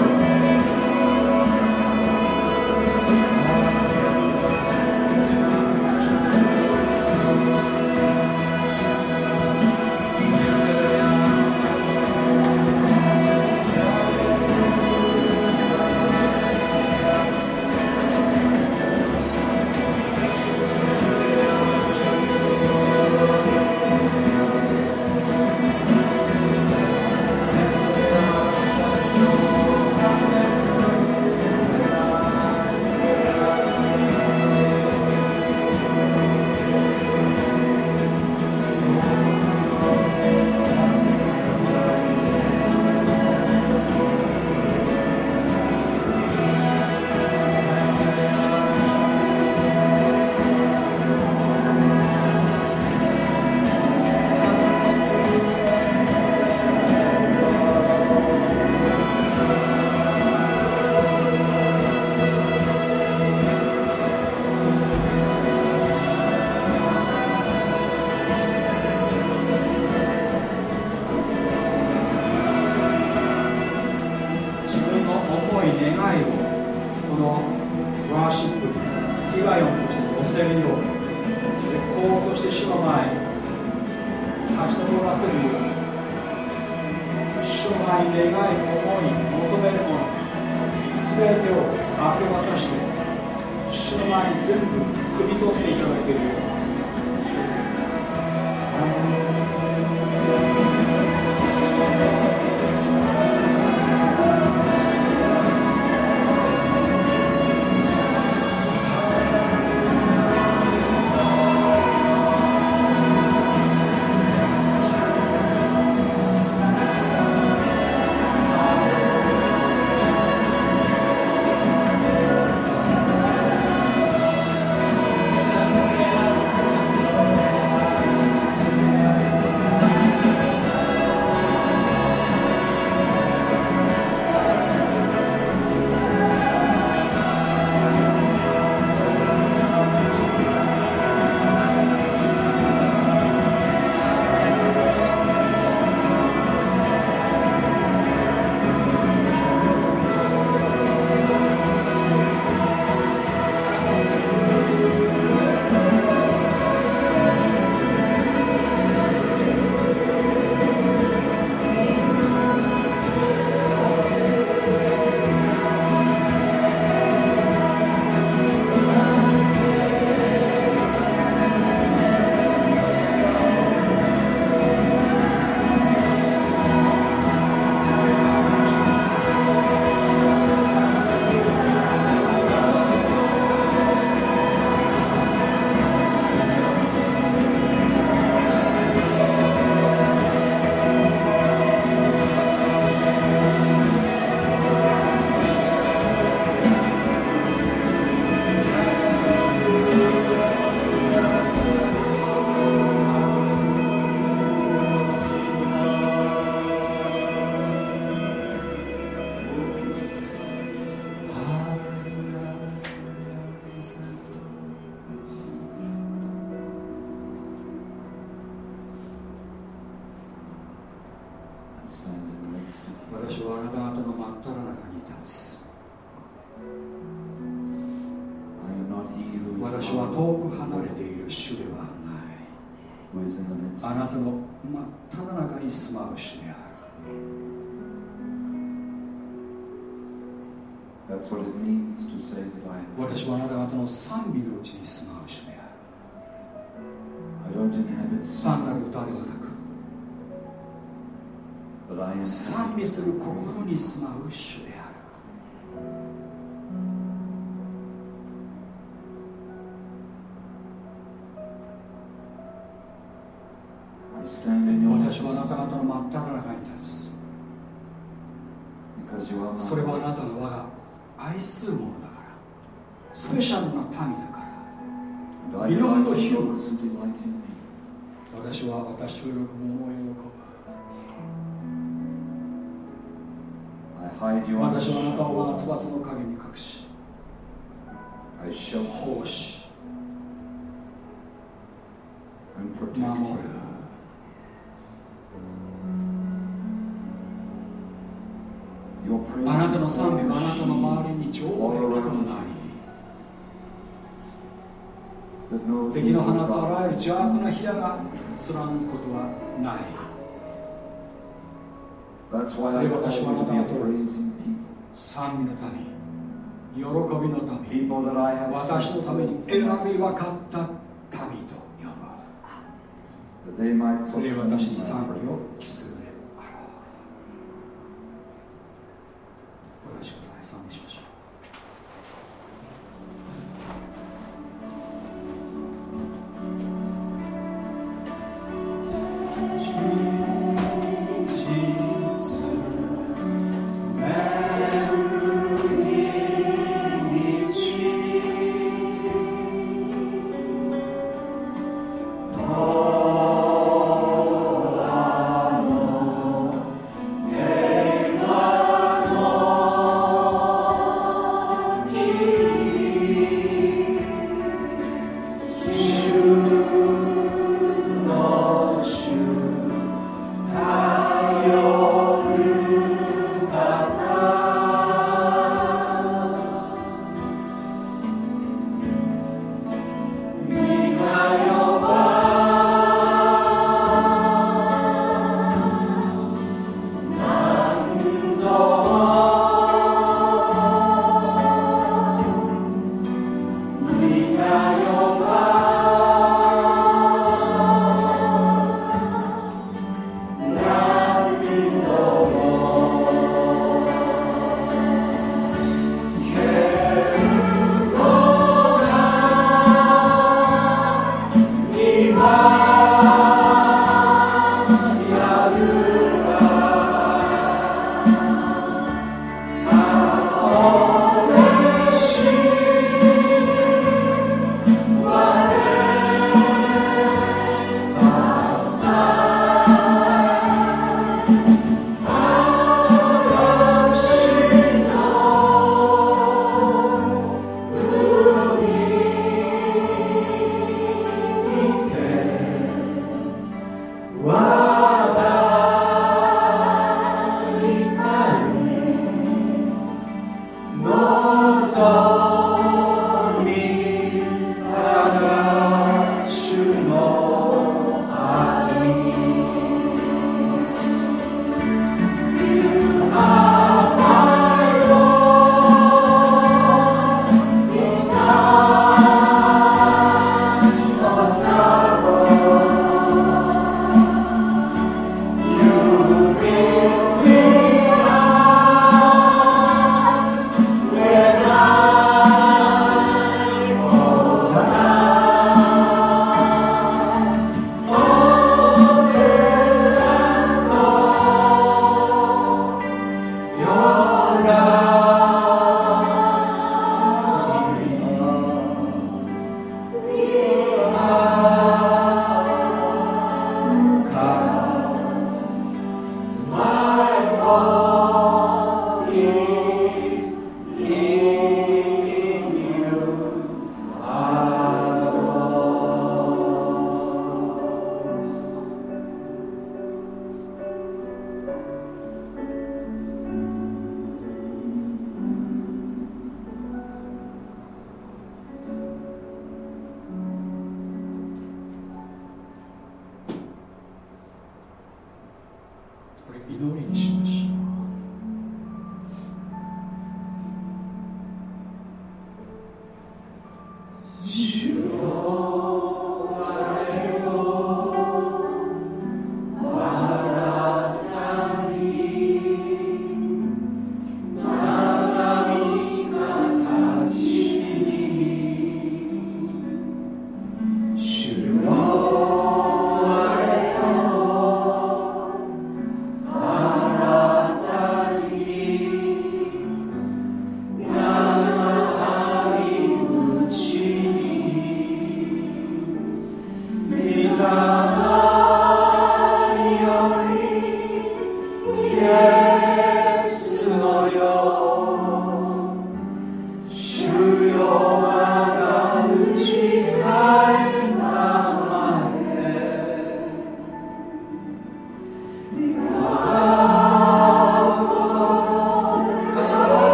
S1: 賛美する心に住まう主である。私はあなた方の真っ只中に立つ。それはあなたの我が愛するものだスペシャルな民だから。ビヨンドヒ私は私を喜ぶ者を私はあなたを我が翼の陰に隠し奉仕。守る。あなたの賛美はあなたの周りに上映くもなり敵の放つあらゆる邪悪な火矢が貫くことはないそれ私はあなたと賛美の民喜びの民私のために選び分かった民と呼ぶそれ私に賛美を期するであろう私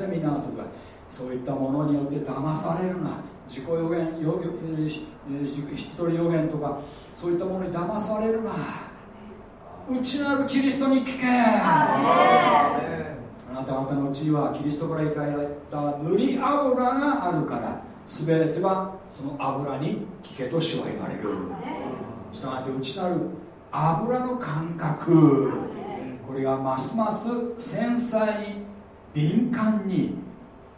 S1: セミナーとかそういったものによって騙されるな。自己予言よ一人予言とかそういったものに騙されるな。内なるキリストに聞け。あなた方のうちにはキリストからいただいた塗り油があるから全てはその油に聞けと主は言われるしたがって内なる油の感覚。これがますます繊細に敏感に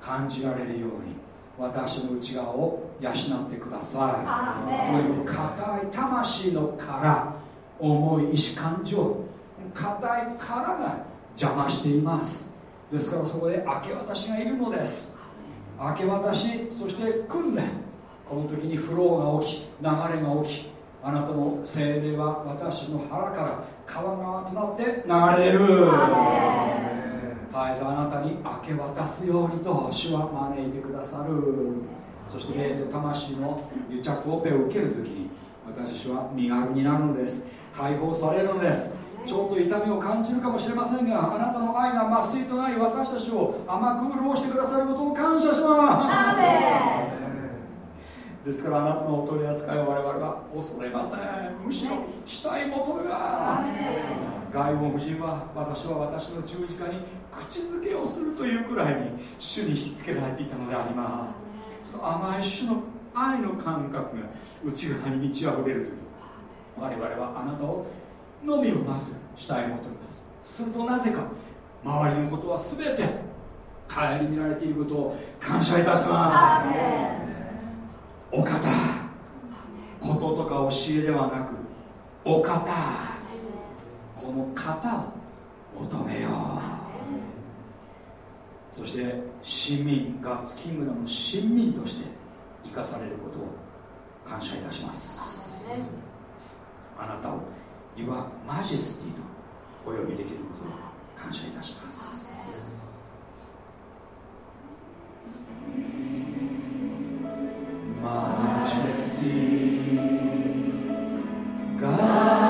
S1: 感じられるように私の内側を養ってください。という硬い魂の殻重い意志感情硬い殻が邪魔しています。ですからそこで明け渡しがいるのです。明け渡しそして訓練。この時にフローが起き流れが起きあなたの精霊は私の腹から川川となって流れる。絶えずあなたに明け渡すようにと主は招いてくださる。そして霊と魂の癒着オペを受けるときに私は身軽になるのです。解放されるのです。ちょっと痛みを感じるかもしれませんがあなたの愛が麻酔となり私たちを甘く潤してくださることを感謝しますですからあなたのお取り扱いを我々は恐れません。むしろしたい求めます。外門夫人は私は私の十字架に口づけをするというくらいに主に引きつけられていたのであります。その甘い主の愛の感覚が内側に満ち溢れる我々はあなたをのみをまずしたい求めます。するとなぜか周りのことは全て顧みられていることを感謝いたしますお方。こととか教えではなくお方。この方を求めよう。そして市民ガッツキングダムの親民として生かされることを感謝いたします。あなたを Your Majesty とお呼びできることを感謝いたします。Majesty. God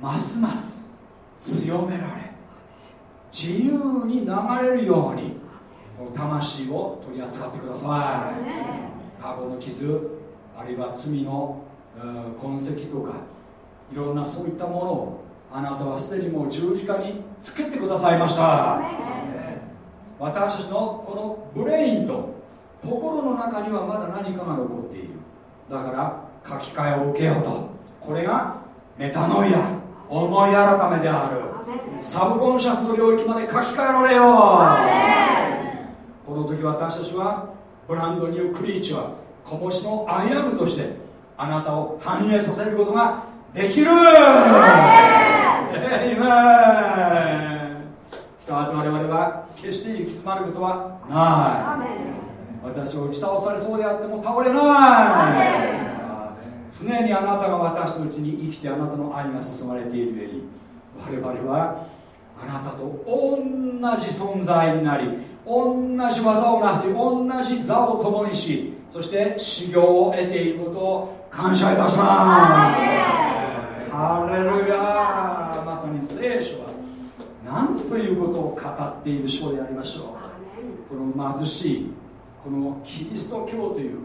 S1: ますます強められ自由に流れるようにこの魂を取り扱ってください。過去の傷あるいは罪の痕跡とかいろんなそういったものをあなたはすでにもう十字架につけてくださいました。私たちのこのブレインと心の中にはまだ何かが残っている。だから書き換えを受けようと。これがμετάνοια思い改めである。 subconscious の領域まで書き換えられよう。この時私たちは brand new creature 小文字の I am としてあなたを反映させることができる。エイメンしたがって我々は決して行き詰まることはない。私を打ち倒されそうであっても倒れない常にあなたが私のうちに生きてあなたの愛が注がれているゆえに我々はあなたと同じ存在になり同じ技をなし同じ座を共にしそして修行を得ていることを感謝いたします。ハレルヤまさに聖書は何ということを語っている章でありましょう。この貧しいこのキリスト教という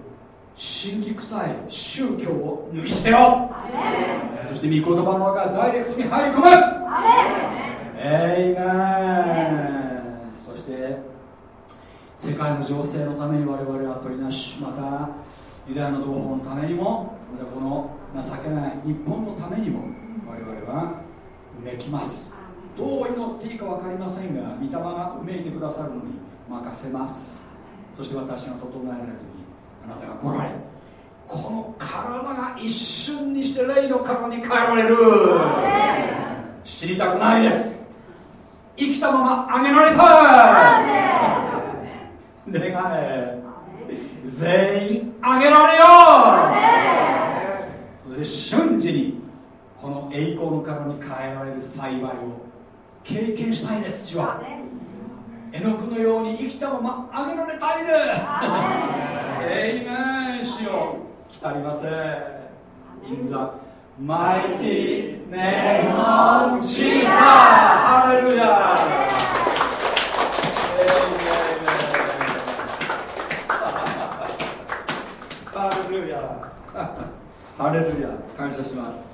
S1: 神気臭い宗教を脱ぎ捨てよそして御言葉の中ダイレクトに入り込む。エイメンそして世界の情勢のために我々は取りなしまたユダヤの同胞のためにもまたこの情けない日本のためにも我々はうめきます。どう祈っていいか分かりませんが御霊がうめいてくださるのに任せます。そして私が整えられる時あなたが来られこの体が一瞬にして霊の体に変えられる。知りたくないです。生きたままあげられたい。願え。全員あげられよ。うそして瞬時にこの栄光の体に変えられる幸いを経験したいです主は絵の具のように生きたままあげられたいです エイメン主よ来たりませ In the mighty name of Jesus ハレルヤ。ハレルヤ。ハレルヤ。感謝します